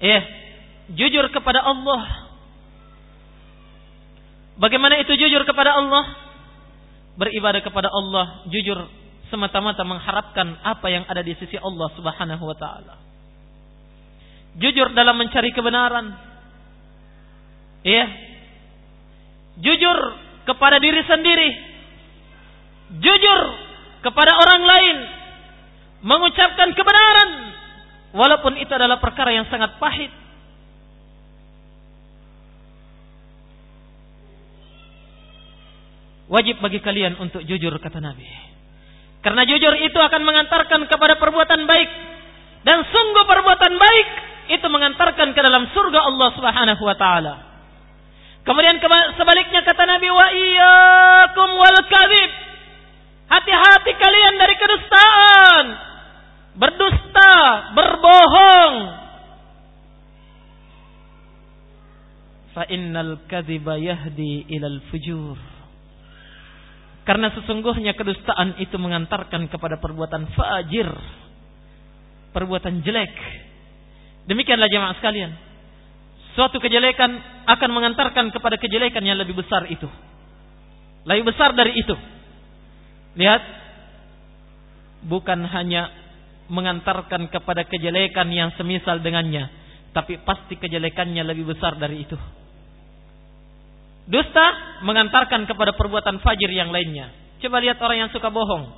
Ya, jujur kepada Allah. Bagaimana itu jujur kepada Allah? beribadah kepada Allah jujur semata-mata mengharapkan apa yang ada di sisi Allah Subhanahu wa taala. Jujur dalam mencari kebenaran. Iya. Jujur kepada diri sendiri. Jujur kepada orang lain. Mengucapkan kebenaran walaupun itu adalah perkara yang sangat pahit. Wajib bagi kalian untuk jujur kata Nabi. Karena jujur itu akan mengantarkan kepada perbuatan baik. Dan sungguh perbuatan baik itu mengantarkan ke dalam surga Allah Subhanahu wa taala. Kemudian sebaliknya kata Nabi wa iyyakum wal kadzib. Hati-hati kalian dari kedustaan. Berdusta, berbohong. Fa innal kadziba yahdi ilal fujur. Karena sesungguhnya kedustaan itu mengantarkan kepada perbuatan fajir. Perbuatan jelek. Demikianlah jemaah sekalian. Suatu kejelekan akan mengantarkan kepada kejelekan yang lebih besar itu. Lebih besar dari itu. Lihat. Bukan hanya mengantarkan kepada kejelekan yang semisal dengannya. Tapi pasti kejelekannya lebih besar dari itu. Dusta mengantarkan kepada perbuatan fajir yang lainnya. Coba lihat orang yang suka bohong.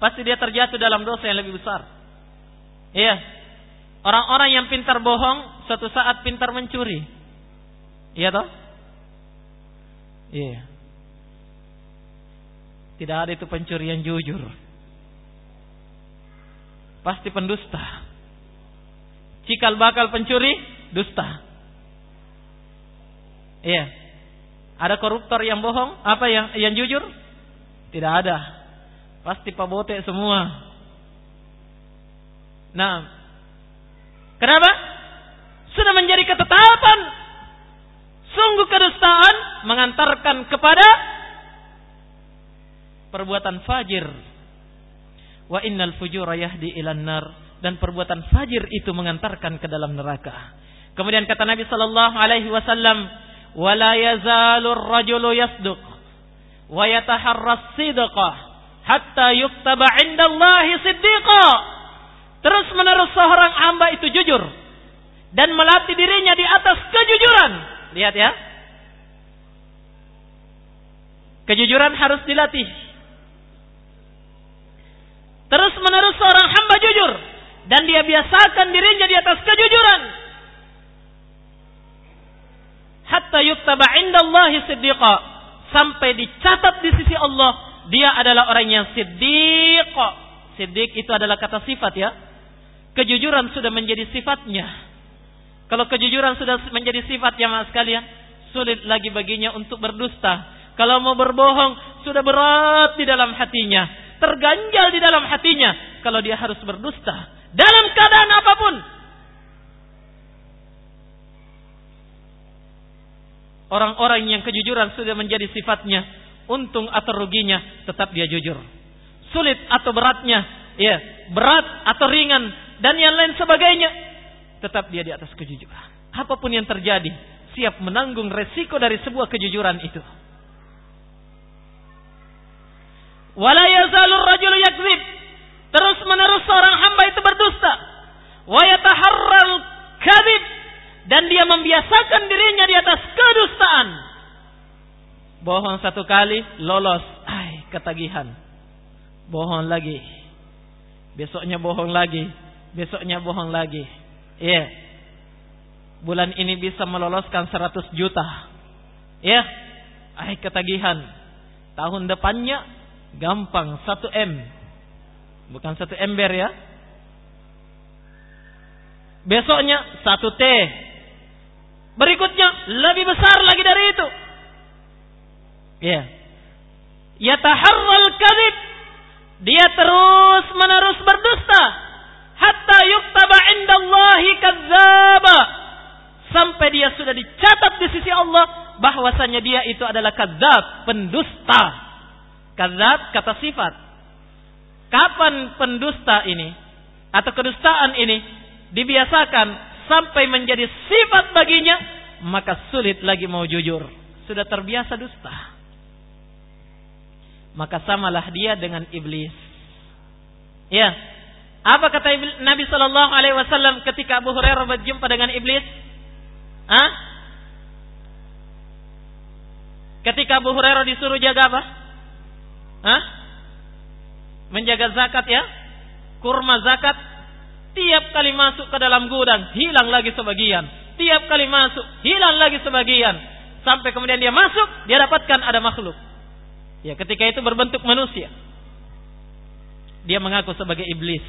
Pasti dia terjatuh dalam dosa yang lebih besar. Iya. Orang-orang yang pintar bohong, suatu saat pintar mencuri. Iya toh? Iya. Tidak ada itu pencuri yang jujur. Pasti pendusta. Cikal bakal pencuri, dusta. Iya. Ada koruptor yang bohong? Apa yang yang jujur? Tidak ada. Pasti pabote semua. Nah, Kenapa? Sudah menjadi ketetapan. Sungguh kedustaan mengantarkan kepada perbuatan fajir. Wa innal fujura yahdi ilan nar dan perbuatan fajir itu mengantarkan ke dalam neraka. Kemudian kata Nabi sallallahu alaihi wasallam, "Wa la yazalu ar-rajulu yasduq wa yataharras sidqa, hatta yuktaba 'inda Allah siddiqa." Terus menerus seorang hamba itu jujur dan melatih dirinya di atas kejujuran. Lihat ya. Kejujuran harus dilatih. Terus menerus seorang hamba jujur dan dia biasakan dirinya di atas kejujuran hatta yuktaba indallahi siddiqa sampai dicatat di sisi Allah dia adalah orang yang siddiq. Siddiq itu adalah kata sifat ya. Kejujuran sudah menjadi sifatnya. Kalau kejujuran sudah menjadi sifat ya mas sekalian, sulit lagi baginya untuk berdusta. Kalau mau berbohong, sudah berat di dalam hatinya. Terganjal di dalam hatinya. Kalau dia harus berdusta. Dalam keadaan apa pun. Orang-orang yang kejujuran sudah menjadi sifatnya, untung atau ruginya, tetap dia jujur. Sulit atau beratnya, ya, berat atau ringan dan yang lain sebagainya, tetap dia di atas kejujuran. Apa pun yang terjadi, siap menanggung resiko dari sebuah kejujuran itu. Wala yakzib. Terus menerus seorang hamba itu berdusta. Wa kadhib dan dia membiasakan dirinya di atas kedustaan. Bohong satu kali, lolos, ay, ketagihan. Bohong lagi. Besoknya bohong lagi, besoknya bohong lagi. Iya. Yeah. Bulan ini bisa meloloskan 100 juta. Iya. Yeah. Ay, ketagihan. Tahun depannya gampang 1 M. Bukan 1 ember ya. Besoknya 1 T Berikutnya lebih besar lagi dari itu. Ya. Yataharral kadhib. Dia terus menerus berdusta hatta yuktaba indallahi kadzdzaba. Sampai dia sudah dicatat di sisi Allah bahwasanya dia itu adalah kadzdzab, pendusta. Kadzdzab kata sifat. Kapan pendusta ini atau kedustaan ini dibiasakan sampai menjadi sifat baginya, maka sulit lagi mau jujur. Sudah terbiasa dusta. maka samalah dia dengan iblis. Ya. Apa kata Nabi Shallallahu Alaihi Wasallam ketika Abu Hurairah berjumpa dengan iblis? Hah? Ketika Abu Hurairah disuruh jaga apa? Hah? Menjaga zakat ya? Kurma zakat. Tiap kali masuk ke dalam gudang, hilang lagi sebagian. Tiap kali masuk, hilang lagi sebagian. Sampai kemudian dia masuk, dia dapatkan ada makhluk. Ya, ketika itu berbentuk manusia. Dia mengaku sebagai iblis.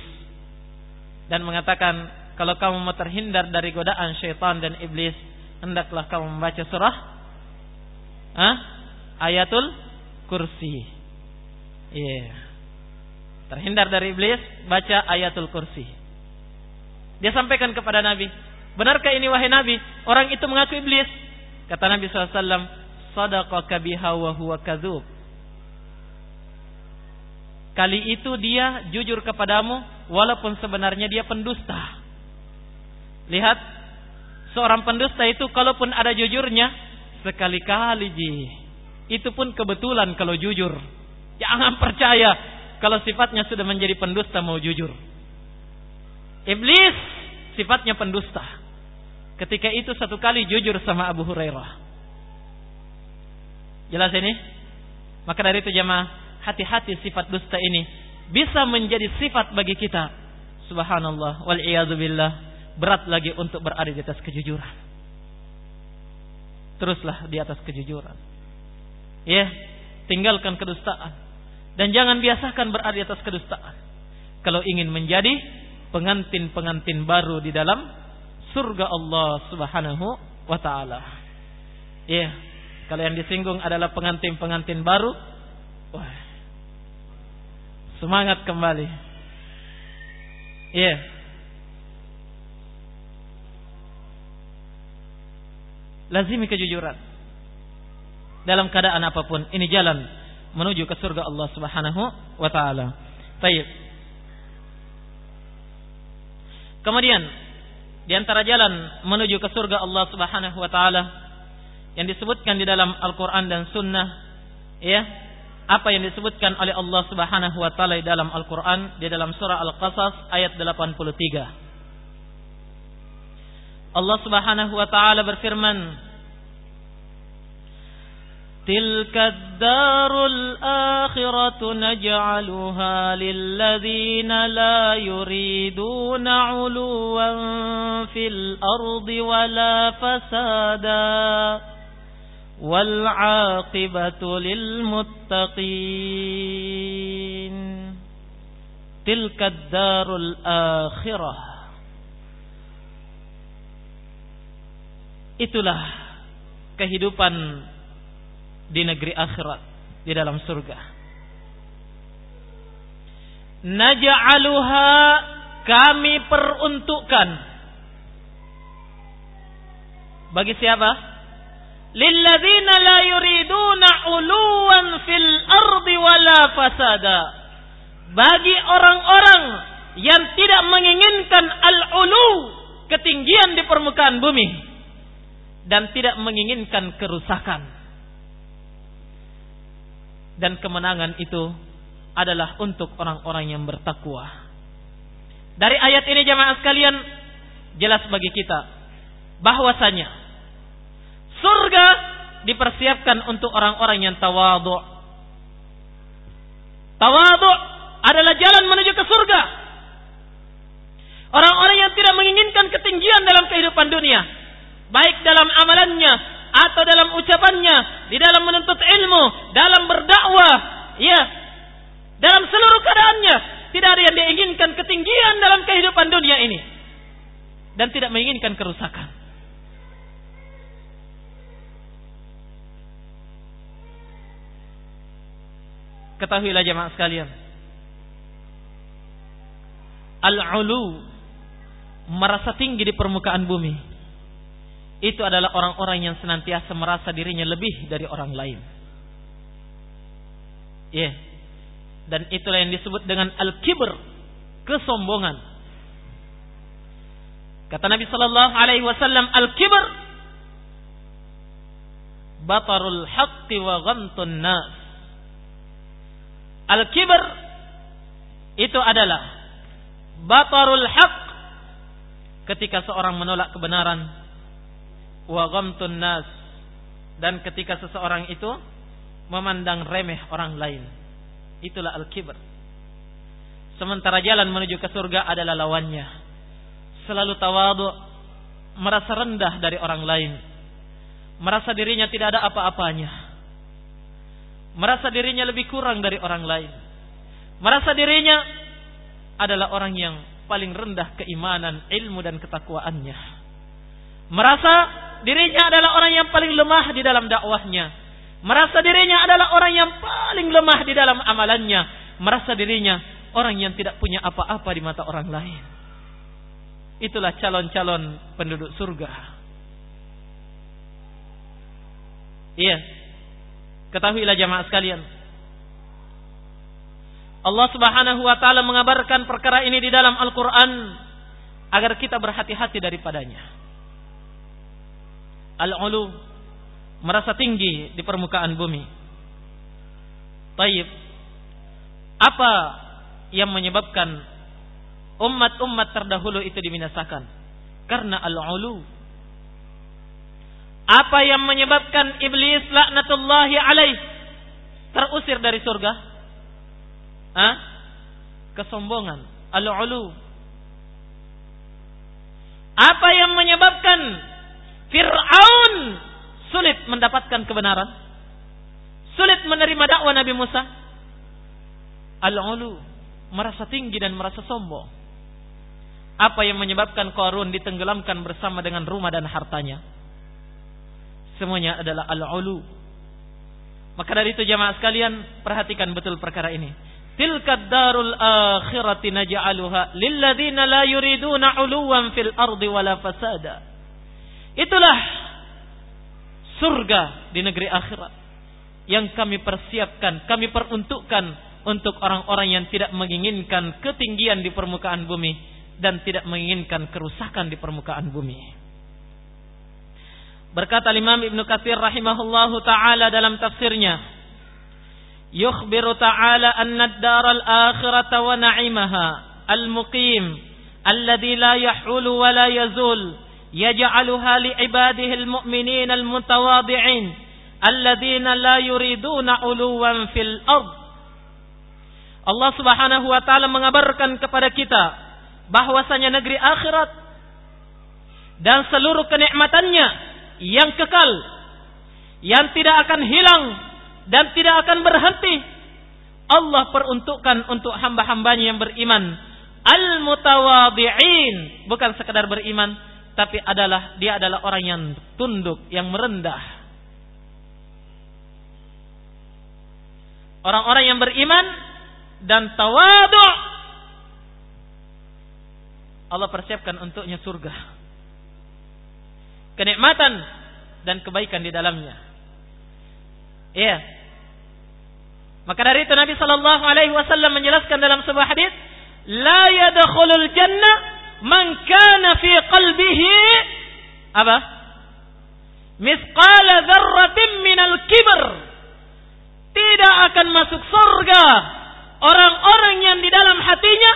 Dan mengatakan, kalau kamu mau terhindar dari godaan syaitan dan iblis, hendaklah kamu membaca surah Hah? Ayatul Kursi. Iya. Yeah. Terhindar dari iblis, baca Ayatul Kursi. Dia sampaikan kepada Nabi, benarkah ini wahai Nabi? Orang itu mengaku iblis. Kata Nabi SAW, sadaqaka biha wa huwa. Kali itu dia jujur kepadamu walaupun sebenarnya dia pendusta. Lihat, seorang pendusta itu kalaupun ada jujurnya sekali-kali ji. Itu pun kebetulan kalau jujur. Jangan percaya kalau sifatnya sudah menjadi pendusta mau jujur. Iblis sifatnya pendusta. Ketika itu satu kali jujur sama Abu Hurairah. Jelas ini? Maka dari itu jemaah hati-hati sifat dusta ini bisa menjadi sifat bagi kita. Subhanallah wal billah berat lagi untuk berada di atas kejujuran. Teruslah di atas kejujuran. Ya, tinggalkan kedustaan dan jangan biasakan berada di atas kedustaan. Kalau ingin menjadi pengantin-pengantin baru di dalam surga Allah Subhanahu wa taala. Ya, kalau yang disinggung adalah pengantin-pengantin baru, wah, Semangat kembali. Iya. Yeah. Lazimi kejujuran. Dalam keadaan apa pun, ini jalan menuju ke surga Allah Subhanahu wa taala. Baik. Kemudian di antara jalan menuju ke surga Allah Subhanahu wa taala yang disebutkan di dalam Al-Qur'an dan Sunnah ya apa yang disebutkan oleh Allah Subhanahu wa taala dalam Al-Qur'an di dalam surah Al-Qasas ayat 83. Allah Subhanahu wa taala berfirman Tilka ad-darul akhiratu naj'aluha lilladzina la yuriduna 'uluwan fil ardi wala fasada والعاقبة للمتقين تلك الدار الآخرة itulah kehidupan di negeri akhirat di dalam surga naj'aluha kami peruntukkan bagi siapa Lilladzina la yuriduna uluwan fil ardi wala fasada bagi orang-orang yang tidak menginginkan al-ulu ketinggian di permukaan bumi dan tidak menginginkan kerusakan. Dan kemenangan itu adalah untuk orang-orang yang bertakwa. Dari ayat ini jemaah sekalian jelas bagi kita bahwasanya Surga dipersiapkan untuk orang-orang yang tawadhu. Tawadhu adalah jalan menuju ke surga. Orang-orang yang tidak menginginkan ketinggian dalam kehidupan dunia, baik dalam amalannya atau dalam ucapannya, di dalam menuntut ilmu, dalam berdakwah, ya, dalam seluruh keadaannya, tidak ada yang diinginkan ketinggian dalam kehidupan dunia ini dan tidak menginginkan kerusakan. Ketahuilah jemaah sekalian. Al-ulu merasa tinggi di permukaan bumi. Itu adalah orang-orang yang senantiasa merasa dirinya lebih dari orang lain. Ya. Yeah. Dan itulah yang disebut dengan al-kibr, kesombongan. Kata Nabi sallallahu alaihi wasallam, al-kibr batarul haqqi wa ghamtun nas Al-kibr itu adalah batarul haq ketika seorang menolak kebenaran wa ghamtun nas dan ketika seseorang itu memandang remeh orang lain. Itulah al-kibr. Sementara jalan menuju ke surga adalah lawannya. Selalu tawadu, merasa rendah dari orang lain. Merasa dirinya tidak ada apa-apanya. Merasa dirinya lebih kurang dari orang lain. Merasa dirinya adalah orang yang paling rendah keimanan, ilmu dan ketakwaannya. Merasa dirinya adalah orang yang paling lemah di dalam dakwahnya. Merasa dirinya adalah orang yang paling lemah di dalam amalannya. Merasa dirinya orang yang tidak punya apa-apa di mata orang lain. Itulah calon-calon penduduk surga. Iya. Ketahuilah jamaah sekalian. Allah Subhanahu wa taala mengabarkan perkara ini di dalam Al-Qur'an agar kita berhati-hati daripadanya. Al-ulu merasa tinggi di permukaan bumi. Taib. Apa yang menyebabkan umat-umat terdahulu itu dibinasakan? Karena al-ulu. Apa yang menyebabkan iblis laknatullahi alaih terusir dari surga? Hah? Kesombongan, al-ulu. Apa yang menyebabkan Fir'aun sulit mendapatkan kebenaran, sulit menerima dakwah Nabi Musa. Al-ulu, merasa tinggi dan merasa sombong. Apa yang menyebabkan Qarun ditenggelamkan bersama dengan rumah dan hartanya? Semuanya adalah al-ulu. Maka dari itu jamaah sekalian, perhatikan betul perkara ini. Tilka darul akhirati naj'aluha lilladzina la yuriduna 'uluwan fil ardi wala fasada. Itulah surga di negeri akhirat yang kami persiapkan, kami peruntukkan untuk orang-orang yang tidak menginginkan ketinggian di permukaan bumi dan tidak menginginkan kerusakan di permukaan bumi. Berkata Imam Ibn Katsir rahimahullahu taala dalam tafsirnya, "Yukhbiru ta'ala anna ad-daral akhirata wa na'imaha al-muqim alladhi la yahulu wa la yazul yaj'aluha li 'ibadihi al-mu'minin al-mutawadhi'in alladhina la yuriduna 'uluwan fil ard." Allah Subhanahu wa taala mengabarkan kepada kita bahwasanya negeri akhirat dan seluruh kenikmatannya yang kekal yang tidak akan hilang dan tidak akan berhenti Allah peruntukkan untuk hamba-hambanya yang beriman al-mutawadhi'in bukan sekadar beriman tapi adalah dia adalah orang yang tunduk, yang merendah. Orang-orang yang beriman dan tawadu Allah persiapkan untuknya surga. Kenikmatan dan kebaikan di dalamnya. Iya. Maka dari itu Nabi sallallahu alaihi wasallam menjelaskan dalam sebuah hadis, la yadkhulul jannah man kana fi qalbihi apa? Misqala dzarratin minal kibr. Tidak akan masuk surga orang-orang yang di dalam hatinya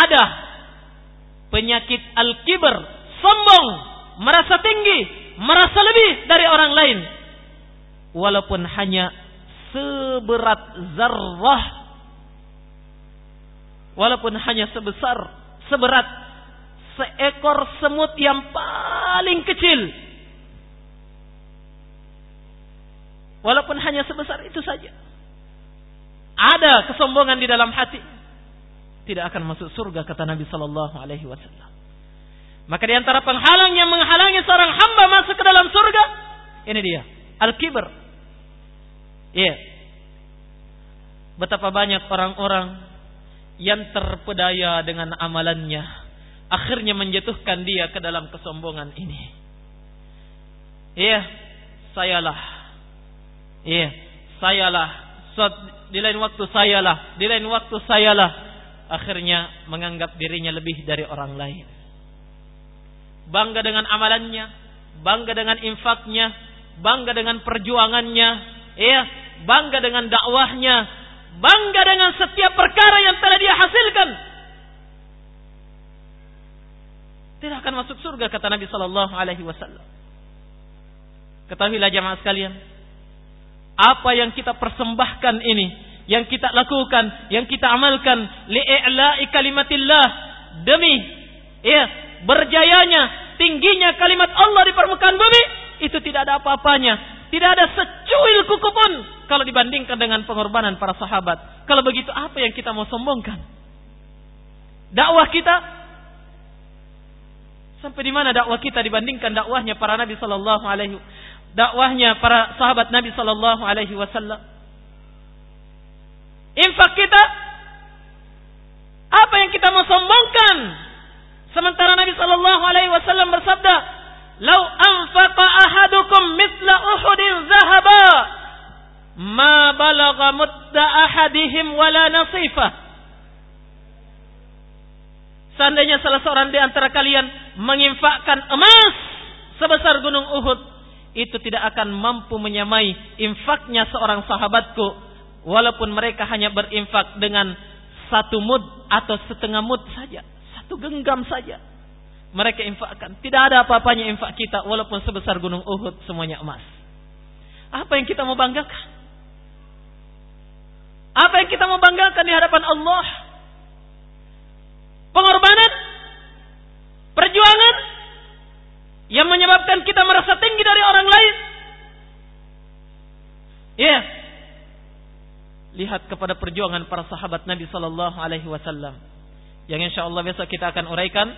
ada penyakit al-kibr, sombong, merasa tinggi, merasa lebih dari orang lain. Walaupun hanya seberat zarrah walaupun hanya sebesar seberat seekor semut yang paling kecil. Walaupun hanya sebesar itu saja. Ada kesombongan di dalam hati. Tidak akan masuk surga kata Nabi Sallallahu Alaihi Wasallam. Maka di antara penghalang yang menghalangi seorang hamba masuk ke dalam surga, ini dia, al-kibr. Iya. Yeah. Betapa banyak orang-orang yang terpedaya dengan amalannya, akhirnya menjatuhkan dia ke dalam kesombongan ini. Iya, sayalah. Iya, sayalah. Di lain waktu sayalah, di lain waktu sayalah. Akhirnya menganggap dirinya lebih dari orang lain. Bangga dengan amalannya, bangga dengan infaknya, bangga dengan perjuangannya, iya, bangga dengan dakwahnya, bangga dengan setiap perkara yang telah dia hasilkan. Tidak akan masuk surga kata Nabi sallallahu alaihi wasallam. Ketahuilah jamaah sekalian, apa yang kita persembahkan ini, yang kita lakukan, yang kita amalkan li'i'la'i kalimatillah demi ya berjayanya, tingginya kalimat Allah di permukaan bumi, itu tidak ada apa-apanya tidak ada secuil kuku pun kalau dibandingkan dengan pengorbanan para sahabat. Kalau begitu apa yang kita mau sombongkan? Dakwah kita sampai di mana dakwah kita dibandingkan dakwahnya para nabi sallallahu alaihi dakwahnya para sahabat Nabi sallallahu alaihi wasallam. Infak kita apa yang kita mau sombongkan? Sementara Nabi sallallahu alaihi wasallam bersabda, "Lau anfaqa ahadukum mithla Uhudin zahaba, ma balagha mutta ahadihim wala nasifah." Seandainya salah seorang di antara kalian menginfakkan emas sebesar gunung Uhud, itu tidak akan mampu menyamai infaknya seorang sahabatku walaupun mereka hanya berinfak dengan satu mud atau setengah mud saja, satu genggam saja mereka infakkan. Tidak ada apa-apanya infak kita walaupun sebesar gunung Uhud semuanya emas. Apa yang kita mau banggakan? Apa yang kita mau banggakan di hadapan Allah? Pengorbanan? Perjuangan? Yang menyebabkan kita merasa tinggi dari orang lain? Ya. Yeah. Lihat kepada perjuangan para sahabat Nabi Sallallahu Alaihi Wasallam. Yang insya Allah besok kita akan uraikan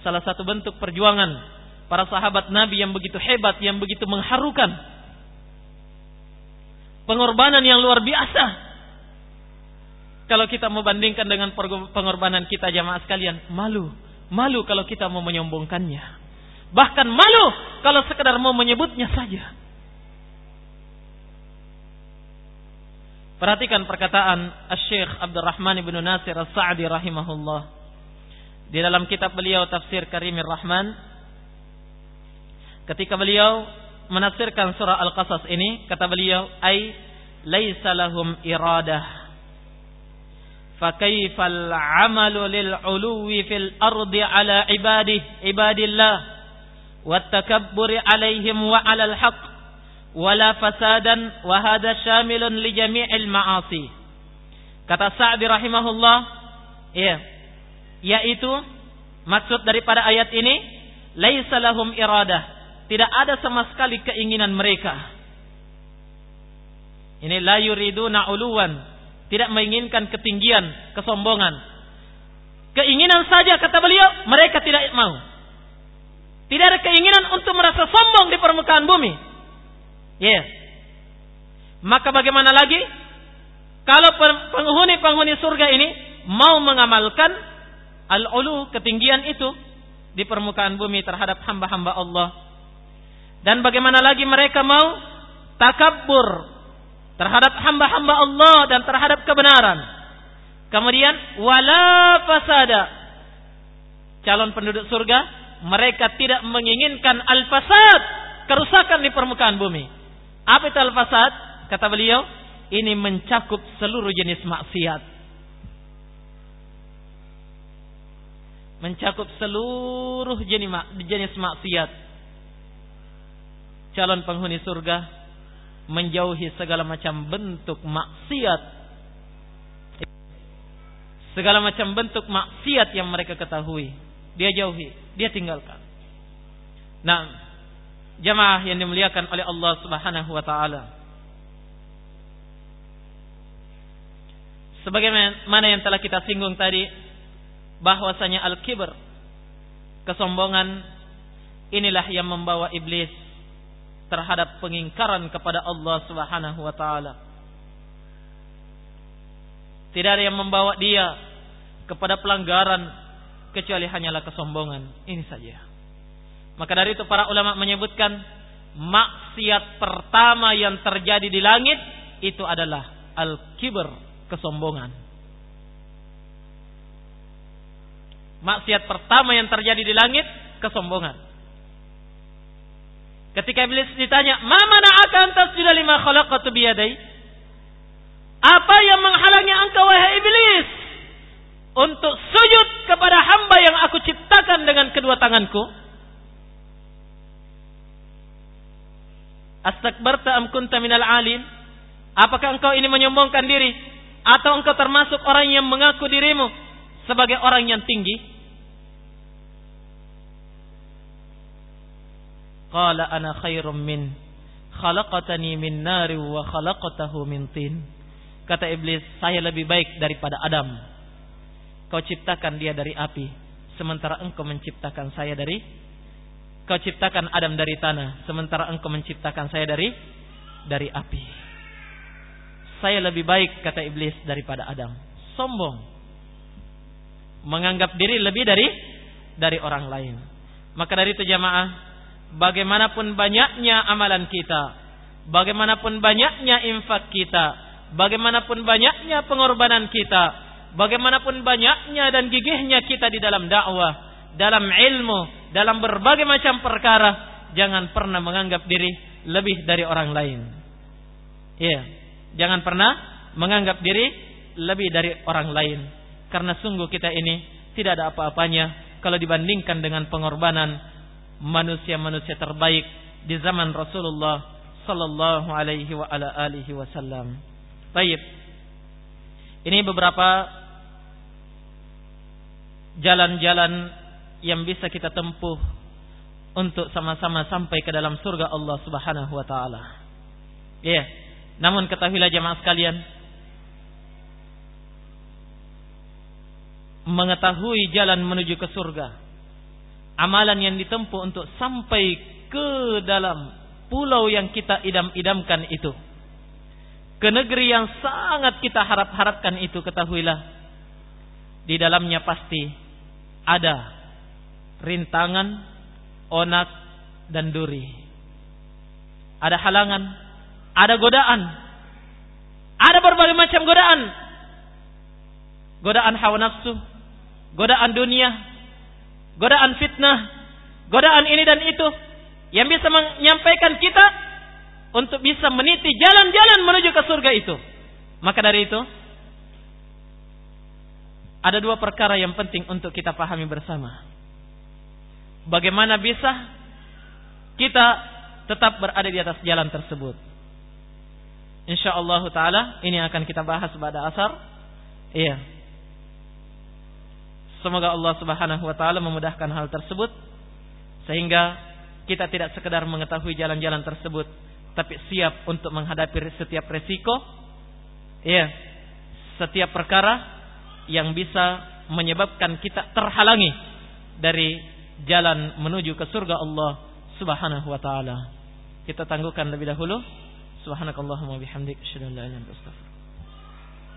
salah satu bentuk perjuangan para sahabat Nabi yang begitu hebat, yang begitu mengharukan. Pengorbanan yang luar biasa. Kalau kita mau bandingkan dengan pengorbanan kita jamaah sekalian, malu. Malu kalau kita mau menyombongkannya. Bahkan malu kalau sekedar mau menyebutnya saja. Perhatikan perkataan Syekh Abdurrahman ibn Nasir As-Sa'di rahimahullah. Di dalam kitab beliau Tafsir Karimir Rahman ketika beliau menafsirkan surah Al-Qasas ini kata beliau ai laisa lahum iradah. Fakaifal amalu lil uluwi fil ardi ala ibadillah. Wat takabburi alaihim wa alal haqq wala fasadan wa hadha syamilun li jami'il ma'asi. Kata Sa'di rahimahullah, ya, yaitu maksud daripada ayat ini laisa lahum iradah. Tidak ada sama sekali keinginan mereka. Ini la yuriduna uluwan, tidak menginginkan ketinggian, kesombongan. Keinginan saja kata beliau mereka tidak mau. Tidak ada keinginan untuk merasa sombong di permukaan bumi yes maka bagaimana lagi kalau penghuni-penghuni surga ini mau mengamalkan al-ulu ketinggian itu di permukaan bumi terhadap hamba-hamba Allah. Dan bagaimana lagi mereka mau takabur terhadap hamba-hamba Allah dan terhadap kebenaran. Kemudian wala fasada. Calon penduduk surga, mereka tidak menginginkan al-fasad, kerusakan di permukaan bumi. Apa itu al-fasad? Kata beliau, ini mencakup seluruh jenis maksiat. mencakup seluruh jenis, maksiat. Calon penghuni surga menjauhi segala macam bentuk maksiat. Segala macam bentuk maksiat yang mereka ketahui, dia jauhi, dia tinggalkan. Nah, jamaah yang dimuliakan oleh Allah Subhanahu wa taala. Sebagaimana yang telah kita singgung tadi, bahwasanya al-kibr kesombongan inilah yang membawa iblis terhadap pengingkaran kepada Allah Subhanahu wa taala. Tidak ada yang membawa dia kepada pelanggaran kecuali hanyalah kesombongan. Ini saja. Maka dari itu para ulama menyebutkan maksiat pertama yang terjadi di langit itu adalah al-kibr, kesombongan. Maksiat pertama yang terjadi di langit kesombongan. Ketika iblis ditanya, "Ma akan tasjuda lima khalaqatu biyadai?" Apa yang menghalangi engkau wahai iblis untuk sujud kepada hamba yang aku ciptakan dengan kedua tanganku? Astakbarta am kunta minal alim? Apakah engkau ini menyombongkan diri atau engkau termasuk orang yang mengaku dirimu sebagai orang yang tinggi? Qala ana khairum min khalaqatani min nari wa khalaqatahu min tin. Kata iblis, saya lebih baik daripada Adam. Kau ciptakan dia dari api, sementara engkau menciptakan saya dari Kau ciptakan Adam dari tanah, sementara engkau menciptakan saya dari dari api. Saya lebih baik kata iblis daripada Adam. Sombong. Menganggap diri lebih dari dari orang lain. Maka dari itu jamaah bagaimanapun banyaknya amalan kita, bagaimanapun banyaknya infak kita, bagaimanapun banyaknya pengorbanan kita, bagaimanapun banyaknya dan gigihnya kita di dalam dakwah, dalam ilmu, dalam berbagai macam perkara, jangan pernah menganggap diri lebih dari orang lain. Iya, yeah. jangan pernah menganggap diri lebih dari orang lain karena sungguh kita ini tidak ada apa-apanya kalau dibandingkan dengan pengorbanan manusia-manusia terbaik di zaman Rasulullah sallallahu alaihi wa ala alihi wasallam. Baik. Ini beberapa jalan-jalan yang bisa kita tempuh untuk sama-sama sampai ke dalam surga Allah Subhanahu wa taala. Ya. Yeah. Namun ketahuilah jemaah sekalian, mengetahui jalan menuju ke surga amalan yang ditempuh untuk sampai ke dalam pulau yang kita idam-idamkan itu. Ke negeri yang sangat kita harap-harapkan itu ketahuilah. Di dalamnya pasti ada rintangan, onak, dan duri. Ada halangan, ada godaan. Ada berbagai macam godaan. Godaan hawa nafsu, godaan dunia, godaan fitnah, godaan ini dan itu yang bisa menyampaikan kita untuk bisa meniti jalan-jalan menuju ke surga itu. Maka dari itu ada dua perkara yang penting untuk kita pahami bersama. Bagaimana bisa kita tetap berada di atas jalan tersebut. Insyaallah taala ini akan kita bahas pada asar. Iya. Semoga Allah Subhanahu wa taala memudahkan hal tersebut sehingga kita tidak sekedar mengetahui jalan-jalan tersebut tapi siap untuk menghadapi setiap resiko ya setiap perkara yang bisa menyebabkan kita terhalangi dari jalan menuju ke surga Allah Subhanahu wa taala. Kita tangguhkan lebih dahulu. Subhanakallahumma bihamdik asyhadu an la ilaha illa anta